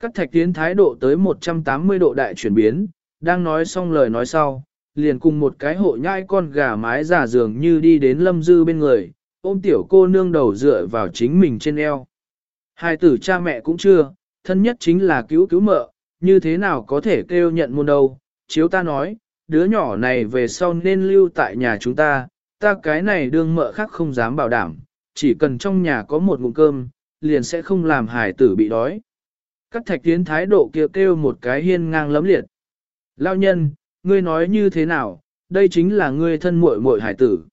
Các thạch tiến thái độ tới 180 độ đại chuyển biến, đang nói xong lời nói sau, liền cùng một cái hộ nhai con gà mái giả dường như đi đến lâm dư bên người, ôm tiểu cô nương đầu dựa vào chính mình trên eo. Hai tử cha mẹ cũng chưa, thân nhất chính là cứu cứu mợ, như thế nào có thể kêu nhận môn đâu, chiếu ta nói, đứa nhỏ này về sau nên lưu tại nhà chúng ta, ta cái này đương mợ khác không dám bảo đảm, chỉ cần trong nhà có một ngụm cơm, liền sẽ không làm hải tử bị đói. Các thạch tiến thái độ kia kêu, kêu một cái hiên ngang lấm liệt. Lao nhân, ngươi nói như thế nào, đây chính là ngươi thân muội muội hải tử.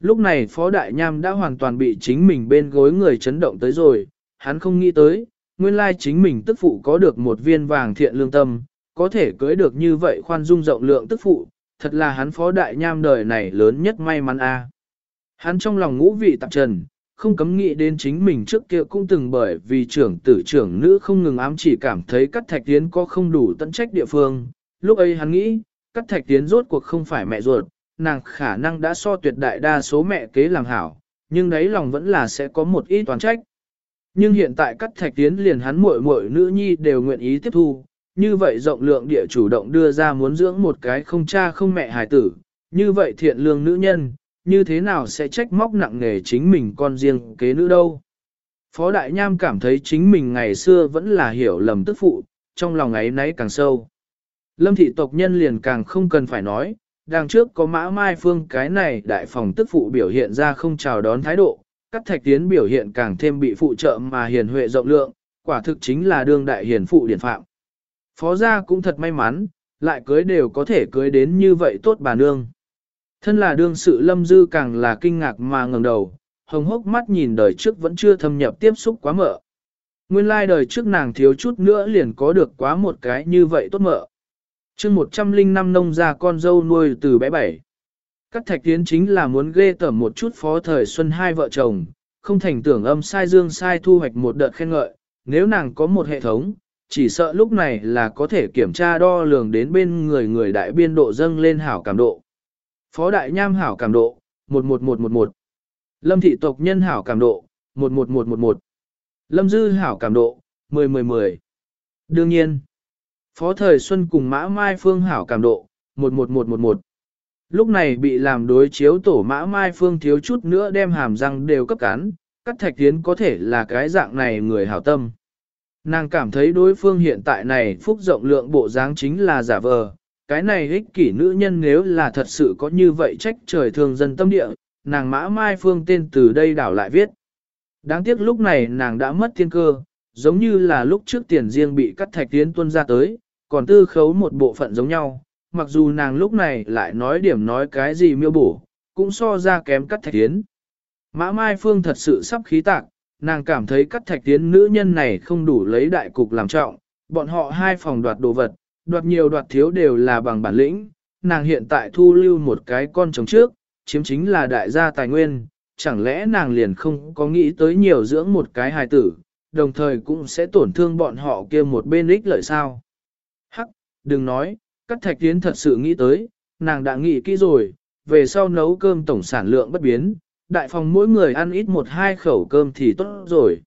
Lúc này Phó Đại Nham đã hoàn toàn bị chính mình bên gối người chấn động tới rồi, hắn không nghĩ tới, nguyên lai chính mình tức phụ có được một viên vàng thiện lương tâm, có thể cưới được như vậy khoan dung rộng lượng tức phụ, thật là hắn Phó Đại Nham đời này lớn nhất may mắn a. Hắn trong lòng ngũ vị tạp trần, không cấm nghĩ đến chính mình trước kia cũng từng bởi vì trưởng tử trưởng nữ không ngừng ám chỉ cảm thấy cắt thạch tiến có không đủ tận trách địa phương. Lúc ấy hắn nghĩ, cắt thạch tiến rốt cuộc không phải mẹ ruột, nàng khả năng đã so tuyệt đại đa số mẹ kế làm hảo, nhưng đấy lòng vẫn là sẽ có một ít toán trách. Nhưng hiện tại cắt thạch tiến liền hắn muội muội nữ nhi đều nguyện ý tiếp thu, như vậy rộng lượng địa chủ động đưa ra muốn dưỡng một cái không cha không mẹ hài tử, như vậy thiện lương nữ nhân, như thế nào sẽ trách móc nặng nề chính mình con riêng kế nữ đâu. Phó Đại Nham cảm thấy chính mình ngày xưa vẫn là hiểu lầm tức phụ, trong lòng ấy nấy càng sâu. Lâm thị tộc nhân liền càng không cần phải nói, đằng trước có mã mai phương cái này đại phòng tức phụ biểu hiện ra không chào đón thái độ, các thạch tiến biểu hiện càng thêm bị phụ trợ mà hiền huệ rộng lượng, quả thực chính là đương đại hiền phụ điển phạm. Phó gia cũng thật may mắn, lại cưới đều có thể cưới đến như vậy tốt bà nương. Thân là đương sự lâm dư càng là kinh ngạc mà ngẩng đầu, hồng hốc mắt nhìn đời trước vẫn chưa thâm nhập tiếp xúc quá mợ. Nguyên lai đời trước nàng thiếu chút nữa liền có được quá một cái như vậy tốt mợ. chương 105 nông ra con dâu nuôi từ bé bảy. Các thạch tiến chính là muốn ghê tởm một chút phó thời xuân hai vợ chồng, không thành tưởng âm sai dương sai thu hoạch một đợt khen ngợi, nếu nàng có một hệ thống, chỉ sợ lúc này là có thể kiểm tra đo lường đến bên người người đại biên độ dâng lên hảo cảm độ. Phó đại nham hảo cảm độ, 11111. Lâm thị tộc nhân hảo cảm độ, 11111. Lâm dư hảo cảm độ, 101010. Đương nhiên, Phó thời Xuân cùng Mã Mai Phương hảo cảm độ, 11111. Lúc này bị làm đối chiếu tổ mã mai phương thiếu chút nữa đem hàm răng đều cấp cán cắt thạch tiến có thể là cái dạng này người hảo tâm. Nàng cảm thấy đối phương hiện tại này phúc rộng lượng bộ dáng chính là giả vờ, cái này ích kỷ nữ nhân nếu là thật sự có như vậy trách trời thường dân tâm địa, nàng mã mai phương tên từ đây đảo lại viết. Đáng tiếc lúc này nàng đã mất thiên cơ, giống như là lúc trước tiền riêng bị cắt thạch tiến tuân ra tới, còn tư khấu một bộ phận giống nhau, mặc dù nàng lúc này lại nói điểm nói cái gì miêu bổ, cũng so ra kém cắt thạch tiến. Mã Mai Phương thật sự sắp khí tạc, nàng cảm thấy cắt thạch tiến nữ nhân này không đủ lấy đại cục làm trọng, bọn họ hai phòng đoạt đồ vật, đoạt nhiều đoạt thiếu đều là bằng bản lĩnh, nàng hiện tại thu lưu một cái con chồng trước, chiếm chính là đại gia tài nguyên, chẳng lẽ nàng liền không có nghĩ tới nhiều dưỡng một cái hài tử, đồng thời cũng sẽ tổn thương bọn họ kia một bên ích lợi sao. Hắc, đừng nói, Cắt thạch tiến thật sự nghĩ tới, nàng đã nghĩ kỹ rồi, về sau nấu cơm tổng sản lượng bất biến, đại phòng mỗi người ăn ít một hai khẩu cơm thì tốt rồi.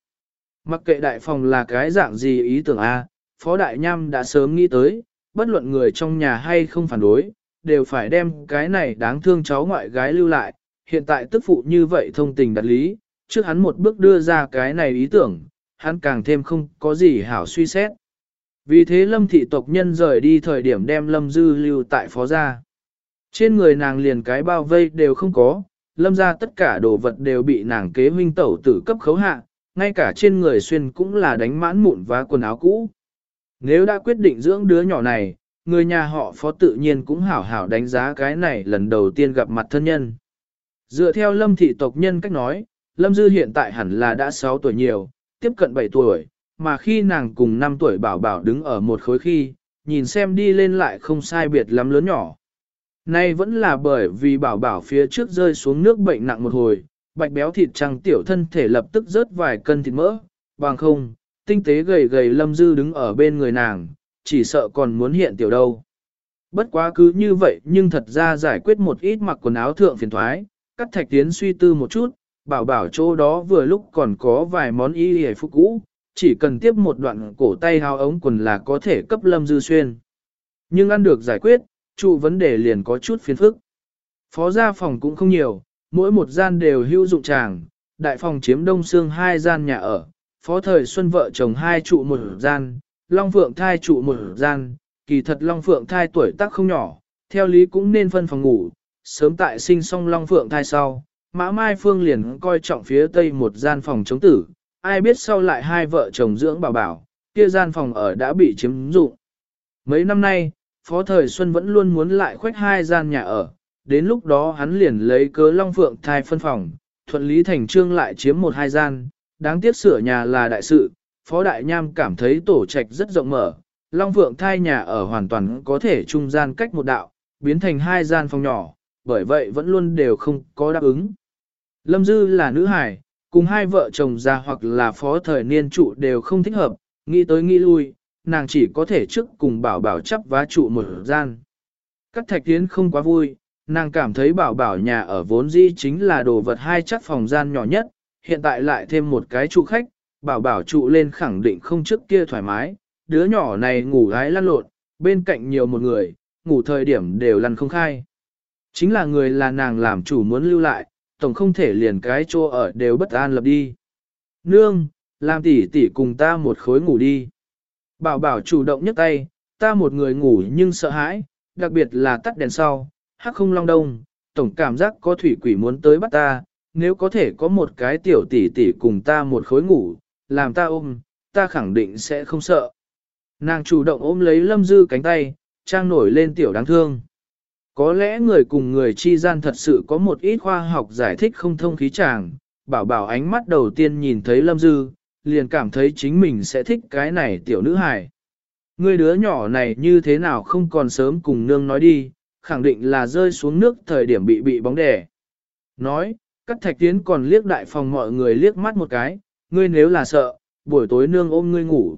Mặc kệ đại phòng là cái dạng gì ý tưởng A, Phó Đại Nham đã sớm nghĩ tới, bất luận người trong nhà hay không phản đối, đều phải đem cái này đáng thương cháu ngoại gái lưu lại. Hiện tại tức phụ như vậy thông tình đặt lý, trước hắn một bước đưa ra cái này ý tưởng, hắn càng thêm không có gì hảo suy xét. Vì thế lâm thị tộc nhân rời đi thời điểm đem lâm dư lưu tại phó gia. Trên người nàng liền cái bao vây đều không có, lâm ra tất cả đồ vật đều bị nàng kế huynh tẩu tử cấp khấu hạ, ngay cả trên người xuyên cũng là đánh mãn mụn và quần áo cũ. Nếu đã quyết định dưỡng đứa nhỏ này, người nhà họ phó tự nhiên cũng hảo hảo đánh giá cái này lần đầu tiên gặp mặt thân nhân. Dựa theo lâm thị tộc nhân cách nói, lâm dư hiện tại hẳn là đã 6 tuổi nhiều, tiếp cận 7 tuổi, mà khi nàng cùng 5 tuổi bảo bảo đứng ở một khối khi, nhìn xem đi lên lại không sai biệt lắm lớn nhỏ. Nay vẫn là bởi vì bảo bảo phía trước rơi xuống nước bệnh nặng một hồi, bạch béo thịt trăng tiểu thân thể lập tức rớt vài cân thịt mỡ, bằng không, tinh tế gầy gầy lâm dư đứng ở bên người nàng, chỉ sợ còn muốn hiện tiểu đâu. Bất quá cứ như vậy nhưng thật ra giải quyết một ít mặc quần áo thượng phiền thoái, cắt thạch tiến suy tư một chút, bảo bảo chỗ đó vừa lúc còn có vài món y hề phúc cũ, chỉ cần tiếp một đoạn cổ tay hao ống quần là có thể cấp lâm dư xuyên. Nhưng ăn được giải quyết, trụ vấn đề liền có chút phiền phức. Phó gia phòng cũng không nhiều, mỗi một gian đều hữu dụng tràng, đại phòng chiếm đông xương hai gian nhà ở, phó thời xuân vợ chồng hai trụ một gian, long phượng thai trụ một gian, kỳ thật long phượng thai tuổi tác không nhỏ, theo lý cũng nên phân phòng ngủ, sớm tại sinh xong long phượng thai sau, mã mai phương liền coi trọng phía tây một gian phòng chống tử, ai biết sau lại hai vợ chồng dưỡng bảo bảo, kia gian phòng ở đã bị chiếm dụng. Mấy năm nay, Phó Thời Xuân vẫn luôn muốn lại khoách hai gian nhà ở, đến lúc đó hắn liền lấy cớ Long Phượng thai phân phòng, thuận lý thành trương lại chiếm một hai gian, đáng tiếc sửa nhà là đại sự, Phó Đại Nham cảm thấy tổ trạch rất rộng mở, Long Phượng thai nhà ở hoàn toàn có thể trung gian cách một đạo, biến thành hai gian phòng nhỏ, bởi vậy vẫn luôn đều không có đáp ứng. Lâm Dư là nữ hải, cùng hai vợ chồng già hoặc là phó thời niên trụ đều không thích hợp, nghĩ tới nghĩ lui, nàng chỉ có thể trước cùng bảo bảo chấp vá trụ một gian. Cắt thạch tiến không quá vui, nàng cảm thấy bảo bảo nhà ở vốn dĩ chính là đồ vật hai chắc phòng gian nhỏ nhất, hiện tại lại thêm một cái trụ khách, bảo bảo trụ lên khẳng định không trước kia thoải mái, đứa nhỏ này ngủ gái lăn lộn, bên cạnh nhiều một người, ngủ thời điểm đều lăn không khai. Chính là người là nàng làm chủ muốn lưu lại, tổng không thể liền cái chỗ ở đều bất an lập đi. Nương, làm tỷ tỷ cùng ta một khối ngủ đi. Bảo bảo chủ động nhấc tay, ta một người ngủ nhưng sợ hãi, đặc biệt là tắt đèn sau, hắc không long đông, tổng cảm giác có thủy quỷ muốn tới bắt ta, nếu có thể có một cái tiểu tỷ tỷ cùng ta một khối ngủ, làm ta ôm, ta khẳng định sẽ không sợ. Nàng chủ động ôm lấy lâm dư cánh tay, trang nổi lên tiểu đáng thương. Có lẽ người cùng người chi gian thật sự có một ít khoa học giải thích không thông khí chàng, bảo bảo ánh mắt đầu tiên nhìn thấy Lâm Dư, liền cảm thấy chính mình sẽ thích cái này tiểu nữ hài. Người đứa nhỏ này như thế nào không còn sớm cùng nương nói đi, khẳng định là rơi xuống nước thời điểm bị bị bóng đè. Nói, cắt thạch tiến còn liếc đại phòng mọi người liếc mắt một cái, ngươi nếu là sợ, buổi tối nương ôm ngươi ngủ.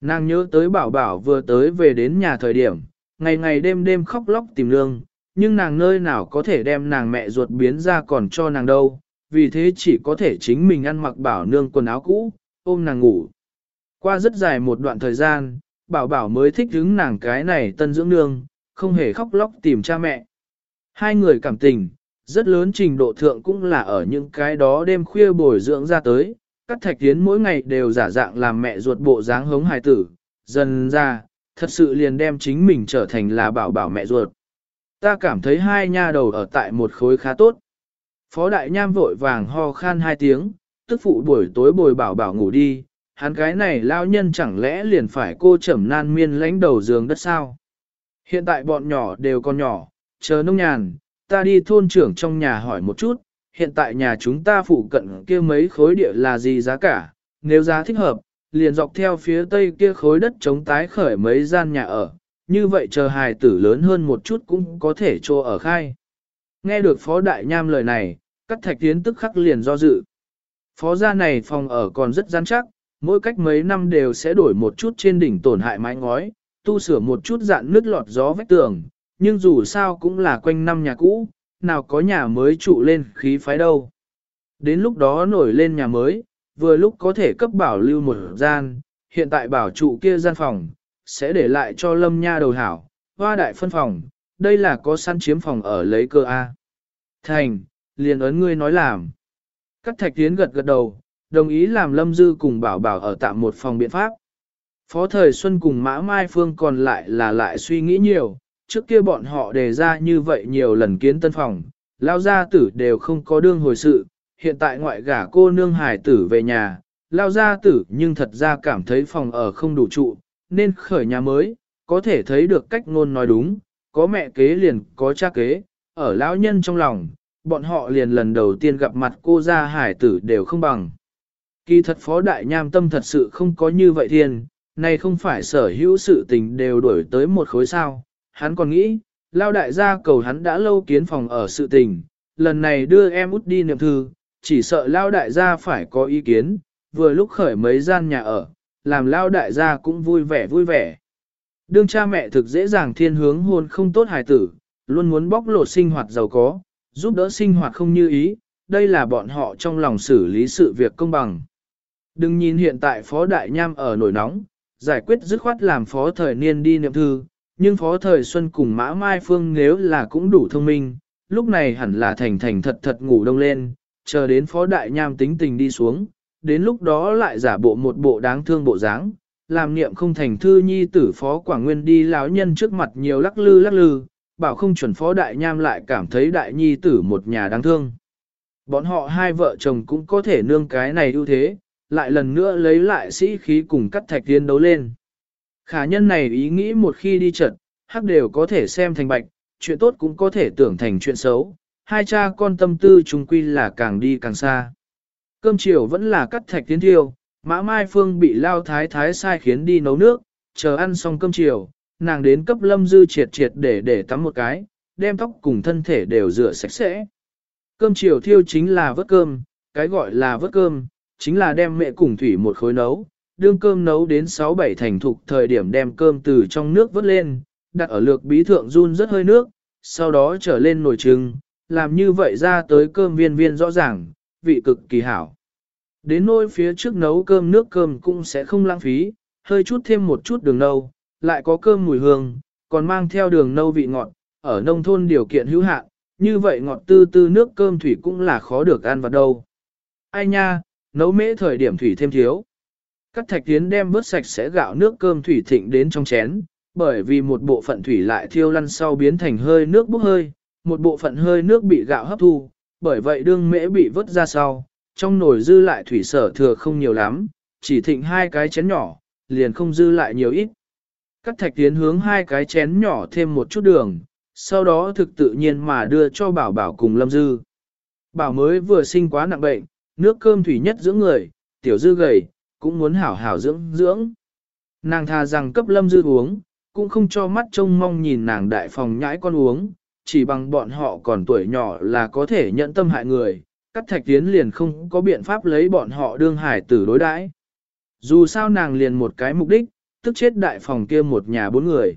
Nàng nhớ tới bảo bảo vừa tới về đến nhà thời điểm, ngày ngày đêm đêm khóc lóc tìm nương nhưng nàng nơi nào có thể đem nàng mẹ ruột biến ra còn cho nàng đâu, vì thế chỉ có thể chính mình ăn mặc bảo nương quần áo cũ, ôm nàng ngủ. Qua rất dài một đoạn thời gian, bảo bảo mới thích hứng nàng cái này tân dưỡng nương, không hề khóc lóc tìm cha mẹ. Hai người cảm tình, rất lớn trình độ thượng cũng là ở những cái đó đêm khuya bồi dưỡng ra tới, các thạch tiến mỗi ngày đều giả dạng làm mẹ ruột bộ dáng hống hài tử, dần ra, thật sự liền đem chính mình trở thành là bảo bảo mẹ ruột. Ta cảm thấy hai nha đầu ở tại một khối khá tốt. Phó đại nham vội vàng ho khan hai tiếng, tức phụ buổi tối bồi bảo bảo ngủ đi, hắn cái này lao nhân chẳng lẽ liền phải cô trầm nan miên lãnh đầu giường đất sao. Hiện tại bọn nhỏ đều còn nhỏ, chờ nông nhàn, ta đi thôn trưởng trong nhà hỏi một chút, hiện tại nhà chúng ta phụ cận kia mấy khối địa là gì giá cả, nếu giá thích hợp, liền dọc theo phía tây kia khối đất chống tái khởi mấy gian nhà ở, như vậy chờ hài tử lớn hơn một chút cũng có thể cho ở khai. Nghe được Phó Đại Nham lời này, cắt thạch tiến tức khắc liền do dự. Phó gia này phòng ở còn rất gian chắc, mỗi cách mấy năm đều sẽ đổi một chút trên đỉnh tổn hại mái ngói, tu sửa một chút dạn nước lọt gió vách tường, nhưng dù sao cũng là quanh năm nhà cũ, nào có nhà mới trụ lên khí phái đâu. Đến lúc đó nổi lên nhà mới, vừa lúc có thể cấp bảo lưu một gian, hiện tại bảo trụ kia gian phòng, sẽ để lại cho lâm nha đầu hảo, hoa đại phân phòng, đây là có săn chiếm phòng ở lấy cơ A. Thành, liền ấn ngươi nói làm. Cắt thạch tiến gật gật đầu, đồng ý làm lâm dư cùng bảo bảo ở tạm một phòng biện pháp. Phó thời Xuân cùng Mã Mai Phương còn lại là lại suy nghĩ nhiều, trước kia bọn họ đề ra như vậy nhiều lần kiến tân phòng, lao gia tử đều không có đương hồi sự, hiện tại ngoại gả cô nương hải tử về nhà, lao gia tử nhưng thật ra cảm thấy phòng ở không đủ trụ, nên khởi nhà mới, có thể thấy được cách ngôn nói đúng, có mẹ kế liền có cha kế, ở lão nhân trong lòng, bọn họ liền lần đầu tiên gặp mặt cô gia hải tử đều không bằng. Kỳ thật phó đại nham tâm thật sự không có như vậy thiên, này không phải sở hữu sự tình đều đổi tới một khối sao, hắn còn nghĩ, lao đại gia cầu hắn đã lâu kiến phòng ở sự tình, lần này đưa em út đi niệm thư, chỉ sợ lao đại gia phải có ý kiến, vừa lúc khởi mấy gian nhà ở, làm lao đại gia cũng vui vẻ vui vẻ. Đương cha mẹ thực dễ dàng thiên hướng hôn không tốt hài tử, luôn muốn bóc lột sinh hoạt giàu có, giúp đỡ sinh hoạt không như ý, đây là bọn họ trong lòng xử lý sự việc công bằng. Đừng nhìn hiện tại phó đại nham ở nổi nóng, giải quyết dứt khoát làm phó thời niên đi niệm thư, nhưng phó thời xuân cùng mã mai phương nếu là cũng đủ thông minh, lúc này hẳn là thành thành thật thật ngủ đông lên, chờ đến phó đại nham tính tình đi xuống, đến lúc đó lại giả bộ một bộ đáng thương bộ dáng, làm niệm không thành thư nhi tử phó quảng nguyên đi lão nhân trước mặt nhiều lắc lư lắc lư, bảo không chuẩn phó đại nham lại cảm thấy đại nhi tử một nhà đáng thương. Bọn họ hai vợ chồng cũng có thể nương cái này ưu thế, lại lần nữa lấy lại sĩ khí cùng cắt thạch tiến đấu lên. Khả nhân này ý nghĩ một khi đi trận, hắc đều có thể xem thành bạch, chuyện tốt cũng có thể tưởng thành chuyện xấu, hai cha con tâm tư chung quy là càng đi càng xa. Cơm chiều vẫn là cắt thạch tiến thiêu, mã mai phương bị lao thái thái sai khiến đi nấu nước, chờ ăn xong cơm chiều, nàng đến cấp lâm dư triệt triệt để để tắm một cái, đem tóc cùng thân thể đều rửa sạch sẽ. Cơm chiều thiêu chính là vớt cơm, cái gọi là vớt cơm, chính là đem mẹ cùng thủy một khối nấu, đương cơm nấu đến 6-7 thành thục thời điểm đem cơm từ trong nước vớt lên, đặt ở lược bí thượng run rất hơi nước, sau đó trở lên nồi trưng, làm như vậy ra tới cơm viên viên rõ ràng, vị cực kỳ hảo. Đến nôi phía trước nấu cơm nước cơm cũng sẽ không lãng phí, hơi chút thêm một chút đường nâu, lại có cơm mùi hương, còn mang theo đường nâu vị ngọt, ở nông thôn điều kiện hữu hạn, như vậy ngọt tư tư nước cơm thủy cũng là khó được ăn vào đâu. Ai nha, nấu mễ thời điểm thủy thêm thiếu. Các thạch tiến đem vớt sạch sẽ gạo nước cơm thủy thịnh đến trong chén, bởi vì một bộ phận thủy lại thiêu lăn sau biến thành hơi nước bốc hơi, một bộ phận hơi nước bị gạo hấp thu, bởi vậy đương mễ bị vớt ra sau, trong nồi dư lại thủy sở thừa không nhiều lắm, chỉ thịnh hai cái chén nhỏ, liền không dư lại nhiều ít. Cắt thạch tiến hướng hai cái chén nhỏ thêm một chút đường, sau đó thực tự nhiên mà đưa cho bảo bảo cùng lâm dư. Bảo mới vừa sinh quá nặng bệnh, nước cơm thủy nhất dưỡng người, tiểu dư gầy, cũng muốn hảo hảo dưỡng dưỡng. Nàng tha rằng cấp lâm dư uống, cũng không cho mắt trông mong nhìn nàng đại phòng nhãi con uống, chỉ bằng bọn họ còn tuổi nhỏ là có thể nhận tâm hại người, cắt thạch tiến liền không có biện pháp lấy bọn họ đương hải tử đối đãi. Dù sao nàng liền một cái mục đích, tức chết đại phòng kia một nhà bốn người.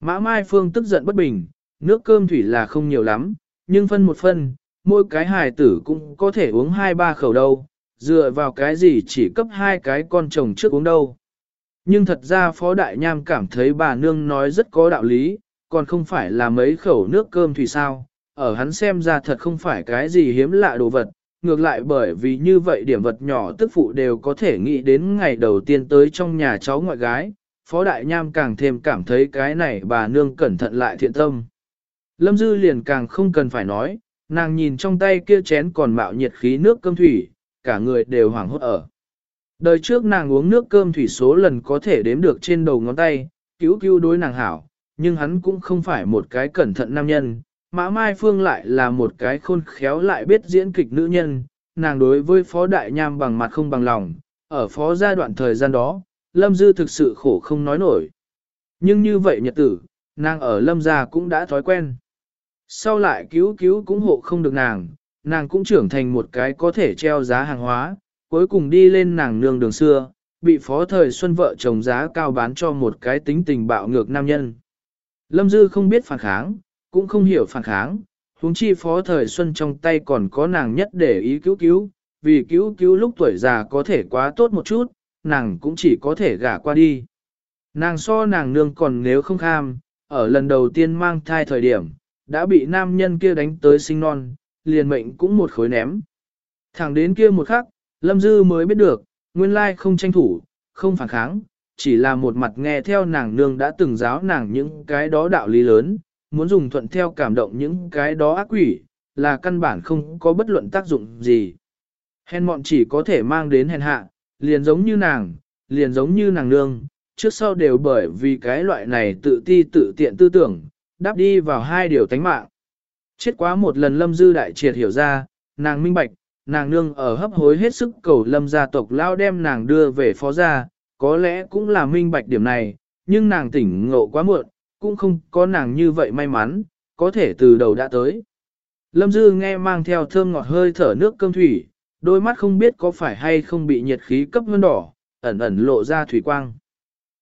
Mã Mai Phương tức giận bất bình, nước cơm thủy là không nhiều lắm, nhưng phân một phân, mỗi cái hài tử cũng có thể uống hai ba khẩu đâu, dựa vào cái gì chỉ cấp hai cái con chồng trước uống đâu. Nhưng thật ra Phó Đại Nham cảm thấy bà nương nói rất có đạo lý, còn không phải là mấy khẩu nước cơm thủy sao, ở hắn xem ra thật không phải cái gì hiếm lạ đồ vật, ngược lại bởi vì như vậy điểm vật nhỏ tức phụ đều có thể nghĩ đến ngày đầu tiên tới trong nhà cháu ngoại gái, Phó Đại Nham càng thêm cảm thấy cái này bà nương cẩn thận lại thiện tâm. Lâm Dư liền càng không cần phải nói, nàng nhìn trong tay kia chén còn mạo nhiệt khí nước cơm thủy, cả người đều hoảng hốt ở. Đời trước nàng uống nước cơm thủy số lần có thể đếm được trên đầu ngón tay, cứu cứu đối nàng hảo, nhưng hắn cũng không phải một cái cẩn thận nam nhân. Mã Mai Phương lại là một cái khôn khéo lại biết diễn kịch nữ nhân, nàng đối với Phó Đại Nham bằng mặt không bằng lòng, ở phó gia đoạn thời gian đó, Lâm Dư thực sự khổ không nói nổi. Nhưng như vậy nhật tử, nàng ở Lâm gia cũng đã thói quen. Sau lại cứu cứu cũng hộ không được nàng, nàng cũng trưởng thành một cái có thể treo giá hàng hóa, cuối cùng đi lên nàng nương đường xưa, bị phó thời xuân vợ chồng giá cao bán cho một cái tính tình bạo ngược nam nhân. Lâm Dư không biết phản kháng, cũng không hiểu phản kháng, huống chi phó thời xuân trong tay còn có nàng nhất để ý cứu cứu, vì cứu cứu lúc tuổi già có thể quá tốt một chút, nàng cũng chỉ có thể gả qua đi. Nàng so nàng nương còn nếu không kham, ở lần đầu tiên mang thai thời điểm, đã bị nam nhân kia đánh tới sinh non, liền mệnh cũng một khối ném. Thẳng đến kia một khắc, Lâm Dư mới biết được, nguyên lai không tranh thủ, không phản kháng, chỉ là một mặt nghe theo nàng nương đã từng giáo nàng những cái đó đạo lý lớn, muốn dùng thuận theo cảm động những cái đó ác quỷ, là căn bản không có bất luận tác dụng gì. Hèn mọn chỉ có thể mang đến hèn hạ, liền giống như nàng, liền giống như nàng nương, trước sau đều bởi vì cái loại này tự ti tự tiện tư tưởng, đáp đi vào hai điều tánh mạng. Chết quá một lần lâm dư đại triệt hiểu ra, nàng minh bạch, nàng nương ở hấp hối hết sức cầu lâm gia tộc lao đem nàng đưa về phó gia, có lẽ cũng là minh bạch điểm này, nhưng nàng tỉnh ngộ quá muộn, cũng không có nàng như vậy may mắn, có thể từ đầu đã tới. Lâm Dư nghe mang theo thơm ngọt hơi thở nước cơm thủy, đôi mắt không biết có phải hay không bị nhiệt khí cấp hơn đỏ, ẩn ẩn lộ ra thủy quang.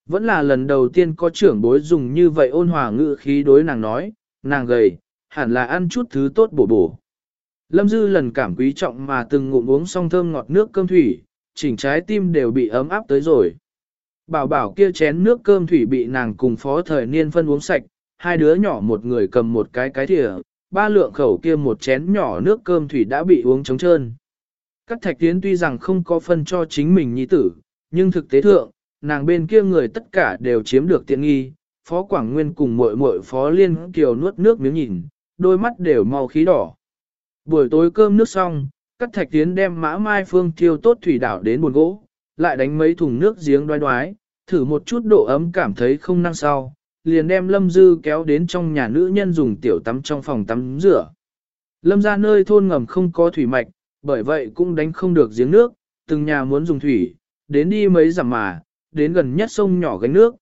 Vẫn là lần đầu tiên có trưởng bối dùng như vậy ôn hòa ngữ khí đối nàng nói, nàng gầy, hẳn là ăn chút thứ tốt bổ bổ. Lâm Dư lần cảm quý trọng mà từng ngụm uống xong thơm ngọt nước cơm thủy, chỉnh trái tim đều bị ấm áp tới rồi. Bảo bảo kia chén nước cơm thủy bị nàng cùng phó thời niên phân uống sạch, hai đứa nhỏ một người cầm một cái cái thìa, ba lượng khẩu kia một chén nhỏ nước cơm thủy đã bị uống trống trơn. Các thạch tiến tuy rằng không có phân cho chính mình nhi tử, nhưng thực tế thượng, nàng bên kia người tất cả đều chiếm được tiện nghi. Phó Quảng Nguyên cùng muội muội Phó Liên Kiều nuốt nước miếng nhìn, đôi mắt đều màu khí đỏ. Buổi tối cơm nước xong, các thạch tiến đem mã mai phương thiêu tốt thủy đảo đến buồn gỗ, lại đánh mấy thùng nước giếng đoái đoái, thử một chút độ ấm cảm thấy không năng sau, liền đem Lâm Dư kéo đến trong nhà nữ nhân dùng tiểu tắm trong phòng tắm rửa. Lâm ra nơi thôn ngầm không có thủy mạch, bởi vậy cũng đánh không được giếng nước, từng nhà muốn dùng thủy, đến đi mấy dặm mà, đến gần nhất sông nhỏ gánh nước.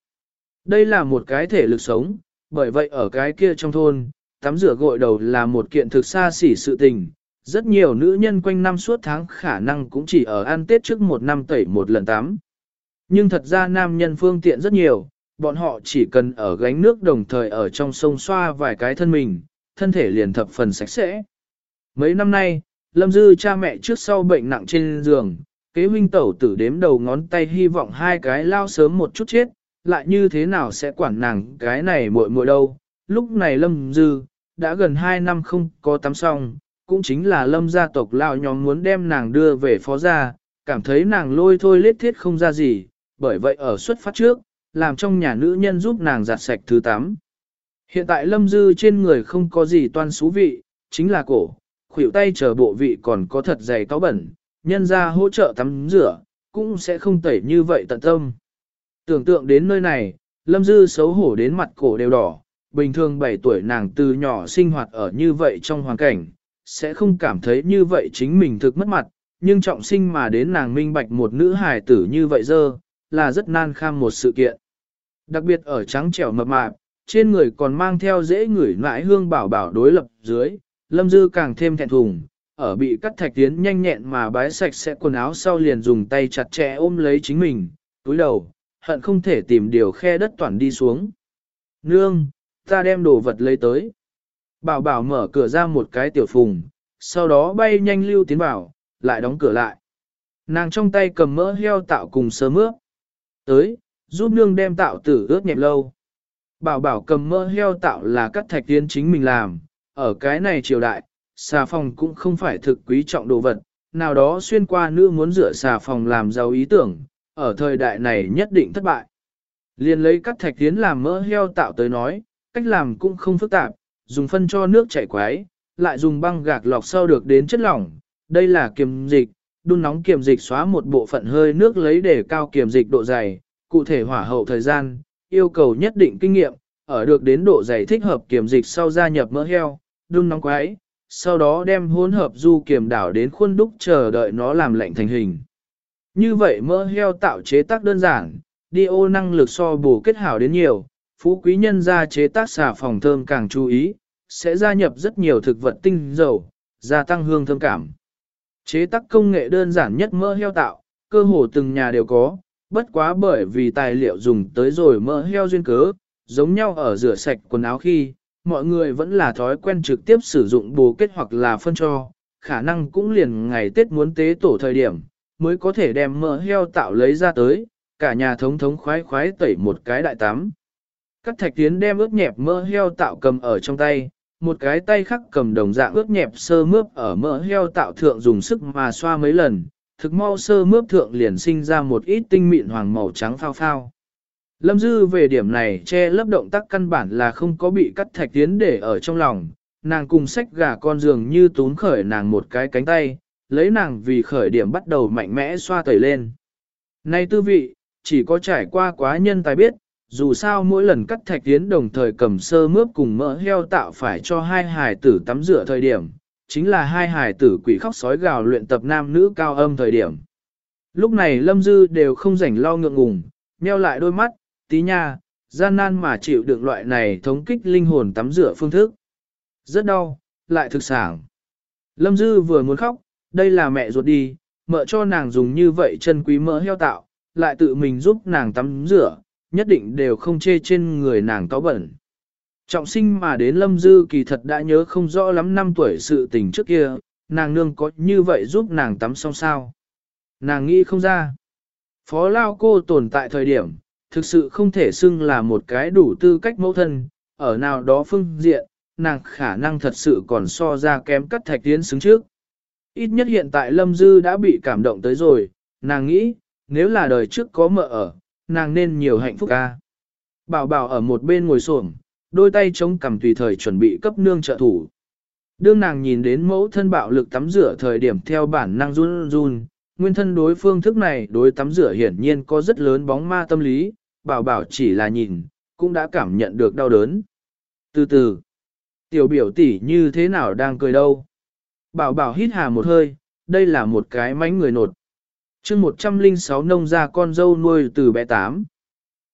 Đây là một cái thể lực sống, bởi vậy ở cái kia trong thôn, tắm rửa gội đầu là một kiện thực xa xỉ sự tình. Rất nhiều nữ nhân quanh năm suốt tháng khả năng cũng chỉ ở ăn tết trước một năm tẩy một lần tắm. Nhưng thật ra nam nhân phương tiện rất nhiều, bọn họ chỉ cần ở gánh nước đồng thời ở trong sông xoa vài cái thân mình, thân thể liền thập phần sạch sẽ. Mấy năm nay, Lâm Dư cha mẹ trước sau bệnh nặng trên giường, kế huynh tẩu tử đếm đầu ngón tay hy vọng hai cái lao sớm một chút chết, lại như thế nào sẽ quản nàng cái này muội muội đâu. Lúc này Lâm Dư, đã gần hai năm không có tắm xong, cũng chính là Lâm gia tộc lão nhóm muốn đem nàng đưa về phó gia, cảm thấy nàng lôi thôi lết thiết không ra gì, bởi vậy ở xuất phát trước, làm trong nhà nữ nhân giúp nàng giặt sạch thứ tắm. Hiện tại Lâm Dư trên người không có gì toan xú vị, chính là cổ, khuỷu tay chờ bộ vị còn có thật dày cáo bẩn, nhân ra hỗ trợ tắm rửa, cũng sẽ không tẩy như vậy tận tâm. Tưởng tượng đến nơi này, Lâm Dư xấu hổ đến mặt cổ đều đỏ, bình thường 7 tuổi nàng từ nhỏ sinh hoạt ở như vậy trong hoàn cảnh, sẽ không cảm thấy như vậy chính mình thực mất mặt, nhưng trọng sinh mà đến nàng minh bạch một nữ hài tử như vậy dơ, là rất nan kham một sự kiện. Đặc biệt ở trắng trẻo mập mạp, trên người còn mang theo dễ ngửi nãi hương bảo bảo đối lập dưới, Lâm Dư càng thêm thẹn thùng, ở bị cắt thạch tiến nhanh nhẹn mà bái sạch sẽ quần áo sau liền dùng tay chặt chẽ ôm lấy chính mình, túi đầu, hận không thể tìm điều khe đất toàn đi xuống. Nương, ta đem đồ vật lấy tới. Bảo bảo mở cửa ra một cái tiểu phùng, sau đó bay nhanh lưu tiến vào, lại đóng cửa lại. Nàng trong tay cầm mỡ heo tạo cùng sơ mướp. Tới, giúp nương đem tạo tử ướt nhẹp lâu. Bảo bảo cầm mỡ heo tạo là cắt thạch tiến chính mình làm, ở cái này triều đại, xà phòng cũng không phải thực quý trọng đồ vật, nào đó xuyên qua nữ muốn rửa xà phòng làm giàu ý tưởng, ở thời đại này nhất định thất bại. Liên lấy cắt thạch tiến làm mỡ heo tạo tới nói, cách làm cũng không phức tạp, dùng phân cho nước chảy quái, lại dùng băng gạc lọc sau được đến chất lỏng, đây là kiềm dịch, đun nóng kiềm dịch xóa một bộ phận hơi nước lấy để cao kiềm dịch độ dày, cụ thể hỏa hậu thời gian, yêu cầu nhất định kinh nghiệm, ở được đến độ dày thích hợp kiềm dịch sau gia nhập mỡ heo, đun nóng quái, sau đó đem hỗn hợp du kiềm đảo đến khuôn đúc chờ đợi nó làm lạnh thành hình. Như vậy mỡ heo tạo chế tác đơn giản, đi ô năng lực so bổ kết hảo đến nhiều, phú quý nhân gia chế tác xà phòng thơm càng chú ý, sẽ gia nhập rất nhiều thực vật tinh dầu, gia tăng hương thơm cảm. Chế tác công nghệ đơn giản nhất mỡ heo tạo, cơ hồ từng nhà đều có, bất quá bởi vì tài liệu dùng tới rồi mỡ heo duyên cớ, giống nhau ở rửa sạch quần áo khi, mọi người vẫn là thói quen trực tiếp sử dụng bồ kết hoặc là phân cho, khả năng cũng liền ngày Tết muốn tế tổ thời điểm, mới có thể đem mỡ heo tạo lấy ra tới, cả nhà thống thống khoái khoái tẩy một cái đại tắm. Các thạch tiến đem ướt nhẹp mỡ heo tạo cầm ở trong tay, một cái tay khác cầm đồng dạng ướt nhẹp sơ mướp ở mỡ heo tạo thượng dùng sức mà xoa mấy lần, thực mau sơ mướp thượng liền sinh ra một ít tinh mịn hoàng màu trắng phao phao. Lâm Dư về điểm này che lấp động tác căn bản là không có bị cắt thạch tiến để ở trong lòng, nàng cùng sách gà con giường như tún khởi nàng một cái cánh tay, lấy nàng vì khởi điểm bắt đầu mạnh mẽ xoa tẩy lên. Này tư vị, chỉ có trải qua quá nhân tài biết, dù sao mỗi lần cắt thạch tiến đồng thời cầm sơ mướp cùng mỡ heo tạo phải cho hai hài tử tắm rửa thời điểm, chính là hai hài tử quỷ khóc sói gào luyện tập nam nữ cao âm thời điểm. Lúc này Lâm Dư đều không rảnh lo ngượng ngùng, nheo lại đôi mắt, tí nha, gian nan mà chịu đựng loại này thống kích linh hồn tắm rửa phương thức. Rất đau, lại thực sản. Lâm Dư vừa muốn khóc, đây là mẹ ruột đi, mợ cho nàng dùng như vậy chân quý mỡ heo tạo, lại tự mình giúp nàng tắm rửa, nhất định đều không chê trên người nàng táo bẩn. Trọng sinh mà đến Lâm Dư kỳ thật đã nhớ không rõ lắm năm tuổi sự tình trước kia, nàng nương có như vậy giúp nàng tắm xong sao. Nàng nghĩ không ra. Phó Lao cô tồn tại thời điểm, thực sự không thể xưng là một cái đủ tư cách mẫu thân, ở nào đó phương diện, nàng khả năng thật sự còn so ra kém cắt thạch tiến xứng trước. Ít nhất hiện tại Lâm Dư đã bị cảm động tới rồi, nàng nghĩ, nếu là đời trước có mợ ở, nàng nên nhiều hạnh phúc ca. Bảo bảo ở một bên ngồi xổm, đôi tay chống cằm tùy thời chuẩn bị cấp nương trợ thủ. Đương nàng nhìn đến mẫu thân bạo lực tắm rửa thời điểm theo bản năng run run, nguyên thân đối phương thức này đối tắm rửa hiển nhiên có rất lớn bóng ma tâm lý, bảo bảo chỉ là nhìn, cũng đã cảm nhận được đau đớn. Từ từ, tiểu biểu tỷ như thế nào đang cười đâu? Bảo bảo hít hà một hơi, đây là một cái mánh người nột chương 106 nông ra con dâu nuôi từ bé tám.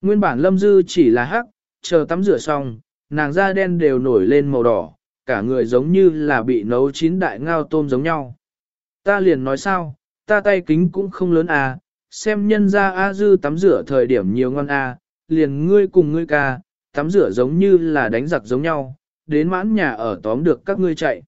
Nguyên bản lâm dư chỉ là hắc, chờ tắm rửa xong, nàng da đen đều nổi lên màu đỏ, cả người giống như là bị nấu chín đại ngao tôm giống nhau. Ta liền nói sao, ta tay kính cũng không lớn à, xem nhân ra A dư tắm rửa thời điểm nhiều ngon à, liền ngươi cùng ngươi ca, tắm rửa giống như là đánh giặc giống nhau, đến mãn nhà ở tóm được các ngươi chạy.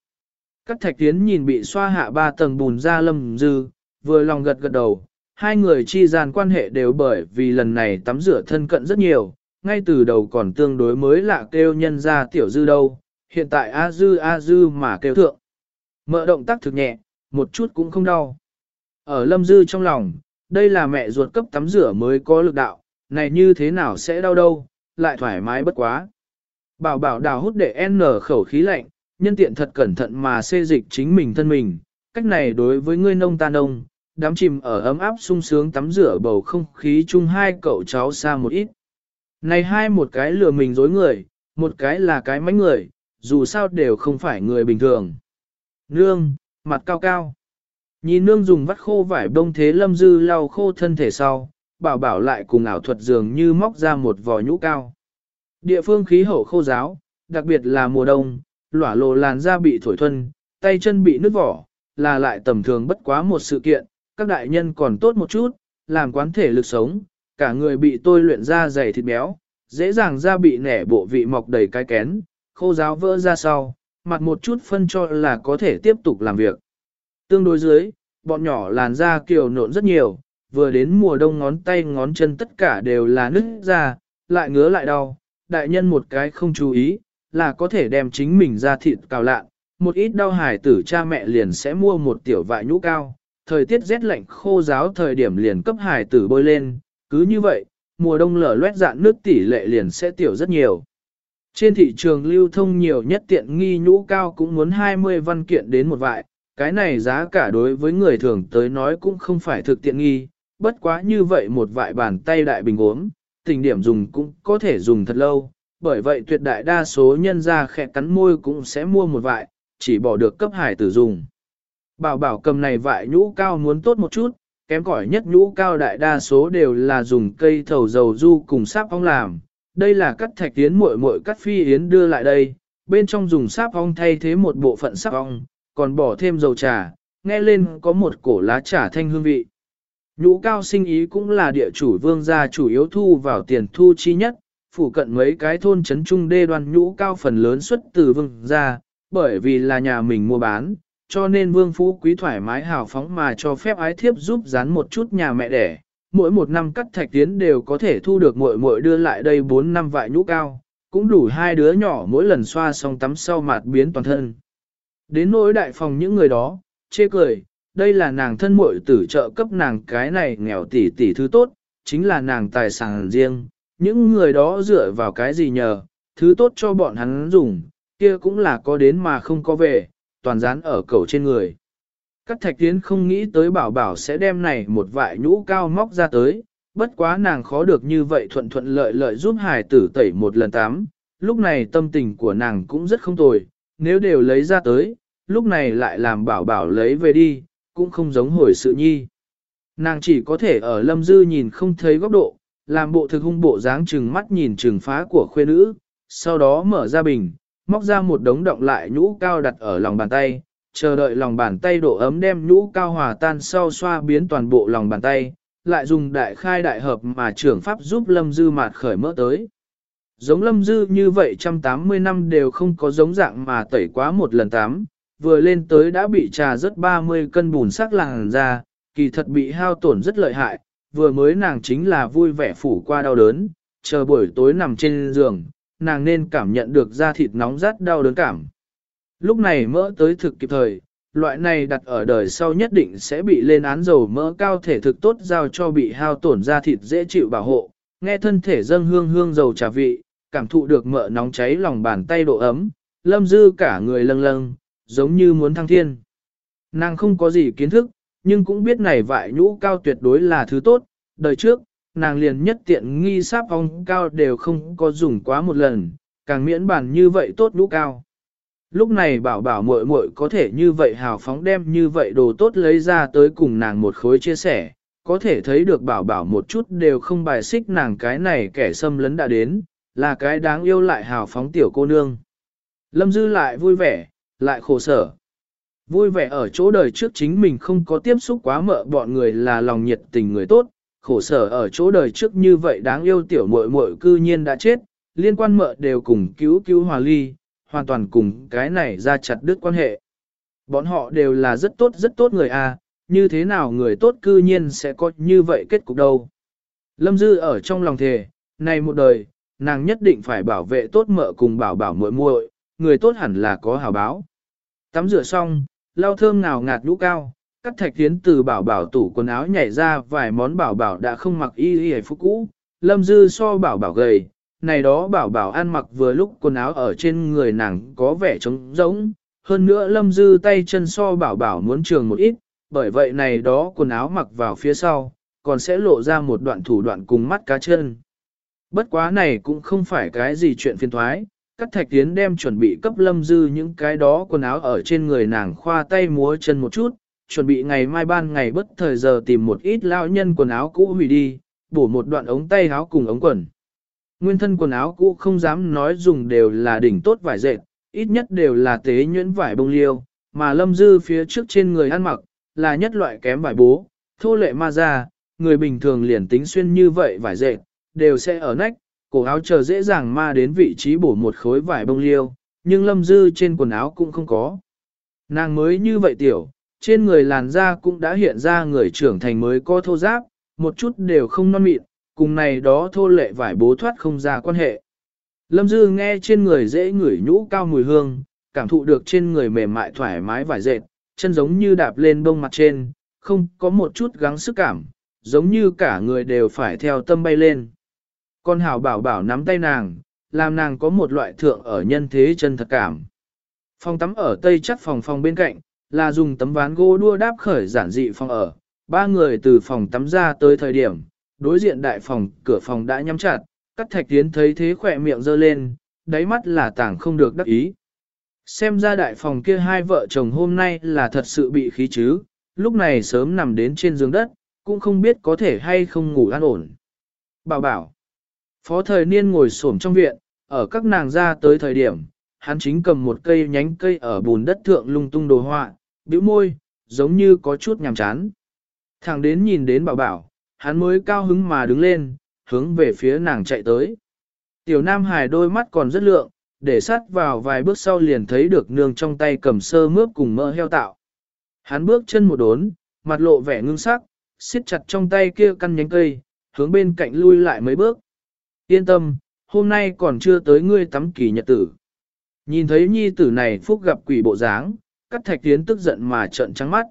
Các thạch tiến nhìn bị xoa hạ ba tầng bùn ra lâm dư, vừa lòng gật gật đầu, hai người chi gian quan hệ đều bởi vì lần này tắm rửa thân cận rất nhiều, ngay từ đầu còn tương đối mới lạ kêu nhân ra tiểu dư đâu, hiện tại a dư a dư mà kêu thượng. Mợ động tác thực nhẹ, một chút cũng không đau. Ở lâm dư trong lòng, đây là mẹ ruột cấp tắm rửa mới có lực đạo, này như thế nào sẽ đau đâu, lại thoải mái bất quá. Bảo bảo đào hút để n khẩu khí lạnh, nhân tiện thật cẩn thận mà xê dịch chính mình thân mình, cách này đối với ngươi nông ta nông, đám chìm ở ấm áp sung sướng tắm rửa bầu không khí chung hai cậu cháu xa một ít. Này hai một cái lừa mình dối người, một cái là cái mánh người, dù sao đều không phải người bình thường. Nương, mặt cao cao. Nhìn nương dùng vắt khô vải bông thế lâm dư lau khô thân thể sau, bảo bảo lại cùng ảo thuật dường như móc ra một vò nhũ cao. Địa phương khí hậu khô giáo, đặc biệt là mùa đông, lỏa lộ làn da bị thổi thuân, tay chân bị nứt vỏ, là lại tầm thường bất quá một sự kiện, các đại nhân còn tốt một chút, làm quán thể lực sống, cả người bị tôi luyện ra dày thịt béo, dễ dàng ra bị nẻ bộ vị mọc đầy cái kén, khô giáo vỡ ra sau, mặt một chút phân cho là có thể tiếp tục làm việc. Tương đối dưới, bọn nhỏ làn da kiều nộn rất nhiều, vừa đến mùa đông ngón tay ngón chân tất cả đều là nứt ra, lại ngứa lại đau, đại nhân một cái không chú ý, là có thể đem chính mình ra thịt cào lạn, một ít đau hải tử cha mẹ liền sẽ mua một tiểu vại nhũ cao, thời tiết rét lạnh khô giáo thời điểm liền cấp hải tử bôi lên, cứ như vậy, mùa đông lở loét dạn nước tỷ lệ liền sẽ tiểu rất nhiều. Trên thị trường lưu thông nhiều nhất tiện nghi nhũ cao cũng muốn 20 văn kiện đến một vại, cái này giá cả đối với người thường tới nói cũng không phải thực tiện nghi, bất quá như vậy một vại bàn tay đại bình uống, tình điểm dùng cũng có thể dùng thật lâu, bởi vậy tuyệt đại đa số nhân gia khẽ cắn môi cũng sẽ mua một vại, chỉ bỏ được cấp hải tử dùng. Bảo bảo cầm này vại nhũ cao muốn tốt một chút, kém cỏi nhất nhũ cao đại đa số đều là dùng cây thầu dầu du cùng sáp ong làm. Đây là cắt thạch tiến muội muội cắt phi yến đưa lại đây, bên trong dùng sáp ong thay thế một bộ phận sáp ong, còn bỏ thêm dầu trà, nghe lên có một cổ lá trà thanh hương vị. Nhũ cao sinh ý cũng là địa chủ vương gia chủ yếu thu vào tiền thu chi nhất, phủ cận mấy cái thôn trấn trung đê đoan nhũ cao phần lớn xuất từ vương gia, bởi vì là nhà mình mua bán, cho nên vương phú quý thoải mái hào phóng mà cho phép ái thiếp giúp dán một chút nhà mẹ đẻ. Mỗi một năm cắt thạch tiến đều có thể thu được muội muội đưa lại đây 4 năm vại nhũ cao, cũng đủ hai đứa nhỏ mỗi lần xoa xong tắm sau mạt biến toàn thân. Đến nỗi đại phòng những người đó, chê cười, đây là nàng thân muội tử trợ cấp nàng cái này nghèo tỷ tỷ thứ tốt, chính là nàng tài sản riêng, những người đó dựa vào cái gì nhờ, thứ tốt cho bọn hắn dùng, kia cũng là có đến mà không có về, toàn dán ở cầu trên người. Các thạch tiến không nghĩ tới bảo bảo sẽ đem này một vại nhũ cao móc ra tới, bất quá nàng khó được như vậy thuận thuận lợi lợi giúp hải tử tẩy một lần tám. lúc này tâm tình của nàng cũng rất không tồi, nếu đều lấy ra tới, lúc này lại làm bảo bảo lấy về đi, cũng không giống hồi sự nhi. Nàng chỉ có thể ở lâm dư nhìn không thấy góc độ, làm bộ thực hung bộ dáng trừng mắt nhìn trừng phá của khuê nữ, sau đó mở ra bình, móc ra một đống động lại nhũ cao đặt ở lòng bàn tay, chờ đợi lòng bàn tay độ ấm đem nhũ cao hòa tan sau xoa biến toàn bộ lòng bàn tay, lại dùng đại khai đại hợp mà trưởng pháp giúp lâm dư mạt khởi mỡ tới. Giống lâm dư như vậy trăm tám mươi năm đều không có giống dạng mà tẩy quá một lần tám, vừa lên tới đã bị trà rất 30 cân bùn sắc làng ra, kỳ thật bị hao tổn rất lợi hại, vừa mới nàng chính là vui vẻ phủ qua đau đớn, chờ buổi tối nằm trên giường, nàng nên cảm nhận được da thịt nóng rát đau đớn cảm. Lúc này mỡ tới thực kịp thời, loại này đặt ở đời sau nhất định sẽ bị lên án dầu mỡ cao thể thực tốt giao cho bị hao tổn da thịt dễ chịu bảo hộ, nghe thân thể dâng hương hương dầu trà vị, cảm thụ được mỡ nóng cháy lòng bàn tay độ ấm, lâm dư cả người lâng lâng, giống như muốn thăng thiên. Nàng không có gì kiến thức, nhưng cũng biết này vại nhũ cao tuyệt đối là thứ tốt, đời trước, nàng liền nhất tiện nghi sáp ong cao đều không có dùng quá một lần, càng miễn bản như vậy tốt lũ cao. Lúc này bảo bảo muội muội có thể như vậy hào phóng đem như vậy đồ tốt lấy ra tới cùng nàng một khối chia sẻ, có thể thấy được bảo bảo một chút đều không bài xích nàng cái này kẻ xâm lấn đã đến, là cái đáng yêu lại hào phóng tiểu cô nương. Lâm Dư lại vui vẻ, lại khổ sở. Vui vẻ ở chỗ đời trước chính mình không có tiếp xúc quá mợ bọn người là lòng nhiệt tình người tốt, khổ sở ở chỗ đời trước như vậy đáng yêu tiểu muội muội cư nhiên đã chết, liên quan mợ đều cùng cứu cứu hòa ly, hoàn toàn cùng cái này ra chặt đứt quan hệ. Bọn họ đều là rất tốt rất tốt người a, à, như thế nào người tốt cư nhiên sẽ có như vậy kết cục đâu. Lâm Dư ở trong lòng thề, này một đời, nàng nhất định phải bảo vệ tốt mợ cùng bảo bảo muội muội, người tốt hẳn là có hào báo. Tắm rửa xong, lau thơm nào ngạt nhũ cao, cắt thạch tiến từ bảo bảo tủ quần áo nhảy ra vài món bảo bảo đã không mặc y y phục cũ, lâm dư so bảo bảo gầy, này đó bảo bảo ăn mặc vừa lúc quần áo ở trên người nàng có vẻ trống rỗng, hơn nữa lâm dư tay chân so bảo bảo muốn trường một ít, bởi vậy này đó quần áo mặc vào phía sau, còn sẽ lộ ra một đoạn thủ đoạn cùng mắt cá chân. Bất quá này cũng không phải cái gì chuyện phiền thoái, Cát thạch tiến đem chuẩn bị cấp lâm dư những cái đó quần áo ở trên người nàng khoa tay múa chân một chút, chuẩn bị ngày mai ban ngày bất thời giờ tìm một ít lão nhân quần áo cũ hủy đi, bổ một đoạn ống tay áo cùng ống quần. Nguyên thân quần áo cũ không dám nói dùng đều là đỉnh tốt vải dệt, ít nhất đều là tế nhuyễn vải bông liêu, mà lâm dư phía trước trên người ăn mặc, là nhất loại kém vải bố, thô lệ ma ra, người bình thường liền tính xuyên như vậy vải dệt, đều sẽ ở nách, cổ áo chờ dễ dàng ma đến vị trí bổ một khối vải bông liêu, nhưng lâm dư trên quần áo cũng không có. Nàng mới như vậy tiểu, trên người làn da cũng đã hiện ra người trưởng thành mới có thô giáp, một chút đều không non mịn, cùng này đó thô lệ vải bố thoát không ra quan hệ. Lâm Dư nghe trên người dễ ngửi nhũ cao mùi hương, cảm thụ được trên người mềm mại thoải mái vải dệt, chân giống như đạp lên bông mặt trên, không có một chút gắng sức cảm, giống như cả người đều phải theo tâm bay lên. Con hảo bảo bảo nắm tay nàng, làm nàng có một loại thượng ở nhân thế chân thật cảm. Phòng tắm ở tây chắc phòng phòng bên cạnh, là dùng tấm ván gỗ đua đáp khởi giản dị phòng ở. Ba người từ phòng tắm ra tới thời điểm, đối diện đại phòng, cửa phòng đã nhắm chặt, cắt thạch tiến thấy thế khỏe miệng giơ lên, đáy mắt là tảng không được đắc ý. Xem ra đại phòng kia hai vợ chồng hôm nay là thật sự bị khí chứ, lúc này sớm nằm đến trên giường đất, cũng không biết có thể hay không ngủ an ổn. Bảo bảo, phó thời niên ngồi xổm trong viện, ở các nàng ra tới thời điểm, hắn chính cầm một cây nhánh cây ở bùn đất thượng lung tung đồ họa, bĩu môi, giống như có chút nhàm chán. thằng đến nhìn đến bảo bảo, hắn mới cao hứng mà đứng lên, hướng về phía nàng chạy tới. Tiểu Nam Hải đôi mắt còn rất lượng, để sát vào vài bước sau liền thấy được nương trong tay cầm sơ mướp cùng mỡ heo tạo. Hắn bước chân một đốn, mặt lộ vẻ ngưng sắc, siết chặt trong tay kia căn nhánh cây, hướng bên cạnh lui lại mấy bước. Yên tâm, hôm nay còn chưa tới ngươi tắm kỳ nhật tử. Nhìn thấy nhi tử này phúc gặp quỷ bộ dáng, cắt thạch tiến tức giận mà trợn trắng mắt.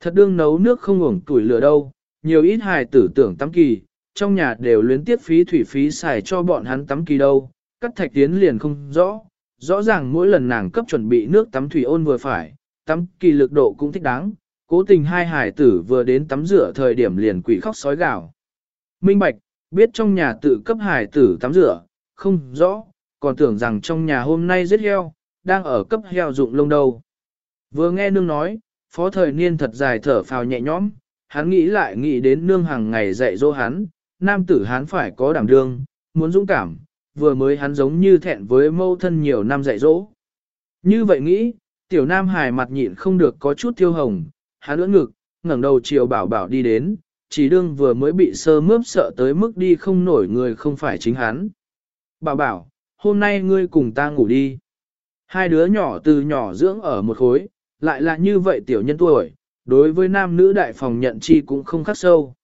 Thật đương nấu nước không uổng tuổi lửa đâu, nhiều ít hài tử tưởng tắm kỳ, trong nhà đều luyến tiếp phí thủy phí xài cho bọn hắn tắm kỳ đâu, cắt thạch tiến liền không rõ, rõ ràng mỗi lần nàng cấp chuẩn bị nước tắm thủy ôn vừa phải, tắm kỳ lực độ cũng thích đáng, cố tình hai hải tử vừa đến tắm rửa thời điểm liền quỷ khóc sói gào. Minh Bạch, biết trong nhà tự cấp hải tử tắm rửa, không rõ, còn tưởng rằng trong nhà hôm nay giết heo, đang ở cấp heo dụng lông đâu. Vừa nghe nương nói, phó thời niên thật dài thở phào nhẹ nhõm, hắn nghĩ lại nghĩ đến nương hàng ngày dạy dỗ hắn, nam tử hắn phải có đảm đương, muốn dũng cảm, vừa mới hắn giống như thẹn với mâu thân nhiều năm dạy dỗ. Như vậy nghĩ, tiểu nam hài mặt nhịn không được có chút thiêu hồng, hắn ưỡn ngực, ngẩng đầu chiều bảo bảo đi đến, chỉ đương vừa mới bị sơ mướp sợ tới mức đi không nổi người không phải chính hắn. Bảo bảo, hôm nay ngươi cùng ta ngủ đi. Hai đứa nhỏ từ nhỏ dưỡng ở một khối, lại là như vậy tiểu nhân tuổi, đối với nam nữ đại phòng nhận chi cũng không khắc sâu.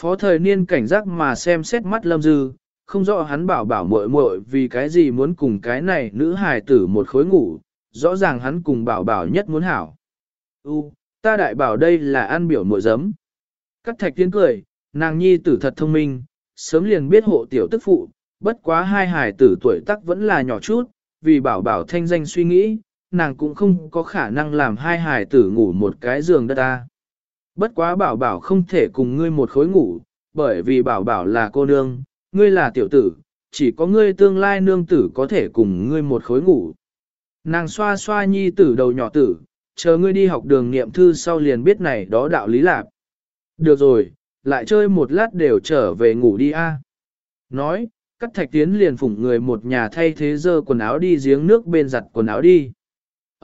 Phó thời niên cảnh giác mà xem xét mắt lâm dư, không rõ hắn bảo bảo muội muội vì cái gì muốn cùng cái này nữ hài tử một khối ngủ, rõ ràng hắn cùng bảo bảo nhất muốn hảo. U, ta đại bảo đây là ăn biểu muội giấm. Cắt thạch tiến cười, nàng nhi tử thật thông minh, sớm liền biết hộ tiểu tức phụ, bất quá hai hài tử tuổi tác vẫn là nhỏ chút, vì bảo bảo thanh danh suy nghĩ, nàng cũng không có khả năng làm hai hài tử ngủ một cái giường đất ta. Bất quá bảo bảo không thể cùng ngươi một khối ngủ, bởi vì bảo bảo là cô nương, ngươi là tiểu tử, chỉ có ngươi tương lai nương tử có thể cùng ngươi một khối ngủ. Nàng xoa xoa nhi tử đầu nhỏ tử, chờ ngươi đi học đường niệm thư sau liền biết này đó đạo lý lạc. Được rồi, lại chơi một lát đều trở về ngủ đi a. Nói, cắt thạch tiến liền phủng người một nhà thay thế dơ quần áo đi giếng nước bên giặt quần áo đi.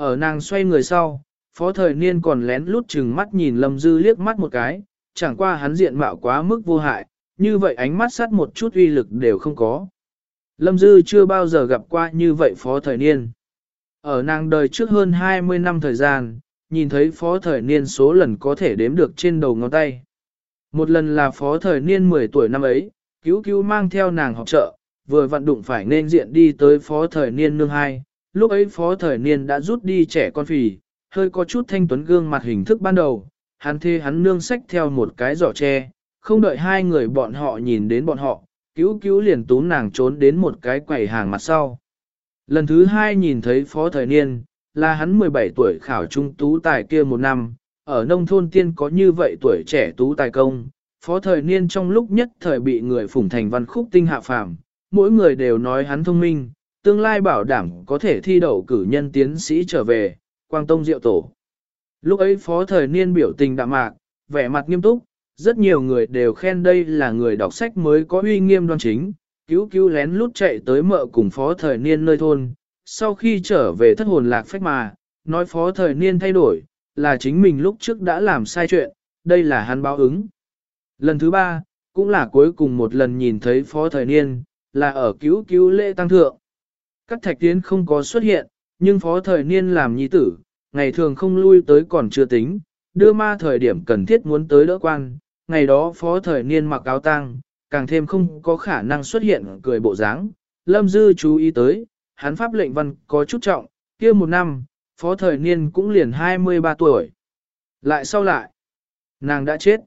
Ở nàng xoay người sau, phó thời niên còn lén lút chừng mắt nhìn lâm dư liếc mắt một cái, chẳng qua hắn diện mạo quá mức vô hại, như vậy ánh mắt sát một chút uy lực đều không có. Lâm dư chưa bao giờ gặp qua như vậy phó thời niên. Ở nàng đời trước hơn 20 năm thời gian, nhìn thấy phó thời niên số lần có thể đếm được trên đầu ngón tay. Một lần là phó thời niên 10 tuổi năm ấy, cứu cứu mang theo nàng học trợ, vừa vận đụng phải nên diện đi tới phó thời niên nương hai. Lúc ấy phó thời niên đã rút đi trẻ con phì, hơi có chút thanh tuấn gương mặt hình thức ban đầu, hắn thê hắn nương sách theo một cái giỏ tre, không đợi hai người bọn họ nhìn đến bọn họ, cứu cứu liền túm nàng trốn đến một cái quầy hàng mặt sau. Lần thứ hai nhìn thấy phó thời niên, là hắn 17 tuổi khảo trung tú tài kia một năm, ở nông thôn tiên có như vậy tuổi trẻ tú tài công, phó thời niên trong lúc nhất thời bị người phủng thành văn khúc tinh hạ phàm, mỗi người đều nói hắn thông minh, tương lai bảo đảm có thể thi đậu cử nhân tiến sĩ trở về, quang tông diệu tổ. Lúc ấy phó thời niên biểu tình đạm mạc, vẻ mặt nghiêm túc, rất nhiều người đều khen đây là người đọc sách mới có uy nghiêm đoan chính, cứu cứu lén lút chạy tới mợ cùng phó thời niên nơi thôn, sau khi trở về thất hồn lạc phách mà, nói phó thời niên thay đổi, là chính mình lúc trước đã làm sai chuyện, đây là hắn báo ứng. Lần thứ ba, cũng là cuối cùng một lần nhìn thấy phó thời niên, là ở cứu cứu lễ tăng thượng. Các thạch tiến không có xuất hiện, nhưng phó thời niên làm nhi tử, ngày thường không lui tới còn chưa tính, đưa ma thời điểm cần thiết muốn tới đỡ quan, ngày đó phó thời niên mặc áo tang, càng thêm không có khả năng xuất hiện cười bộ dáng, Lâm Dư chú ý tới, hắn pháp lệnh văn có chút trọng, kia một năm, phó thời niên cũng liền 23 tuổi. Lại sau lại, nàng đã chết.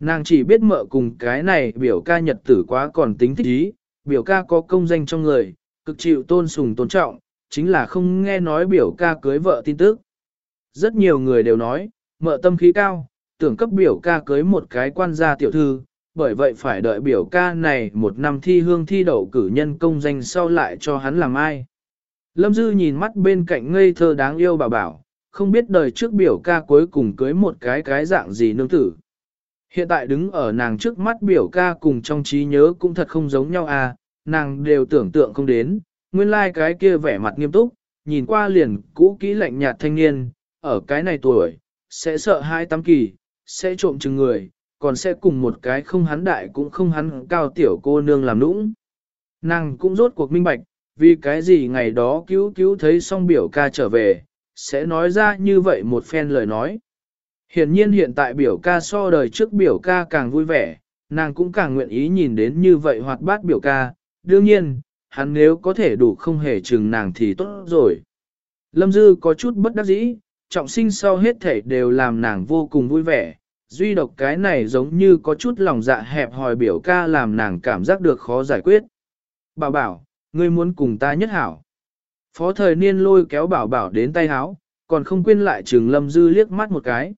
Nàng chỉ biết mợ cùng cái này biểu ca nhật tử quá còn tính thích ý, biểu ca có công danh trong người, cực chịu tôn sùng tôn trọng, chính là không nghe nói biểu ca cưới vợ tin tức. Rất nhiều người đều nói, mợ tâm khí cao, tưởng cấp biểu ca cưới một cái quan gia tiểu thư, bởi vậy phải đợi biểu ca này một năm thi hương thi đậu cử nhân công danh sau lại cho hắn làm ai. Lâm Dư nhìn mắt bên cạnh ngây thơ đáng yêu bà bảo, không biết đời trước biểu ca cuối cùng cưới một cái cái dạng gì nương tử. Hiện tại đứng ở nàng trước mắt biểu ca cùng trong trí nhớ cũng thật không giống nhau à, nàng đều tưởng tượng không đến, nguyên lai like cái kia vẻ mặt nghiêm túc, nhìn qua liền cũ kỹ lạnh nhạt thanh niên, ở cái này tuổi, sẽ sợ hai tám kỳ, sẽ trộm chừng người, còn sẽ cùng một cái không hắn đại cũng không hắn cao tiểu cô nương làm nũng. Nàng cũng rốt cuộc minh bạch, vì cái gì ngày đó cứu cứu thấy xong biểu ca trở về, sẽ nói ra như vậy một phen lời nói. hiển nhiên hiện tại biểu ca so đời trước biểu ca càng vui vẻ, nàng cũng càng nguyện ý nhìn đến như vậy hoạt bát biểu ca, đương nhiên, hắn nếu có thể đủ không hề chừng nàng thì tốt rồi. Lâm Dư có chút bất đắc dĩ, trọng sinh sau hết thể đều làm nàng vô cùng vui vẻ, duy độc cái này giống như có chút lòng dạ hẹp hòi biểu ca làm nàng cảm giác được khó giải quyết. Bảo bảo, ngươi muốn cùng ta nhất hảo. Phó thời niên lôi kéo bảo bảo đến tay háo, còn không quên lại trừng lâm dư liếc mắt một cái.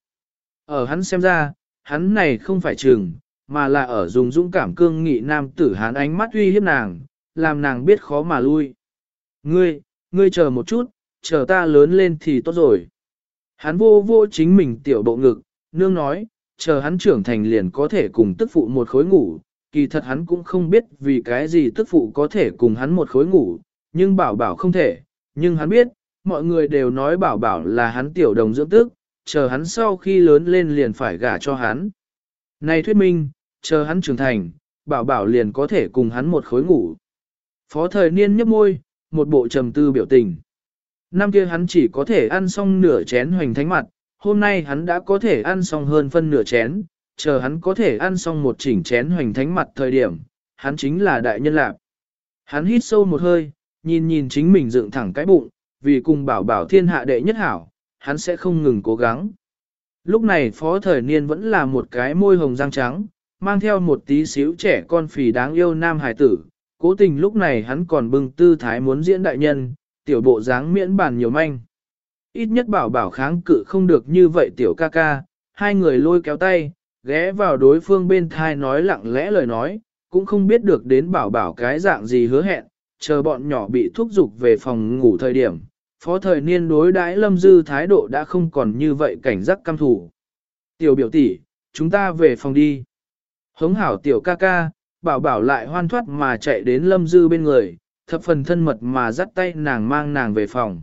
Ở hắn xem ra, hắn này không phải trừng, mà là ở dùng dũng cảm cương nghị nam tử hắn ánh mắt uy hiếp nàng, làm nàng biết khó mà lui. Ngươi, ngươi chờ một chút, chờ ta lớn lên thì tốt rồi. Hắn vô vô chính mình tiểu bộ ngực, nương nói, chờ hắn trưởng thành liền có thể cùng tức phụ một khối ngủ, kỳ thật hắn cũng không biết vì cái gì tức phụ có thể cùng hắn một khối ngủ, nhưng bảo bảo không thể, nhưng hắn biết, mọi người đều nói bảo bảo là hắn tiểu đồng dưỡng tức, chờ hắn sau khi lớn lên liền phải gả cho hắn. Này thuyết minh, chờ hắn trưởng thành, bảo bảo liền có thể cùng hắn một khối ngủ. Phó thời niên nhấp môi, một bộ trầm tư biểu tình. Năm kia hắn chỉ có thể ăn xong nửa chén hoành thánh mặt, hôm nay hắn đã có thể ăn xong hơn phân nửa chén, chờ hắn có thể ăn xong một chỉnh chén hoành thánh mặt thời điểm, hắn chính là đại nhân lạc. Hắn hít sâu một hơi, nhìn nhìn chính mình dựng thẳng cái bụng, vì cùng bảo bảo thiên hạ đệ nhất hảo, hắn sẽ không ngừng cố gắng. Lúc này phó thời niên vẫn là một cái môi hồng răng trắng, mang theo một tí xíu trẻ con phì đáng yêu nam hải tử. Cố tình lúc này hắn còn bưng tư thái muốn diễn đại nhân, tiểu bộ dáng miễn bàn nhiều manh. Ít nhất bảo bảo kháng cự không được như vậy tiểu ca ca, hai người lôi kéo tay, ghé vào đối phương bên thai nói lặng lẽ lời nói, cũng không biết được đến bảo bảo cái dạng gì hứa hẹn, chờ bọn nhỏ bị thúc giục về phòng ngủ thời điểm. Phó thời niên đối đãi lâm dư thái độ đã không còn như vậy cảnh giác căm thủ. Tiểu biểu tỷ, chúng ta về phòng đi. Hống hảo tiểu ca ca, bảo bảo lại hoan thoát mà chạy đến lâm dư bên người, thập phần thân mật mà dắt tay nàng mang nàng về phòng.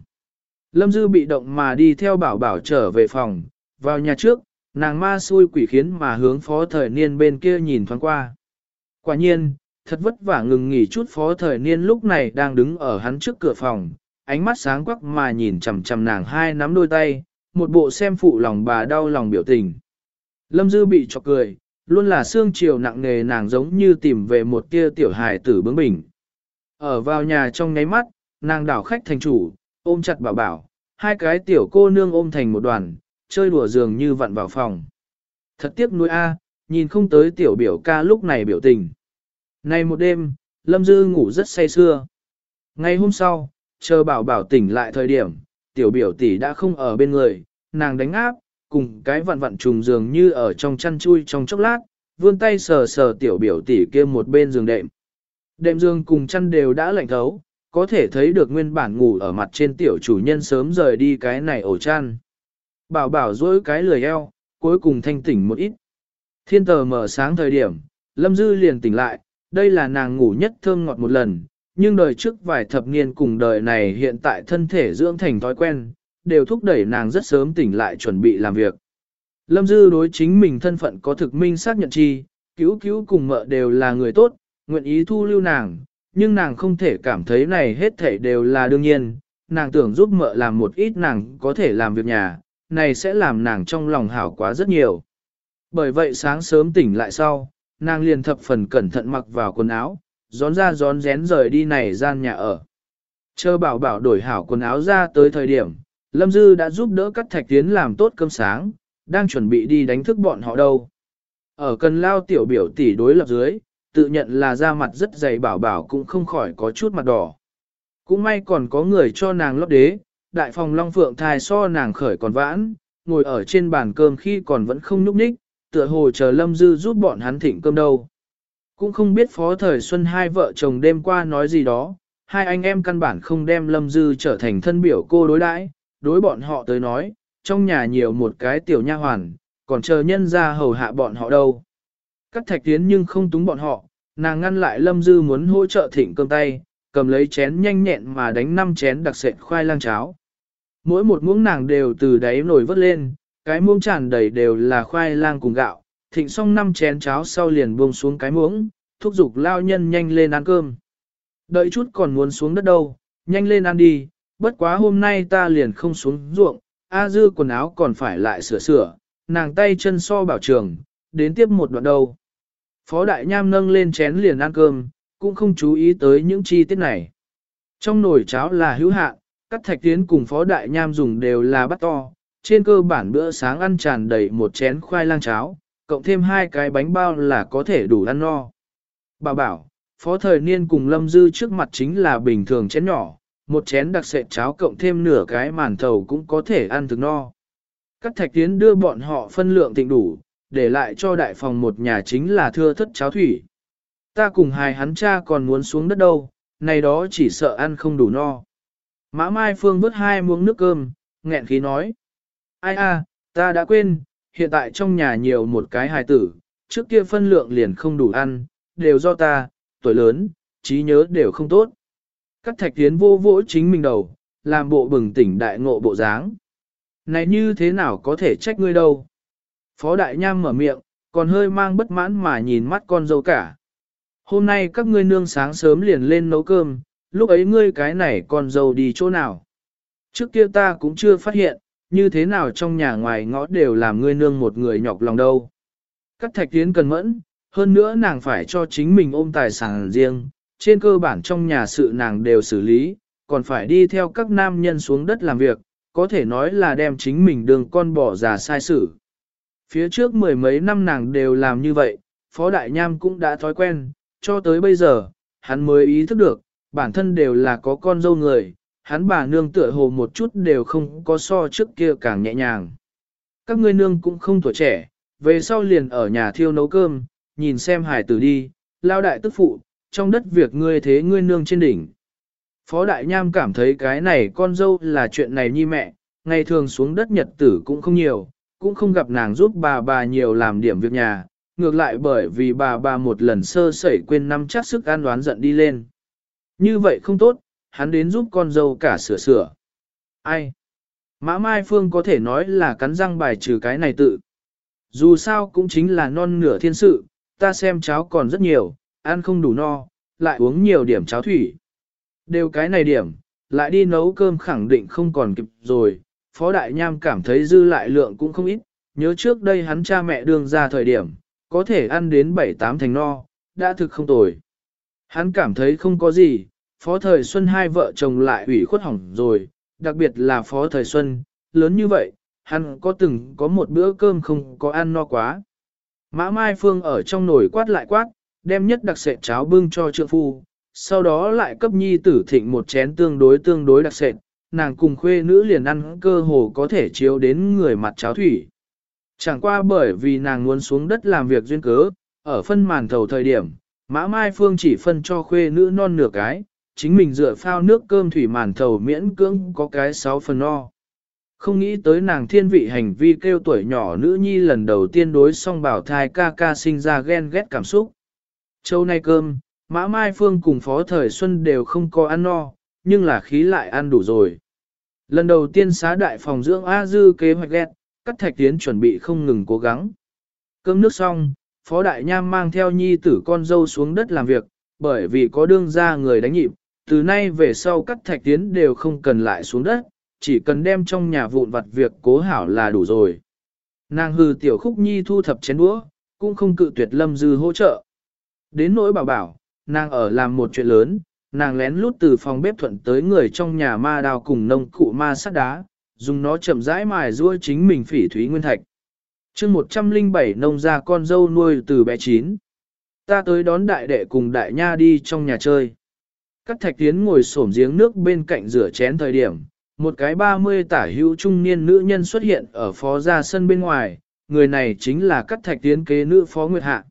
Lâm dư bị động mà đi theo bảo bảo trở về phòng, vào nhà trước, nàng ma xui quỷ khiến mà hướng phó thời niên bên kia nhìn thoáng qua. Quả nhiên, thật vất vả ngừng nghỉ chút phó thời niên lúc này đang đứng ở hắn trước cửa phòng, ánh mắt sáng quắc mà nhìn chằm chằm nàng hai nắm đôi tay, một bộ xem phụ lòng bà đau lòng biểu tình. Lâm Dư bị chọc cười, luôn là xương chiều nặng nề nàng giống như tìm về một tia tiểu hài tử bướng bỉnh. Ở vào nhà trong nháy mắt, nàng đảo khách thành chủ, ôm chặt bảo bảo, hai cái tiểu cô nương ôm thành một đoàn, chơi đùa giường như vặn vào phòng. Thật tiếc nuôi a, nhìn không tới tiểu biểu ca lúc này biểu tình. Nay một đêm, Lâm Dư ngủ rất say sưa. Ngày hôm sau, chờ bảo bảo tỉnh lại thời điểm, tiểu biểu tỷ đã không ở bên người, nàng đánh áp, cùng cái vặn vặn trùng dường như ở trong chăn chui trong chốc lát, vươn tay sờ sờ tiểu biểu tỷ kia một bên giường đệm. Đệm giường cùng chăn đều đã lạnh thấu, có thể thấy được nguyên bản ngủ ở mặt trên tiểu chủ nhân sớm rời đi cái này ổ chăn. Bảo bảo dối cái lười eo, cuối cùng thanh tỉnh một ít. Thiên tờ mở sáng thời điểm, Lâm Dư liền tỉnh lại, đây là nàng ngủ nhất thơm ngọt một lần, nhưng đời trước vài thập niên cùng đời này hiện tại thân thể dưỡng thành thói quen, đều thúc đẩy nàng rất sớm tỉnh lại chuẩn bị làm việc. Lâm Dư đối chính mình thân phận có thực minh xác nhận chi, cứu cứu cùng mợ đều là người tốt, nguyện ý thu lưu nàng, nhưng nàng không thể cảm thấy này hết thảy đều là đương nhiên, nàng tưởng giúp mợ làm một ít nàng có thể làm việc nhà, này sẽ làm nàng trong lòng hảo quá rất nhiều. Bởi vậy sáng sớm tỉnh lại sau, nàng liền thập phần cẩn thận mặc vào quần áo, gión ra gión rén rời đi này gian nhà ở. Chờ bảo bảo đổi hảo quần áo ra tới thời điểm, Lâm Dư đã giúp đỡ các thạch tiến làm tốt cơm sáng, đang chuẩn bị đi đánh thức bọn họ đâu. Ở cần lao tiểu biểu tỷ đối lập dưới, tự nhận là da mặt rất dày bảo bảo cũng không khỏi có chút mặt đỏ. Cũng may còn có người cho nàng lót đế, đại phòng Long Phượng thai so nàng khởi còn vãn, ngồi ở trên bàn cơm khi còn vẫn không nhúc nhích, tựa hồ chờ Lâm Dư giúp bọn hắn thịnh cơm đâu. Cũng không biết phó thời xuân hai vợ chồng đêm qua nói gì đó, hai anh em căn bản không đem Lâm Dư trở thành thân biểu cô đối đãi, đối bọn họ tới nói, trong nhà nhiều một cái tiểu nha hoàn, còn chờ nhân ra hầu hạ bọn họ đâu. Cắt thạch tiến nhưng không túng bọn họ, nàng ngăn lại Lâm Dư muốn hỗ trợ thịnh cơm tay, cầm lấy chén nhanh nhẹn mà đánh năm chén đặc sệt khoai lang cháo. Mỗi một muỗng nàng đều từ đáy nồi vớt lên, cái muỗng tràn đầy đều là khoai lang cùng gạo, thịnh xong năm chén cháo sau liền buông xuống cái muỗng, thúc giục lao nhân nhanh lên ăn cơm. Đợi chút còn muốn xuống đất đâu, nhanh lên ăn đi, bất quá hôm nay ta liền không xuống ruộng, A dư quần áo còn phải lại sửa sửa, nàng tay chân so bảo trường, đến tiếp một đoạn đầu, Phó đại nham nâng lên chén liền ăn cơm, cũng không chú ý tới những chi tiết này. Trong nồi cháo là hữu hạn, các thạch tiến cùng phó đại nham dùng đều là bắt to, trên cơ bản bữa sáng ăn tràn đầy một chén khoai lang cháo, cộng thêm hai cái bánh bao là có thể đủ ăn no. Bà bảo, phó thời niên cùng lâm dư trước mặt chính là bình thường chén nhỏ, một chén đặc sệt cháo cộng thêm nửa cái màn thầu cũng có thể ăn thực no. Các thạch tiến đưa bọn họ phân lượng thịnh đủ, để lại cho đại phòng một nhà chính là thưa thất cháo thủy. Ta cùng hai hắn cha còn muốn xuống đất đâu, này đó chỉ sợ ăn không đủ no. Mã Mai Phương vớt hai muỗng nước cơm, nghẹn khí nói. Ai a, ta đã quên, hiện tại trong nhà nhiều một cái hài tử, trước kia phân lượng liền không đủ ăn, đều do ta, tuổi lớn, trí nhớ đều không tốt. Các thạch tiến vô vỗ chính mình đầu, làm bộ bừng tỉnh đại ngộ bộ dáng. Này như thế nào có thể trách ngươi đâu? Phó đại nham mở miệng, còn hơi mang bất mãn mà nhìn mắt con dâu cả. Hôm nay các ngươi nương sáng sớm liền lên nấu cơm, lúc ấy ngươi cái này con dâu đi chỗ nào? Trước kia ta cũng chưa phát hiện, như thế nào trong nhà ngoài ngõ đều làm ngươi nương một người nhọc lòng đâu. Các thạch tiến cần mẫn, hơn nữa nàng phải cho chính mình ôm tài sản riêng, trên cơ bản trong nhà sự nàng đều xử lý, còn phải đi theo các nam nhân xuống đất làm việc, có thể nói là đem chính mình đường con bỏ già sai sự. Phía trước mười mấy năm nàng đều làm như vậy, Phó Đại Nham cũng đã thói quen, cho tới bây giờ, hắn mới ý thức được, bản thân đều là có con dâu người, hắn bà nương tựa hồ một chút đều không có so trước kia càng nhẹ nhàng. Các ngươi nương cũng không tuổi trẻ, về sau liền ở nhà thiêu nấu cơm, nhìn xem hải tử đi, lao đại tức phụ, trong đất việc ngươi thế ngươi nương trên đỉnh. Phó Đại Nham cảm thấy cái này con dâu là chuyện này nhi mẹ, ngày thường xuống đất nhật tử cũng không nhiều, cũng không gặp nàng giúp bà bà nhiều làm điểm việc nhà, ngược lại bởi vì bà bà một lần sơ sẩy quên năm chắc sức an đoán giận đi lên. Như vậy không tốt, hắn đến giúp con dâu cả sửa sửa. Ai? Mã Mai Phương có thể nói là cắn răng bài trừ cái này tự. Dù sao cũng chính là non nửa thiên sự, ta xem cháu còn rất nhiều, ăn không đủ no, lại uống nhiều điểm cháo thủy. Đều cái này điểm, lại đi nấu cơm khẳng định không còn kịp rồi, Phó Đại Nham cảm thấy dư lại lượng cũng không ít, nhớ trước đây hắn cha mẹ đường ra thời điểm, có thể ăn đến 7-8 thành no, đã thực không tồi. Hắn cảm thấy không có gì, Phó Thời Xuân hai vợ chồng lại ủy khuất hỏng rồi, đặc biệt là Phó Thời Xuân, lớn như vậy, hắn có từng có một bữa cơm không có ăn no quá. Mã Mai Phương ở trong nồi quát lại quát, đem nhất đặc sệt cháo bưng cho trượng phu, sau đó lại cấp nhi tử thịnh một chén tương đối tương đối đặc sệt, nàng cùng khuê nữ liền ăn cơ hồ có thể chiếu đến người mặt cháo thủy. Chẳng qua bởi vì nàng muốn xuống đất làm việc duyên cớ, ở phân màn thầu thời điểm, mã mai phương chỉ phân cho khuê nữ non nửa cái, chính mình dựa phao nước cơm thủy màn thầu miễn cưỡng có cái sáu phần no. Không nghĩ tới nàng thiên vị hành vi kêu tuổi nhỏ nữ nhi lần đầu tiên đối song bảo thai ca ca sinh ra ghen ghét cảm xúc. Châu nay cơm, Mã Mai Phương cùng Phó Thời Xuân đều không có ăn no, nhưng là khí lại ăn đủ rồi. Lần đầu tiên xá đại phòng dưỡng A Dư kế hoạch ghét, cắt thạch tiến chuẩn bị không ngừng cố gắng. Cơm nước xong, Phó Đại Nham mang theo nhi tử con dâu xuống đất làm việc, bởi vì có đương ra người đánh nhịp, từ nay về sau cắt thạch tiến đều không cần lại xuống đất, chỉ cần đem trong nhà vụn vặt việc cố hảo là đủ rồi. Nàng hư tiểu khúc nhi thu thập chén đũa, cũng không cự tuyệt lâm dư hỗ trợ. Đến nỗi bảo bảo, nàng ở làm một chuyện lớn, nàng lén lút từ phòng bếp thuận tới người trong nhà ma đào cùng nông cụ ma sắt đá, dùng nó chậm rãi mài rua chính mình phỉ thúy nguyên thạch. chương 107 nông ra con dâu nuôi từ bé chín. Ta tới đón đại đệ cùng đại nha đi trong nhà chơi. Các thạch tiến ngồi xổm giếng nước bên cạnh rửa chén thời điểm, một cái ba mươi tả hữu trung niên nữ nhân xuất hiện ở phó gia sân bên ngoài, người này chính là các thạch tiến kế nữ phó Nguyệt Hạ.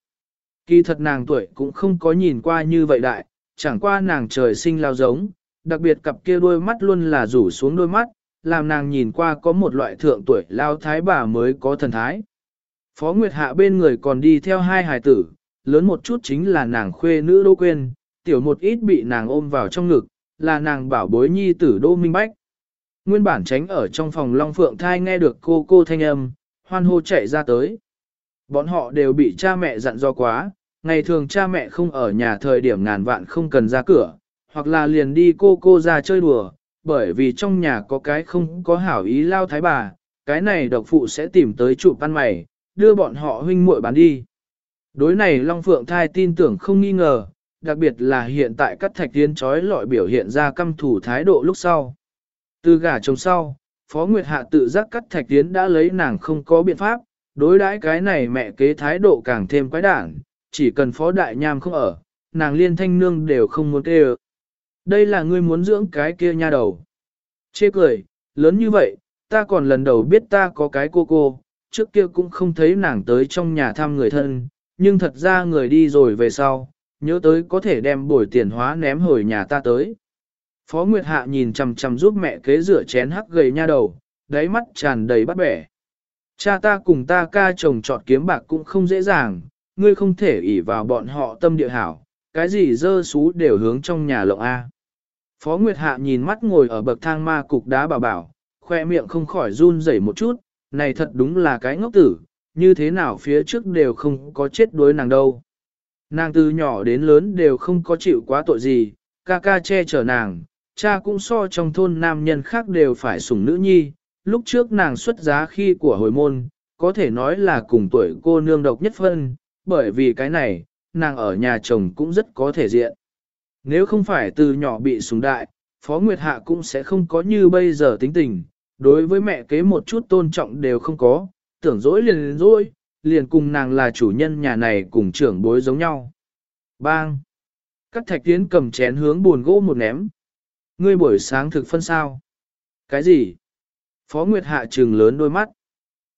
Kỳ thật nàng tuổi cũng không có nhìn qua như vậy đại, chẳng qua nàng trời sinh lao giống, đặc biệt cặp kia đôi mắt luôn là rủ xuống đôi mắt, làm nàng nhìn qua có một loại thượng tuổi lao thái bà mới có thần thái. Phó Nguyệt Hạ bên người còn đi theo hai hài tử, lớn một chút chính là nàng khuê nữ Đỗ Quyên, tiểu một ít bị nàng ôm vào trong ngực, là nàng bảo bối nhi tử Đỗ Minh Bách. Nguyên bản tránh ở trong phòng Long Phượng thai nghe được cô cô thanh âm, hoan hô chạy ra tới. Bọn họ đều bị cha mẹ dặn do quá, ngày thường cha mẹ không ở nhà thời điểm ngàn vạn không cần ra cửa, hoặc là liền đi cô cô ra chơi đùa, bởi vì trong nhà có cái không có hảo ý lao thái bà, cái này độc phụ sẽ tìm tới chủ pan mày, đưa bọn họ huynh muội bán đi. Đối này Long Phượng thai tin tưởng không nghi ngờ, đặc biệt là hiện tại các thạch tiến trói lọi biểu hiện ra căm thủ thái độ lúc sau. Từ gả chồng sau, Phó Nguyệt Hạ tự giác cắt thạch tiến đã lấy nàng không có biện pháp, đối đãi cái này mẹ kế thái độ càng thêm quái đản, chỉ cần Phó Đại Nham không ở, nàng liên thanh nương đều không muốn kêu. Đây là ngươi muốn dưỡng cái kia nha đầu. Chê cười, lớn như vậy, ta còn lần đầu biết ta có cái cô cô, trước kia cũng không thấy nàng tới trong nhà thăm người thân, nhưng thật ra người đi rồi về sau, nhớ tới có thể đem bồi tiền hóa ném hồi nhà ta tới. Phó Nguyệt Hạ nhìn chằm chằm giúp mẹ kế rửa chén hắc gầy nha đầu, đáy mắt tràn đầy bắt bẻ. Cha ta cùng ta ca chồng trọt kiếm bạc cũng không dễ dàng, ngươi không thể ỷ vào bọn họ tâm địa hảo, cái gì dơ xú đều hướng trong nhà lộng A. Phó Nguyệt Hạ nhìn mắt ngồi ở bậc thang ma cục đá bảo bảo, khoe miệng không khỏi run rẩy một chút, này thật đúng là cái ngốc tử, như thế nào phía trước đều không có chết đối nàng đâu. Nàng từ nhỏ đến lớn đều không có chịu quá tội gì, ca ca che chở nàng, cha cũng so trong thôn nam nhân khác đều phải sủng nữ nhi, lúc trước nàng xuất giá khi của hồi môn, có thể nói là cùng tuổi cô nương độc nhất phân, bởi vì cái này, nàng ở nhà chồng cũng rất có thể diện. Nếu không phải từ nhỏ bị sủng đại, Phó Nguyệt Hạ cũng sẽ không có như bây giờ tính tình, đối với mẹ kế một chút tôn trọng đều không có, tưởng dỗi liền dỗi, liền cùng nàng là chủ nhân nhà này cùng trưởng bối giống nhau. Bang! Các thạch tiến cầm chén hướng buồn gỗ một ném. Ngươi buổi sáng thực phân sao? Cái gì? Phó Nguyệt Hạ trừng lớn đôi mắt.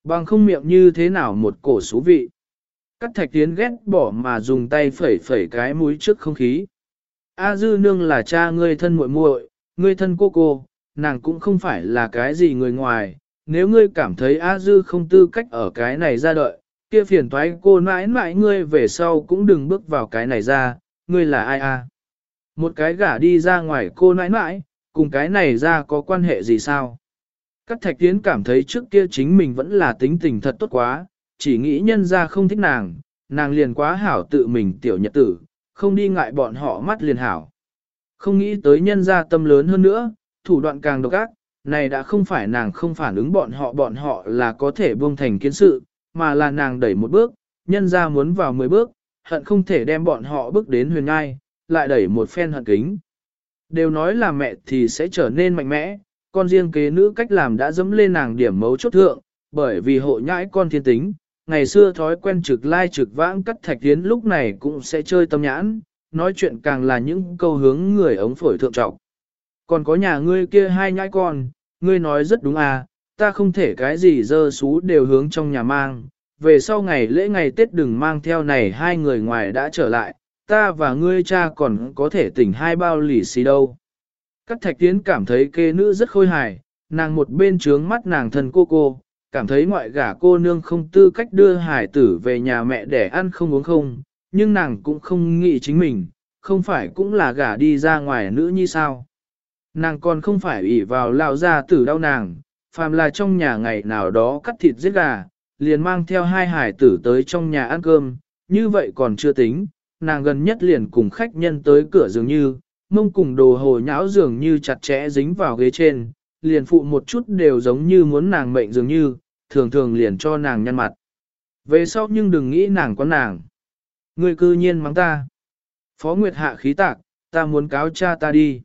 Bằng không miệng như thế nào một cổ xú vị. Cắt thạch tiến ghét bỏ mà dùng tay phẩy phẩy cái mũi trước không khí. A dư nương là cha ngươi thân muội muội, ngươi thân cô cô, nàng cũng không phải là cái gì người ngoài. Nếu ngươi cảm thấy A dư không tư cách ở cái này ra đợi, kia phiền toái cô mãi mãi ngươi về sau cũng đừng bước vào cái này ra, ngươi là ai a? Một cái gả đi ra ngoài cô mãi mãi, cùng cái này ra có quan hệ gì sao? Các thạch tiến cảm thấy trước kia chính mình vẫn là tính tình thật tốt quá, chỉ nghĩ nhân ra không thích nàng, nàng liền quá hảo tự mình tiểu nhật tử, không đi ngại bọn họ mắt liền hảo. Không nghĩ tới nhân ra tâm lớn hơn nữa, thủ đoạn càng độc ác, này đã không phải nàng không phản ứng bọn họ bọn họ là có thể buông thành kiến sự, mà là nàng đẩy một bước, nhân ra muốn vào mười bước, hận không thể đem bọn họ bước đến huyền ngai, lại đẩy một phen hận kính. Đều nói là mẹ thì sẽ trở nên mạnh mẽ, con riêng kế nữ cách làm đã dẫm lên nàng điểm mấu chốt thượng, bởi vì hộ nhãi con thiên tính, ngày xưa thói quen trực lai trực vãng cắt thạch tiến lúc này cũng sẽ chơi tâm nhãn, nói chuyện càng là những câu hướng người ống phổi thượng trọng. Còn có nhà ngươi kia hai nhãi con, ngươi nói rất đúng à, ta không thể cái gì dơ xú đều hướng trong nhà mang, về sau ngày lễ ngày Tết đừng mang theo này hai người ngoài đã trở lại, ta và ngươi cha còn có thể tỉnh hai bao lì xì đâu. Các thạch tiến cảm thấy kê nữ rất khôi hài, nàng một bên trướng mắt nàng thân cô cô, cảm thấy ngoại gả cô nương không tư cách đưa hải tử về nhà mẹ để ăn không uống không, nhưng nàng cũng không nghĩ chính mình, không phải cũng là gả đi ra ngoài nữ như sao. Nàng còn không phải ủy vào lao ra tử đau nàng, phàm là trong nhà ngày nào đó cắt thịt giết gà, liền mang theo hai hải tử tới trong nhà ăn cơm, như vậy còn chưa tính, nàng gần nhất liền cùng khách nhân tới cửa dường như, mông cùng đồ hồ nhão dường như chặt chẽ dính vào ghế trên, liền phụ một chút đều giống như muốn nàng mệnh dường như, thường thường liền cho nàng nhăn mặt. Về sau nhưng đừng nghĩ nàng có nàng. Người cư nhiên mắng ta. Phó Nguyệt hạ khí tạc, ta muốn cáo cha ta đi.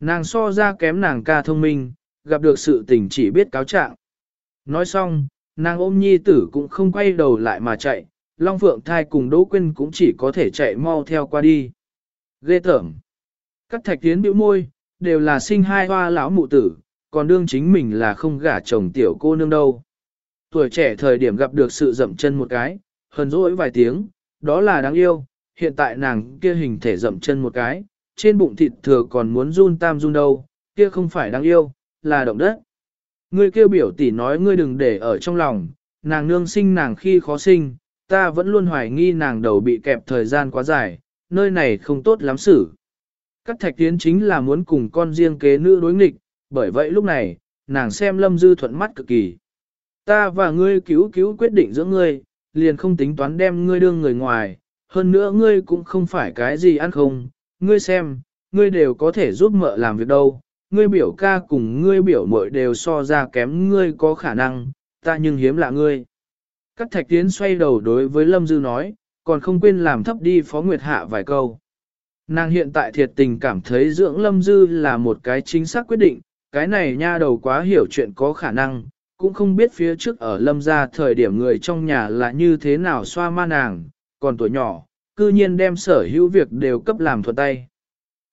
Nàng so ra kém nàng ca thông minh, gặp được sự tình chỉ biết cáo trạng. Nói xong, nàng ôm nhi tử cũng không quay đầu lại mà chạy, Long Phượng thai cùng Đỗ Quyên cũng chỉ có thể chạy mau theo qua đi. Ghê tởm. Các thạch tiến biểu môi, đều là sinh hai hoa lão mụ tử, còn đương chính mình là không gả chồng tiểu cô nương đâu. Tuổi trẻ thời điểm gặp được sự dậm chân một cái, hờn dỗi vài tiếng, đó là đáng yêu, hiện tại nàng kia hình thể dậm chân một cái, trên bụng thịt thừa còn muốn run tam run đâu, kia không phải đáng yêu, là động đất. Ngươi kêu biểu tỷ nói ngươi đừng để ở trong lòng, nàng nương sinh nàng khi khó sinh, ta vẫn luôn hoài nghi nàng đầu bị kẹp thời gian quá dài, nơi này không tốt lắm xử. Cát thạch tiến chính là muốn cùng con riêng kế nữ đối nghịch, bởi vậy lúc này, nàng xem lâm dư thuận mắt cực kỳ. Ta và ngươi cứu cứu quyết định giữa ngươi, liền không tính toán đem ngươi đương người ngoài, hơn nữa ngươi cũng không phải cái gì ăn không, ngươi xem, ngươi đều có thể giúp mợ làm việc đâu, ngươi biểu ca cùng ngươi biểu muội đều so ra kém ngươi có khả năng, ta nhưng hiếm lạ ngươi. Cát thạch tiến xoay đầu đối với Lâm Dư nói, còn không quên làm thấp đi Phó Nguyệt Hạ vài câu. Nàng hiện tại thiệt tình cảm thấy dưỡng Lâm Dư là một cái chính xác quyết định, cái này nha đầu quá hiểu chuyện có khả năng, cũng không biết phía trước ở Lâm gia thời điểm người trong nhà là như thế nào xoa ma nàng, còn tuổi nhỏ, cư nhiên đem sở hữu việc đều cấp làm thuận tay.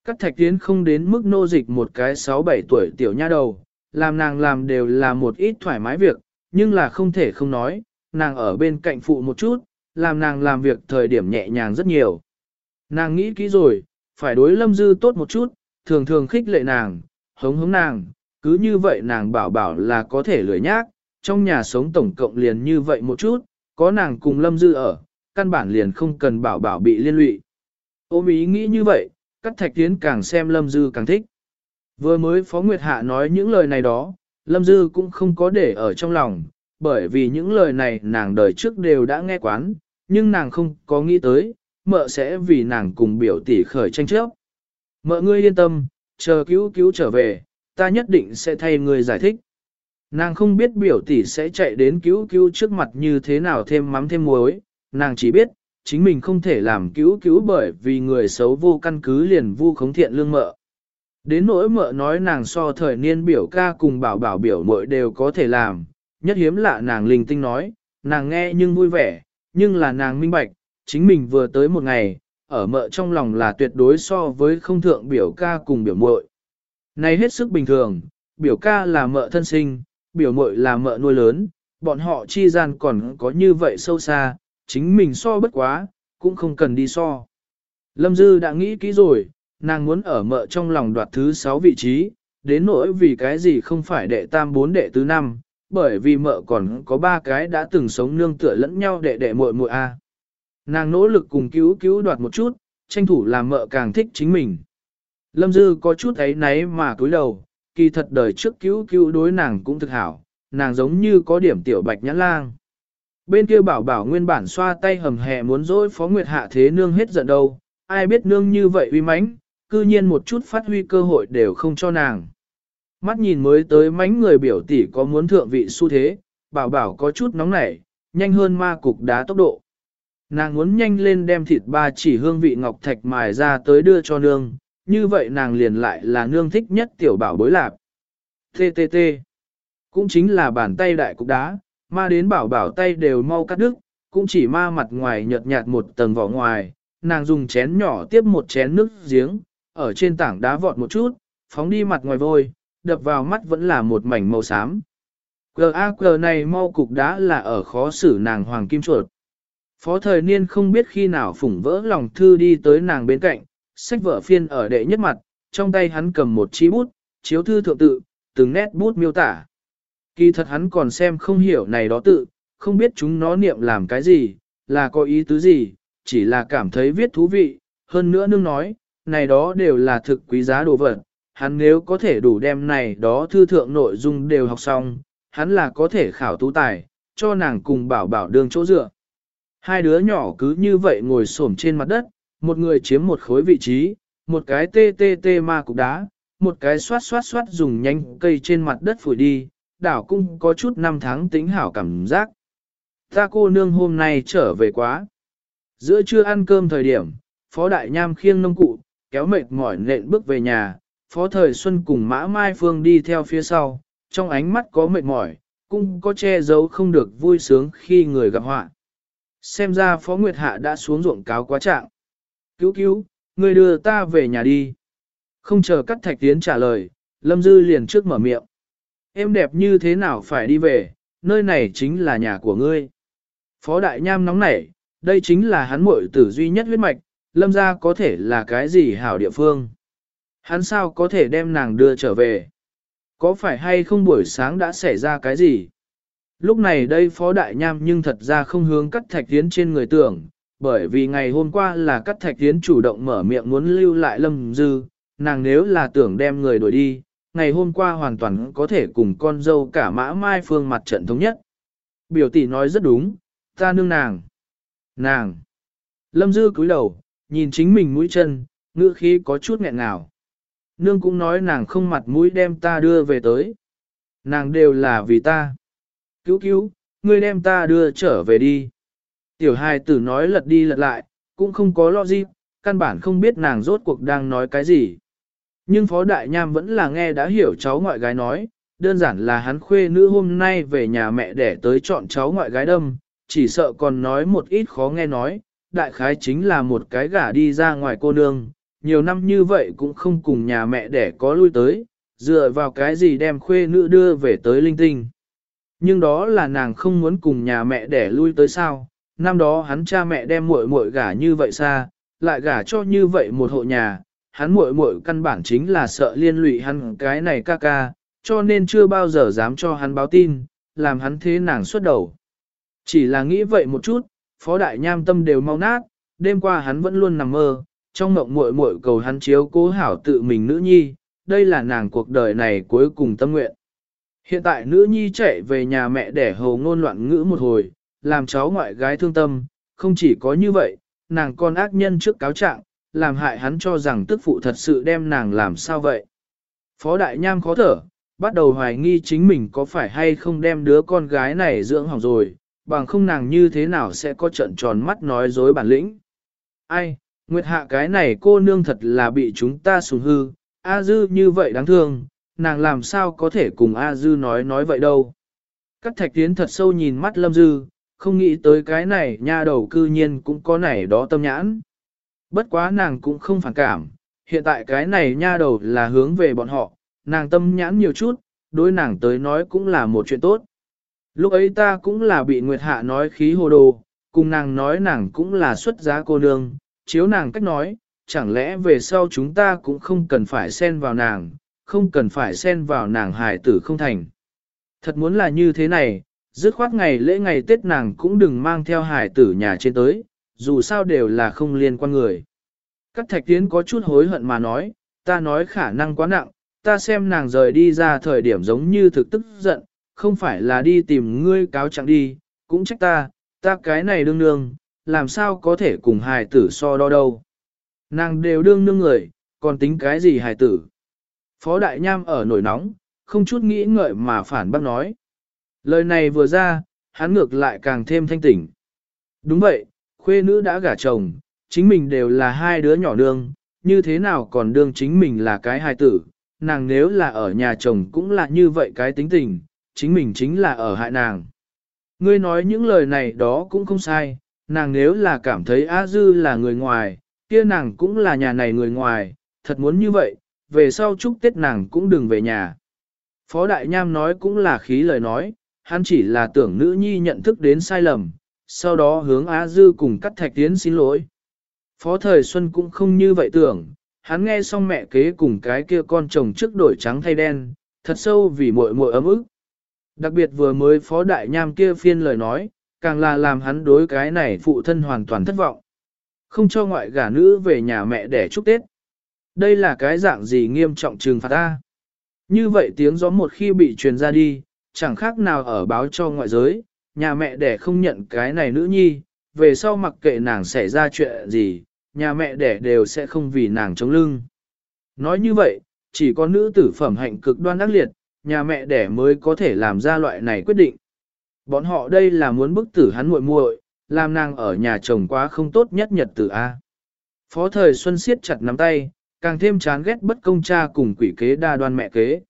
Các thạch tiến không đến mức nô dịch một cái 6-7 tuổi tiểu nha đầu, làm nàng làm đều là một ít thoải mái việc, nhưng là không thể không nói, nàng ở bên cạnh phụ một chút, làm nàng làm việc thời điểm nhẹ nhàng rất nhiều. Nàng nghĩ kỹ rồi, phải đối lâm dư tốt một chút, thường thường khích lệ nàng, hống hống nàng, cứ như vậy nàng bảo bảo là có thể lười nhác, trong nhà sống tổng cộng liền như vậy một chút, có nàng cùng lâm dư ở, căn bản liền không cần bảo bảo bị liên lụy. Ôm ý nghĩ như vậy, các thạch tiến càng xem lâm dư càng thích. Vừa mới Phó Nguyệt Hạ nói những lời này đó, lâm dư cũng không có để ở trong lòng, bởi vì những lời này nàng đời trước đều đã nghe quán, nhưng nàng không có nghĩ tới, mợ sẽ vì nàng cùng biểu tỷ khởi tranh chấp. Mợ ngươi yên tâm, chờ cứu cứu trở về, ta nhất định sẽ thay ngươi giải thích. Nàng không biết biểu tỷ sẽ chạy đến cứu cứu trước mặt như thế nào thêm mắm thêm muối, nàng chỉ biết, chính mình không thể làm cứu cứu bởi vì người xấu vô căn cứ liền vu khống thiện lương mợ. Đến nỗi mợ nói nàng so thời niên biểu ca cùng bảo bảo biểu mội đều có thể làm, nhất hiếm lạ nàng linh tinh nói, nàng nghe nhưng vui vẻ, nhưng là nàng minh bạch, chính mình vừa tới một ngày, ở mợ trong lòng là tuyệt đối so với không thượng biểu ca cùng biểu muội. Này hết sức bình thường, biểu ca là mợ thân sinh, biểu muội là mợ nuôi lớn, bọn họ chi gian còn có như vậy sâu xa, chính mình so bất quá, cũng không cần đi so. Lâm Dư đã nghĩ kỹ rồi, nàng muốn ở mợ trong lòng đoạt thứ 6 vị trí, đến nỗi vì cái gì không phải đệ tam bốn đệ tứ năm, bởi vì mợ còn có ba cái đã từng sống nương tựa lẫn nhau đệ đệ muội muội a. Nàng nỗ lực cùng cứu cứu đoạt một chút, tranh thủ làm mợ càng thích chính mình. Lâm Dư có chút ấy náy mà cúi đầu, kỳ thật đời trước cứu cứu đối nàng cũng thực hảo, nàng giống như có điểm tiểu bạch nhãn lang. Bên kia bảo bảo nguyên bản xoa tay hầm hè muốn dối phó nguyệt hạ thế nương hết giận đâu, ai biết nương như vậy uy mãnh, cư nhiên một chút phát huy cơ hội đều không cho nàng. Mắt nhìn mới tới mánh người biểu tỷ có muốn thượng vị xu thế, bảo bảo có chút nóng nảy, nhanh hơn ma cục đá tốc độ. Nàng muốn nhanh lên đem thịt ba chỉ hương vị ngọc thạch mài ra tới đưa cho nương, như vậy nàng liền lại là nương thích nhất tiểu bảo bối lạp. TTT cũng chính là bàn tay đại cục đá, ma đến bảo bảo tay đều mau cắt đứt, cũng chỉ ma mặt ngoài nhợt nhạt một tầng vỏ ngoài, nàng dùng chén nhỏ tiếp một chén nước giếng, ở trên tảng đá vọt một chút, phóng đi mặt ngoài vôi, đập vào mắt vẫn là một mảnh màu xám. G.A.Q. này mau cục đá là ở khó xử nàng hoàng kim chuột. Phó thời niên không biết khi nào phủng vỡ lòng thư đi tới nàng bên cạnh, sách vở phiên ở đệ nhất mặt, trong tay hắn cầm một chi bút, chiếu thư thượng tự, từng nét bút miêu tả. Kỳ thật hắn còn xem không hiểu này đó tự, không biết chúng nó niệm làm cái gì, là có ý tứ gì, chỉ là cảm thấy viết thú vị, hơn nữa nương nói, này đó đều là thực quý giá đồ vật, hắn nếu có thể đủ đem này đó thư thượng nội dung đều học xong, hắn là có thể khảo tú tài, cho nàng cùng bảo bảo đường chỗ dựa. Hai đứa nhỏ cứ như vậy ngồi xổm trên mặt đất, một người chiếm một khối vị trí, một cái tê tê tê ma cục đá, một cái xoát xoát xoát dùng nhanh cây trên mặt đất phủi đi, đảo cung có chút năm tháng tính hảo cảm giác. Ta cô nương hôm nay trở về quá. Giữa trưa ăn cơm thời điểm, Phó Đại Nham khiêng nông cụ, kéo mệt mỏi nện bước về nhà, Phó Thời Xuân cùng Mã Mai Phương đi theo phía sau, trong ánh mắt có mệt mỏi, cũng có che giấu không được vui sướng khi người gặp họa. Xem ra Phó Nguyệt Hạ đã xuống ruộng cáo quá trạng. Cứu cứu, người đưa ta về nhà đi. Không chờ cắt thạch tiến trả lời, Lâm Dư liền trước mở miệng. Em đẹp như thế nào phải đi về, nơi này chính là nhà của ngươi. Phó Đại Nham nóng nảy, đây chính là hắn muội tử duy nhất huyết mạch, Lâm ra có thể là cái gì hảo địa phương. Hắn sao có thể đem nàng đưa trở về? Có phải hay không buổi sáng đã xảy ra cái gì? Lúc này đây Phó Đại Nham nhưng thật ra không hướng cắt thạch tiến trên người tưởng, bởi vì ngày hôm qua là cắt thạch tiến chủ động mở miệng muốn lưu lại Lâm Dư, nàng nếu là tưởng đem người đuổi đi, ngày hôm qua hoàn toàn có thể cùng con dâu cả mã mai phương mặt trận thống nhất. Biểu tỷ nói rất đúng, ta nương nàng. Nàng. Lâm Dư cúi đầu, nhìn chính mình mũi chân, ngữ khí có chút nghẹn ngào. Nương cũng nói nàng không mặt mũi đem ta đưa về tới. Nàng đều là vì ta. Cứu cứu, ngươi đem ta đưa trở về đi. Tiểu hài tử nói lật đi lật lại, cũng không có lo gì, căn bản không biết nàng rốt cuộc đang nói cái gì. Nhưng Phó Đại Nham vẫn là nghe đã hiểu cháu ngoại gái nói, đơn giản là hắn khuê nữ hôm nay về nhà mẹ để tới chọn cháu ngoại gái đâm, chỉ sợ còn nói một ít khó nghe nói, đại khái chính là một cái gả đi ra ngoài cô nương, nhiều năm như vậy cũng không cùng nhà mẹ để có lui tới, dựa vào cái gì đem khuê nữ đưa về tới linh tinh. Nhưng đó là nàng không muốn cùng nhà mẹ để lui tới sao, năm đó hắn cha mẹ đem muội muội gả như vậy xa, lại gả cho như vậy một hộ nhà, hắn muội muội căn bản chính là sợ liên lụy hắn cái này ca ca, cho nên chưa bao giờ dám cho hắn báo tin, làm hắn thế nàng xuất đầu. Chỉ là nghĩ vậy một chút, phó đại nham tâm đều mau nát, đêm qua hắn vẫn luôn nằm mơ, trong mộng muội muội cầu hắn chiếu cố hảo tự mình nữ nhi, đây là nàng cuộc đời này cuối cùng tâm nguyện. Hiện tại nữ nhi chạy về nhà mẹ để hồ ngôn loạn ngữ một hồi, làm cháu ngoại gái thương tâm, không chỉ có như vậy, nàng con ác nhân trước cáo trạng, làm hại hắn cho rằng tức phụ thật sự đem nàng làm sao vậy. Phó Đại Nham khó thở, bắt đầu hoài nghi chính mình có phải hay không đem đứa con gái này dưỡng hỏng rồi, bằng không nàng như thế nào sẽ có trận tròn mắt nói dối bản lĩnh. Ai, Nguyệt Hạ cái này cô nương thật là bị chúng ta sùng hư, A Dư như vậy đáng thương, nàng làm sao có thể cùng A Dư nói nói vậy đâu. Các thạch tiến thật sâu nhìn mắt Lâm Dư, không nghĩ tới cái này nha đầu cư nhiên cũng có này đó tâm nhãn. Bất quá nàng cũng không phản cảm, hiện tại cái này nha đầu là hướng về bọn họ, nàng tâm nhãn nhiều chút, đối nàng tới nói cũng là một chuyện tốt. Lúc ấy ta cũng là bị Nguyệt Hạ nói khí hồ đồ, cùng nàng nói nàng cũng là xuất giá cô nương, chiếu nàng cách nói, chẳng lẽ về sau chúng ta cũng không cần phải xen vào nàng, không cần phải xen vào nàng hài tử không thành. Thật muốn là như thế này, dứt khoát ngày lễ ngày Tết nàng cũng đừng mang theo hài tử nhà trên tới, dù sao đều là không liên quan người. Các thạch tiến có chút hối hận mà nói, ta nói khả năng quá nặng, ta xem nàng rời đi ra thời điểm giống như thực tức giận, không phải là đi tìm ngươi cáo trạng đi, cũng trách ta, ta cái này đương nương, làm sao có thể cùng hài tử so đo đâu. Nàng đều đương nương người, còn tính cái gì hài tử. Phó Đại Nham ở nổi nóng, không chút nghĩ ngợi mà phản bác nói. Lời này vừa ra, hắn ngược lại càng thêm thanh tỉnh. Đúng vậy, khuê nữ đã gả chồng, chính mình đều là hai đứa nhỏ đương, như thế nào còn đương chính mình là cái hài tử, nàng nếu là ở nhà chồng cũng là như vậy cái tính tình, chính mình chính là ở hại nàng. Ngươi nói những lời này đó cũng không sai, nàng nếu là cảm thấy A Dư là người ngoài, kia nàng cũng là nhà này người ngoài, thật muốn như vậy, về sau chúc Tết nàng cũng đừng về nhà. Phó Đại Nham nói cũng là khí lời nói, hắn chỉ là tưởng nữ nhi nhận thức đến sai lầm, sau đó hướng Á Dư cùng cắt thạch tiến xin lỗi. Phó Thời Xuân cũng không như vậy tưởng, hắn nghe xong mẹ kế cùng cái kia con chồng trước đổi trắng thay đen, thật sâu vì muội muội ấm ức. Đặc biệt vừa mới Phó Đại Nham kia phiên lời nói, càng là làm hắn đối cái này phụ thân hoàn toàn thất vọng. Không cho ngoại gả nữ về nhà mẹ để chúc Tết. Đây là cái dạng gì nghiêm trọng trừng phạt ta. Như vậy tiếng gió một khi bị truyền ra đi, chẳng khác nào ở báo cho ngoại giới, nhà mẹ đẻ không nhận cái này nữ nhi, về sau mặc kệ nàng xảy ra chuyện gì, nhà mẹ đẻ đều sẽ không vì nàng chống lưng. Nói như vậy, chỉ có nữ tử phẩm hạnh cực đoan ác liệt, nhà mẹ đẻ mới có thể làm ra loại này quyết định. Bọn họ đây là muốn bức tử hắn muội muội, làm nàng ở nhà chồng quá không tốt nhất nhật tử A. Phó thời Xuân siết chặt nắm tay, càng thêm chán ghét bất công cha cùng quỷ kế đa đoan mẹ kế.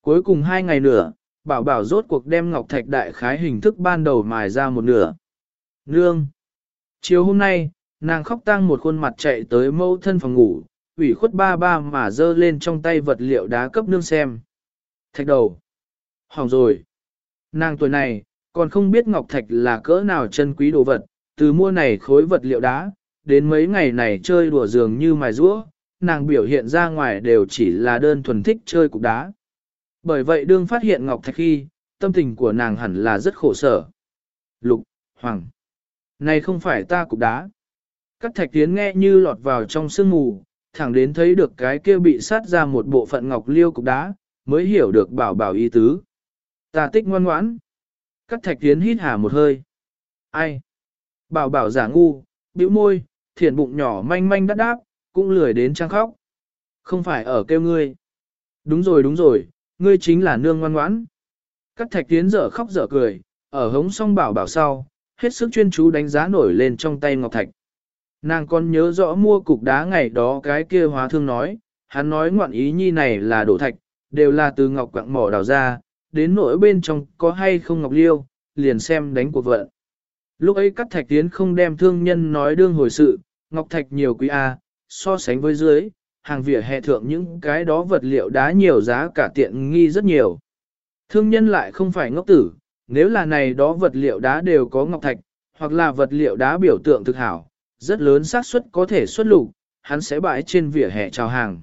Cuối cùng hai ngày nữa, bảo bảo rốt cuộc đem Ngọc Thạch đại khái hình thức ban đầu mài ra một nửa. Nương! Chiều hôm nay, nàng khóc tang một khuôn mặt chạy tới mâu thân phòng ngủ, ủy khuất ba ba mà dơ lên trong tay vật liệu đá cấp nương xem. Thạch đầu! Hỏng rồi! Nàng tuổi này, còn không biết Ngọc Thạch là cỡ nào chân quý đồ vật, từ mua này khối vật liệu đá, đến mấy ngày này chơi đùa giường như mài rũa, nàng biểu hiện ra ngoài đều chỉ là đơn thuần thích chơi cục đá. Bởi vậy đương phát hiện Ngọc Thạch khi, tâm tình của nàng hẳn là rất khổ sở. Lục, Hoàng, này không phải ta cục đá. Các thạch tiến nghe như lọt vào trong sương mù, thẳng đến thấy được cái kia bị sát ra một bộ phận ngọc liêu cục đá, mới hiểu được bảo bảo ý tứ. Ta tích ngoan ngoãn. Các thạch tiến hít hà một hơi. Ai? Bảo bảo giả ngu, bĩu môi, thiền bụng nhỏ manh manh đắt đáp, cũng lười đến trang khóc. Không phải ở kêu ngươi. Đúng rồi đúng rồi, ngươi chính là nương ngoan ngoãn. Các thạch tiến dở khóc dở cười, ở hống song bảo bảo sau, hết sức chuyên chú đánh giá nổi lên trong tay ngọc thạch. Nàng còn nhớ rõ mua cục đá ngày đó cái kia hóa thương nói, hắn nói ngoạn ý nhi này là đổ thạch, đều là từ ngọc quặng mỏ đào ra, đến nỗi bên trong có hay không ngọc liêu, liền xem đánh cuộc vận. Lúc ấy cắt thạch tiến không đem thương nhân nói đương hồi sự, ngọc thạch nhiều quý A, so sánh với dưới, hàng vỉa hè thượng những cái đó vật liệu đá nhiều giá cả tiện nghi rất nhiều. Thương nhân lại không phải ngốc tử, nếu là này đó vật liệu đá đều có ngọc thạch, hoặc là vật liệu đá biểu tượng thực hảo, rất lớn xác suất có thể xuất lục, hắn sẽ bãi trên vỉa hè chào hàng.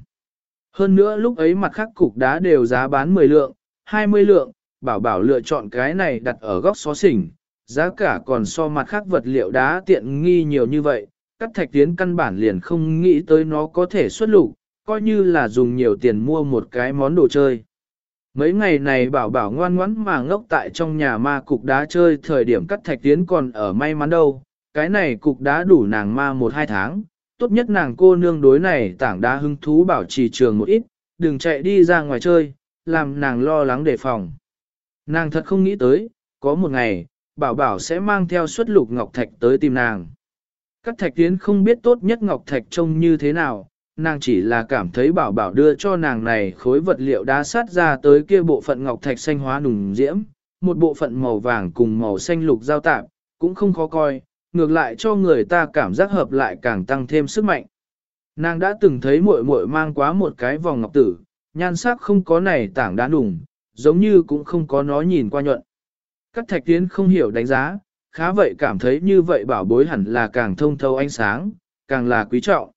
Hơn nữa lúc ấy mặt khác cục đá đều giá bán 10 lượng, 20 lượng, bảo bảo lựa chọn cái này đặt ở góc xó xỉnh, giá cả còn so mặt khác vật liệu đá tiện nghi nhiều như vậy, các thạch tiến căn bản liền không nghĩ tới nó có thể xuất lục, coi như là dùng nhiều tiền mua một cái món đồ chơi. Mấy ngày này bảo bảo ngoan ngoãn mà ngốc tại trong nhà ma cục đá chơi thời điểm cắt thạch tiến còn ở may mắn đâu, cái này cục đá đủ nàng ma một hai tháng, tốt nhất nàng cô nương đối này tảng đá hứng thú bảo trì trường một ít, đừng chạy đi ra ngoài chơi, làm nàng lo lắng đề phòng. Nàng thật không nghĩ tới, có một ngày, bảo bảo sẽ mang theo suất lục ngọc thạch tới tìm nàng. Các thạch tiến không biết tốt nhất ngọc thạch trông như thế nào, nàng chỉ là cảm thấy bảo bảo đưa cho nàng này khối vật liệu đá sát ra tới kia bộ phận ngọc thạch xanh hóa nùng diễm, một bộ phận màu vàng cùng màu xanh lục giao tạp, cũng không khó coi, ngược lại cho người ta cảm giác hợp lại càng tăng thêm sức mạnh. Nàng đã từng thấy muội muội mang quá một cái vòng ngọc tử, nhan sắc không có này tảng đá nùng, giống như cũng không có nó nhìn qua nhuận. Các thạch tiến không hiểu đánh giá, khá vậy cảm thấy như vậy bảo bối hẳn là càng thông thâu ánh sáng, càng là quý trọng.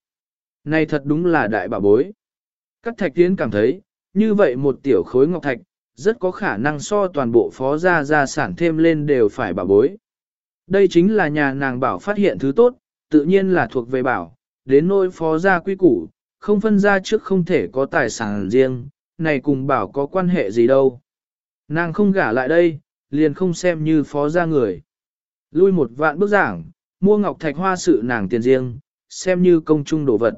Này thật đúng là đại bảo bối. Các thạch tiến cảm thấy, như vậy một tiểu khối ngọc thạch, rất có khả năng so toàn bộ phó gia gia sản thêm lên đều phải bảo bối. Đây chính là nhà nàng bảo phát hiện thứ tốt, tự nhiên là thuộc về bảo, đến nỗi phó gia quy củ, không phân ra trước không thể có tài sản riêng, này cùng bảo có quan hệ gì đâu. Nàng không gả lại đây, liền không xem như phó gia người. Lui một vạn bước giảng, mua ngọc thạch hoa sự nàng tiền riêng, xem như công chung đồ vật.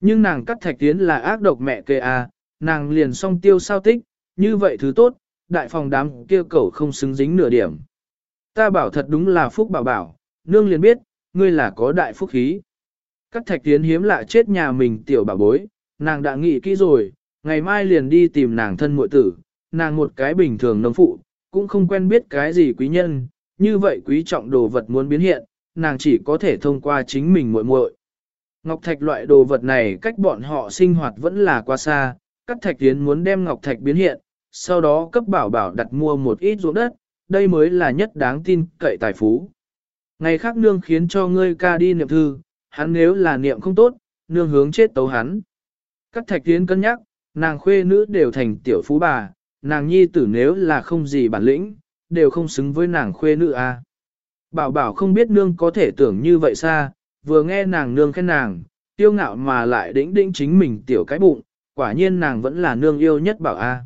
Nhưng nàng cắt thạch tiến là ác độc mẹ kê a, à, nàng liền song tiêu sao tích, như vậy thứ tốt, đại phòng đám kêu cầu không xứng dính nửa điểm. Ta bảo thật đúng là phúc bảo bảo, nương liền biết, ngươi là có đại phúc khí. Cắt thạch tiến hiếm lạ chết nhà mình tiểu bảo bối, nàng đã nghĩ kỹ rồi, ngày mai liền đi tìm nàng thân muội tử, nàng một cái bình thường nông phụ, cũng không quen biết cái gì quý nhân, như vậy quý trọng đồ vật muốn biến hiện, nàng chỉ có thể thông qua chính mình muội muội. Ngọc thạch loại đồ vật này cách bọn họ sinh hoạt vẫn là quá xa, các thạch tiến muốn đem ngọc thạch biến hiện, sau đó cấp bảo bảo đặt mua một ít ruộng đất, đây mới là nhất đáng tin cậy tài phú. Ngày khác nương khiến cho ngươi ca đi niệm thư, hắn nếu là niệm không tốt, nương hướng chết tấu hắn. Các thạch tiến cân nhắc, nàng khuê nữ đều thành tiểu phú bà, nàng nhi tử nếu là không gì bản lĩnh, đều không xứng với nàng khuê nữ a. À. Bảo bảo không biết nương có thể tưởng như vậy xa, vừa nghe nàng nương khen nàng, tiêu ngạo mà lại đĩnh đĩnh chính mình tiểu cái bụng, quả nhiên nàng vẫn là nương yêu nhất bảo a.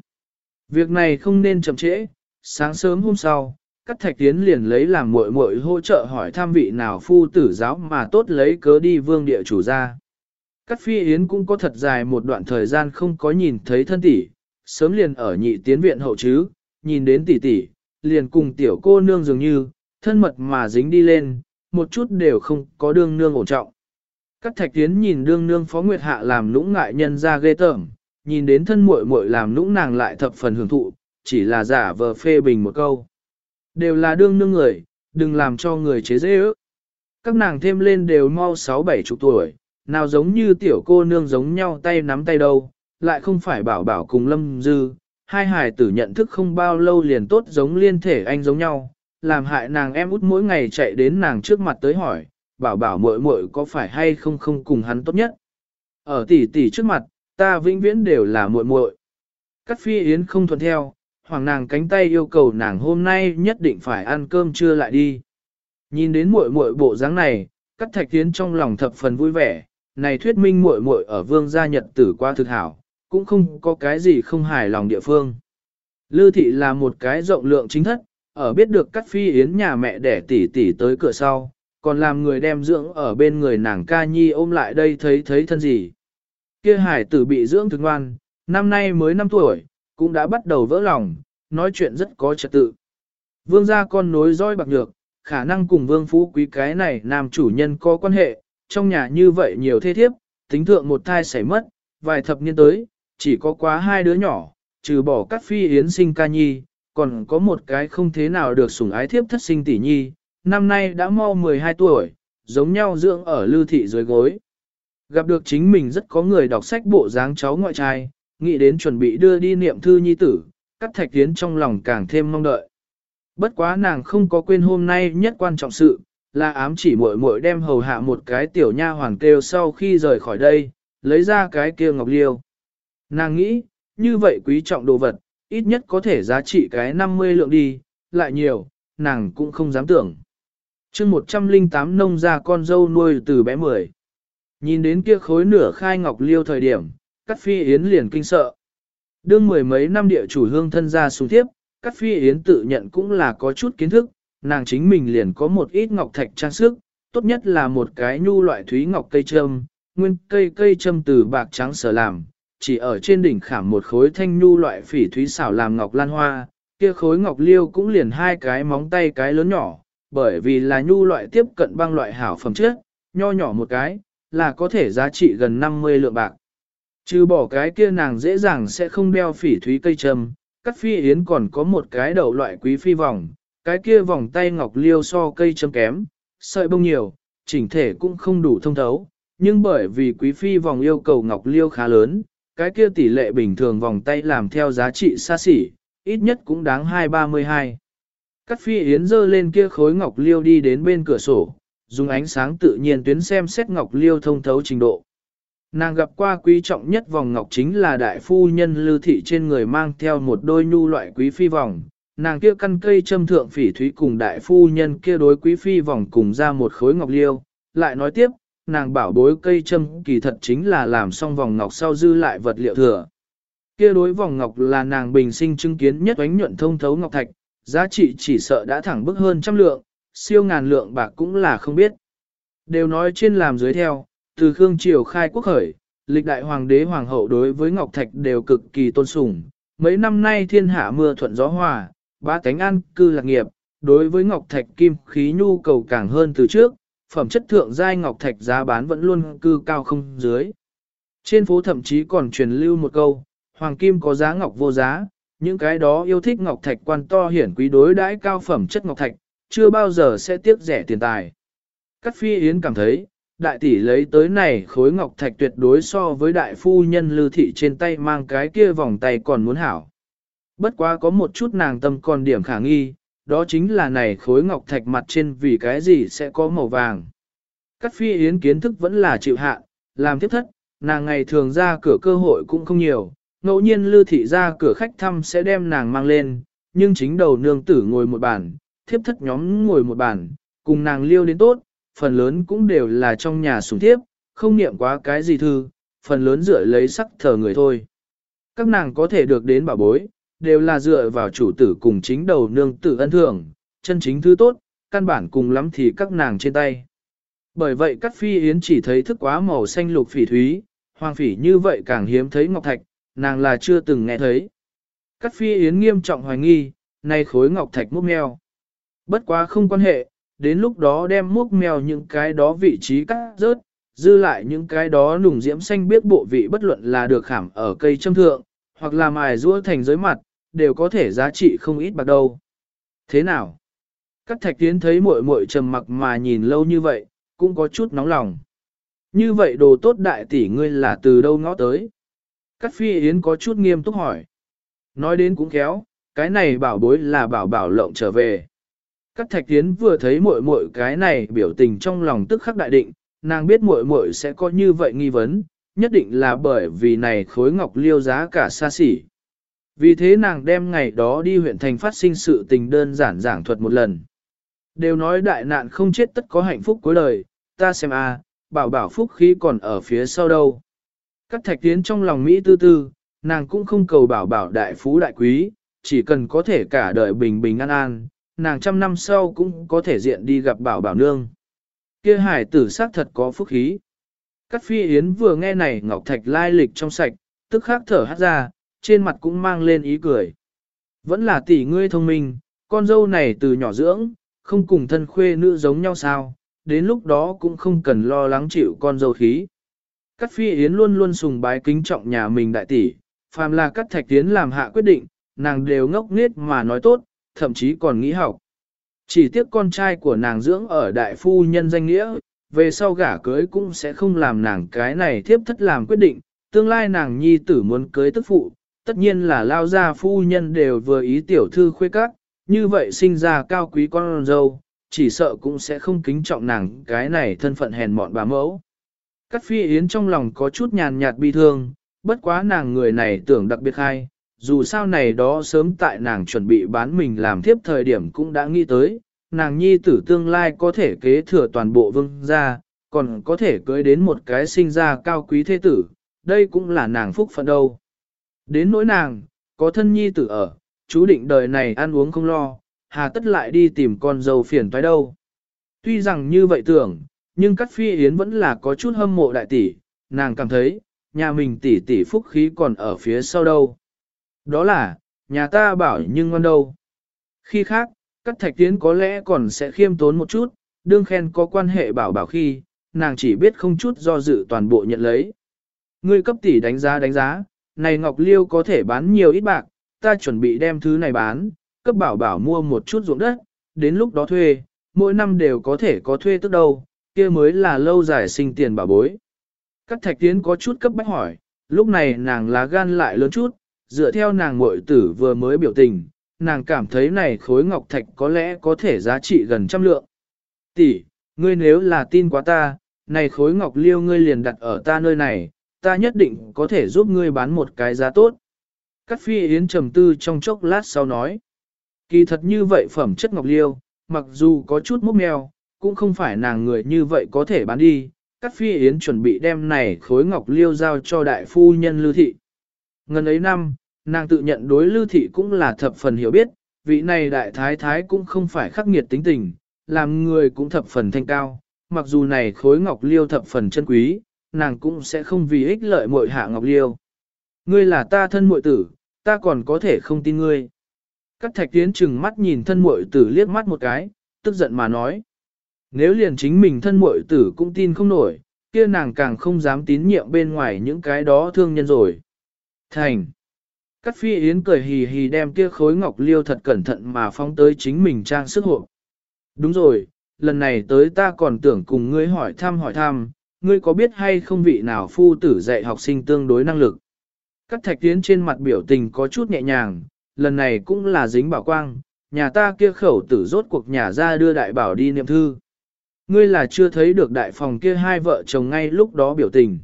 Việc này không nên chậm trễ, sáng sớm hôm sau, các thạch tiến liền lấy làm muội muội hỗ trợ hỏi tham vị nào phu tử giáo mà tốt lấy cớ đi vương địa chủ ra. Cát phi yến cũng có thật dài một đoạn thời gian không có nhìn thấy thân tỷ, sớm liền ở nhị tiến viện hậu chứ, nhìn đến tỷ tỷ, liền cùng tiểu cô nương dường như, thân mật mà dính đi lên, một chút đều không có đương nương ổn trọng. Các thạch tiến nhìn đương nương phó nguyệt hạ làm nũng ngại nhân ra ghê tởm, nhìn đến thân muội muội làm nũng nàng lại thập phần hưởng thụ, chỉ là giả vờ phê bình một câu. Đều là đương nương người, đừng làm cho người chế dễ ước. Các nàng thêm lên đều mau sáu bảy chục tuổi, nào giống như tiểu cô nương giống nhau tay nắm tay đâu, lại không phải bảo bảo cùng lâm dư, hai hài tử nhận thức không bao lâu liền tốt giống liên thể anh giống nhau, làm hại nàng em út mỗi ngày chạy đến nàng trước mặt tới hỏi, bảo bảo muội muội có phải hay không không cùng hắn tốt nhất. Ở tỷ tỷ trước mặt, ta vĩnh viễn đều là muội muội. Cắt phi yến không thuận theo, hoàng nàng cánh tay yêu cầu nàng hôm nay nhất định phải ăn cơm trưa lại đi. Nhìn đến muội muội bộ dáng này, cắt thạch tiến trong lòng thập phần vui vẻ, này thuyết minh muội muội ở vương gia nhật tử qua thực hảo, cũng không có cái gì không hài lòng địa phương. Lư thị là một cái rộng lượng chính thất, ở biết được cắt phi yến nhà mẹ đẻ tỷ tỷ tới cửa sau, còn làm người đem dưỡng ở bên người nàng ca nhi ôm lại đây thấy thấy thân gì. Kia hải tử bị dưỡng thực ngoan, năm nay mới 5 tuổi, cũng đã bắt đầu vỡ lòng, nói chuyện rất có trật tự. Vương gia con nối roi bạc nhược, khả năng cùng vương phú quý cái này nam chủ nhân có quan hệ, trong nhà như vậy nhiều thế thiếp, tính thượng một thai xảy mất, vài thập niên tới, chỉ có quá hai đứa nhỏ, trừ bỏ các phi yến sinh ca nhi, còn có một cái không thế nào được sủng ái thiếp thất sinh tỷ nhi, năm nay đã mau 12 tuổi, giống nhau dưỡng ở lưu thị dưới gối. Gặp được chính mình rất có người đọc sách bộ dáng cháu ngoại trai, nghĩ đến chuẩn bị đưa đi niệm thư nhi tử, cắt thạch tiến trong lòng càng thêm mong đợi. Bất quá nàng không có quên hôm nay nhất quan trọng sự, là ám chỉ muội muội đem hầu hạ một cái tiểu nha hoàng kêu sau khi rời khỏi đây, lấy ra cái kia ngọc liêu. Nàng nghĩ, như vậy quý trọng đồ vật, ít nhất có thể giá trị cái 50 lượng đi, lại nhiều, nàng cũng không dám tưởng. chương 108 nông ra con dâu nuôi từ bé 10. Nhìn đến kia khối nửa khai ngọc liêu thời điểm, Cát Phi Yến liền kinh sợ. Đương mười mấy năm địa chủ hương thân ra xuống tiếp, Cát Phi Yến tự nhận cũng là có chút kiến thức, nàng chính mình liền có một ít ngọc thạch trang sức, tốt nhất là một cái nhu loại thúy ngọc cây trâm, nguyên cây cây trâm từ bạc trắng sở làm, chỉ ở trên đỉnh khảm một khối thanh nhu loại phỉ thúy xảo làm ngọc lan hoa, kia khối ngọc liêu cũng liền hai cái móng tay cái lớn nhỏ, bởi vì là nhu loại tiếp cận băng loại hảo phẩm trước, nho nhỏ một cái, là có thể giá trị gần 50 lượng bạc. Trừ bỏ cái kia nàng dễ dàng sẽ không đeo phỉ thúy cây trầm, cắt phi yến còn có một cái đầu loại quý phi vòng, cái kia vòng tay ngọc liêu so cây châm kém, sợi bông nhiều, chỉnh thể cũng không đủ thông thấu, nhưng bởi vì quý phi vòng yêu cầu ngọc liêu khá lớn, cái kia tỷ lệ bình thường vòng tay làm theo giá trị xa xỉ, ít nhất cũng đáng 232. Cắt phi yến dơ lên kia khối ngọc liêu đi đến bên cửa sổ, dùng ánh sáng tự nhiên tuyến xem xét ngọc liêu thông thấu trình độ. Nàng gặp qua quý trọng nhất vòng ngọc chính là đại phu nhân lưu thị trên người mang theo một đôi nhu loại quý phi vòng. Nàng kia căn cây châm thượng phỉ thúy cùng đại phu nhân kia đối quý phi vòng cùng ra một khối ngọc liêu. Lại nói tiếp, nàng bảo bối cây châm kỳ thật chính là làm xong vòng ngọc sau dư lại vật liệu thừa. Kia đối vòng ngọc là nàng bình sinh chứng kiến nhất oánh nhuận thông thấu ngọc thạch, giá trị chỉ sợ đã thẳng bức hơn trăm lượng, siêu ngàn lượng bạc cũng là không biết. Đều nói trên làm dưới theo, từ Khương Triều khai quốc khởi, lịch đại hoàng đế hoàng hậu đối với Ngọc Thạch đều cực kỳ tôn sùng. Mấy năm nay thiên hạ mưa thuận gió hòa, ba cánh an cư lạc nghiệp, đối với Ngọc Thạch kim khí nhu cầu càng hơn từ trước, phẩm chất thượng giai Ngọc Thạch giá bán vẫn luôn cư cao không dưới. Trên phố thậm chí còn truyền lưu một câu, hoàng kim có giá ngọc vô giá, những cái đó yêu thích Ngọc Thạch quan to hiển quý đối đãi cao phẩm chất Ngọc Thạch, chưa bao giờ sẽ tiếc rẻ tiền tài. Cát Phi Yến cảm thấy, đại tỷ lấy tới này khối ngọc thạch tuyệt đối so với đại phu nhân lưu thị trên tay mang cái kia vòng tay còn muốn hảo. Bất quá có một chút nàng tâm còn điểm khả nghi, đó chính là này khối ngọc thạch mặt trên vì cái gì sẽ có màu vàng. Cát Phi Yến kiến thức vẫn là chịu hạ, làm tiếp thất, nàng ngày thường ra cửa cơ hội cũng không nhiều, ngẫu nhiên lưu thị ra cửa khách thăm sẽ đem nàng mang lên, nhưng chính đầu nương tử ngồi một bàn, thiếp thất nhóm ngồi một bàn, cùng nàng liêu đến tốt, phần lớn cũng đều là trong nhà sùng thiếp, không niệm quá cái gì thư, phần lớn dựa lấy sắc thờ người thôi. Các nàng có thể được đến bảo bối, đều là dựa vào chủ tử cùng chính đầu nương tử ân thưởng, chân chính thứ tốt, căn bản cùng lắm thì các nàng trên tay. Bởi vậy các phi yến chỉ thấy thức quá màu xanh lục phỉ thúy, hoàng phỉ như vậy càng hiếm thấy ngọc thạch, nàng là chưa từng nghe thấy. Các phi yến nghiêm trọng hoài nghi, nay khối ngọc thạch múc mèo. Bất quá không quan hệ, đến lúc đó đem múc mèo những cái đó vị trí cắt rớt, dư lại những cái đó nùng diễm xanh biết bộ vị bất luận là được khảm ở cây châm thượng, hoặc là mài rũa thành giới mặt, đều có thể giá trị không ít bạc đâu. Thế nào? Các thạch tiến thấy muội muội trầm mặc mà nhìn lâu như vậy, cũng có chút nóng lòng. Như vậy đồ tốt đại tỷ ngươi là từ đâu ngõ tới? Cát phi yến có chút nghiêm túc hỏi. Nói đến cũng khéo, cái này bảo bối là bảo bảo lộng trở về. Cát thạch tiến vừa thấy muội muội cái này biểu tình trong lòng tức khắc đại định, nàng biết muội muội sẽ có như vậy nghi vấn, nhất định là bởi vì này khối ngọc liêu giá cả xa xỉ. Vì thế nàng đem ngày đó đi huyện thành phát sinh sự tình đơn giản giảng thuật một lần. Đều nói đại nạn không chết tất có hạnh phúc cuối đời, ta xem a, bảo bảo phúc khí còn ở phía sau đâu. Các thạch tiến trong lòng Mỹ tư tư, nàng cũng không cầu bảo bảo đại phú đại quý, chỉ cần có thể cả đời bình bình an an, nàng trăm năm sau cũng có thể diện đi gặp bảo bảo nương. Kia hải tử xác thật có phúc khí. Cát phi yến vừa nghe này ngọc thạch lai lịch trong sạch, tức khắc thở hát ra, trên mặt cũng mang lên ý cười. Vẫn là tỷ ngươi thông minh, con dâu này từ nhỏ dưỡng, không cùng thân khuê nữ giống nhau sao, đến lúc đó cũng không cần lo lắng chịu con dâu khí. Cát phi yến luôn luôn sùng bái kính trọng nhà mình đại tỷ, phàm là cát thạch Yến làm hạ quyết định, nàng đều ngốc nghếch mà nói tốt, thậm chí còn nghĩ học. Chỉ tiếc con trai của nàng dưỡng ở đại phu nhân danh nghĩa, về sau gả cưới cũng sẽ không làm nàng cái này thiếp thất làm quyết định, tương lai nàng nhi tử muốn cưới tức phụ, tất nhiên là lao gia phu nhân đều vừa ý tiểu thư khuê các, như vậy sinh ra cao quý con dâu, chỉ sợ cũng sẽ không kính trọng nàng cái này thân phận hèn mọn bà mẫu. Cát phi yến trong lòng có chút nhàn nhạt bi thương, bất quá nàng người này tưởng đặc biệt hay, dù sao này đó sớm tại nàng chuẩn bị bán mình làm tiếp thời điểm cũng đã nghĩ tới, nàng nhi tử tương lai có thể kế thừa toàn bộ vương gia, còn có thể cưới đến một cái sinh ra cao quý thế tử, đây cũng là nàng phúc phận đâu. Đến nỗi nàng, có thân nhi tử ở, chú định đời này ăn uống không lo, hà tất lại đi tìm con dâu phiền toái đâu. Tuy rằng như vậy tưởng, nhưng Cát Phi Yến vẫn là có chút hâm mộ đại tỷ, nàng cảm thấy, nhà mình tỷ tỷ phúc khí còn ở phía sau đâu. Đó là, nhà ta bảo nhưng ngon đâu. Khi khác, Cát Thạch Tiến có lẽ còn sẽ khiêm tốn một chút, đương khen có quan hệ bảo bảo khi, nàng chỉ biết không chút do dự toàn bộ nhận lấy. Ngươi cấp tỷ đánh giá đánh giá, này Ngọc Liêu có thể bán nhiều ít bạc, ta chuẩn bị đem thứ này bán, cấp bảo bảo mua một chút ruộng đất, đến lúc đó thuê, mỗi năm đều có thể có thuê tức đâu, kia mới là lâu dài sinh tiền bảo bối. Các thạch tiến có chút cấp bách hỏi, lúc này nàng lá gan lại lớn chút, dựa theo nàng muội tử vừa mới biểu tình, nàng cảm thấy này khối ngọc thạch có lẽ có thể giá trị gần trăm lượng. Tỷ, ngươi nếu là tin quá ta, này khối ngọc liêu ngươi liền đặt ở ta nơi này, ta nhất định có thể giúp ngươi bán một cái giá tốt. Cát phi yến trầm tư trong chốc lát sau nói. Kỳ thật như vậy phẩm chất ngọc liêu, mặc dù có chút mốc mèo, cũng không phải nàng người như vậy có thể bán đi. Cát phi yến chuẩn bị đem này khối ngọc liêu giao cho đại phu nhân lưu thị. Ngân ấy năm, nàng tự nhận đối lưu thị cũng là thập phần hiểu biết, vị này đại thái thái cũng không phải khắc nghiệt tính tình, làm người cũng thập phần thanh cao. Mặc dù này khối ngọc liêu thập phần chân quý, nàng cũng sẽ không vì ích lợi muội hạ ngọc liêu. Ngươi là ta thân muội tử, ta còn có thể không tin ngươi. Cát thạch tiến chừng mắt nhìn thân muội tử liếc mắt một cái, tức giận mà nói. Nếu liền chính mình thân muội tử cũng tin không nổi, kia nàng càng không dám tín nhiệm bên ngoài những cái đó thương nhân rồi. Thành. Cát phi yến cười hì hì đem kia khối ngọc liêu thật cẩn thận mà phóng tới chính mình trang sức hộ. Đúng rồi, lần này tới ta còn tưởng cùng ngươi hỏi thăm hỏi thăm, ngươi có biết hay không vị nào phu tử dạy học sinh tương đối năng lực. Các thạch tiến trên mặt biểu tình có chút nhẹ nhàng, lần này cũng là dính bảo quang, nhà ta kia khẩu tử rốt cuộc nhà ra đưa đại bảo đi niệm thư. Ngươi là chưa thấy được đại phòng kia hai vợ chồng ngay lúc đó biểu tình.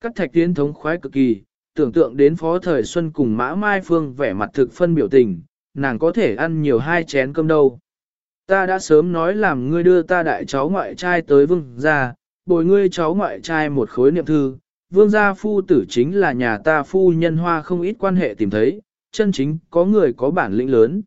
Các thạch tiến thống khoái cực kỳ, tưởng tượng đến phó thời xuân cùng mã mai phương vẻ mặt thực phân biểu tình, nàng có thể ăn nhiều hai chén cơm đâu. Ta đã sớm nói làm ngươi đưa ta đại cháu ngoại trai tới vương ra, bồi ngươi cháu ngoại trai một khối niệm thư, vương gia phu tử chính là nhà ta phu nhân hoa không ít quan hệ tìm thấy, chân chính có người có bản lĩnh lớn.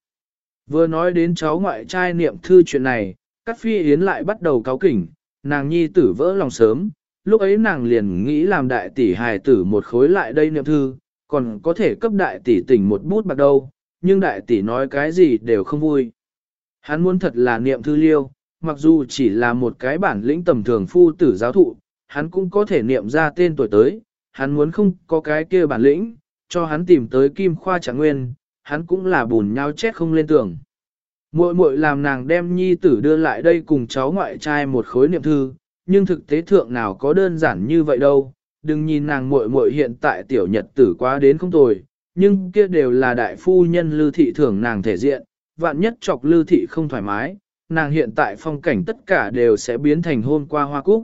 Vừa nói đến cháu ngoại trai niệm thư chuyện này, Cát Phi Yến lại bắt đầu cáo kỉnh, nàng nhi tử vỡ lòng sớm, lúc ấy nàng liền nghĩ làm đại tỷ hài tử một khối lại đây niệm thư, còn có thể cấp đại tỷ tỉnh một bút bạc đâu, nhưng đại tỷ nói cái gì đều không vui. Hắn muốn thật là niệm thư liêu, mặc dù chỉ là một cái bản lĩnh tầm thường phu tử giáo thụ, hắn cũng có thể niệm ra tên tuổi tới, hắn muốn không có cái kia bản lĩnh, cho hắn tìm tới kim khoa trạng nguyên, hắn cũng là bùn nhau chết không lên tường. Muội muội làm nàng đem nhi tử đưa lại đây cùng cháu ngoại trai một khối niệm thư, nhưng thực tế thượng nào có đơn giản như vậy đâu, đừng nhìn nàng muội muội hiện tại tiểu nhật tử quá đến không tồi, nhưng kia đều là đại phu nhân lưu thị thưởng nàng thể diện, vạn nhất chọc lưu thị không thoải mái, nàng hiện tại phong cảnh tất cả đều sẽ biến thành hôm qua hoa cúc.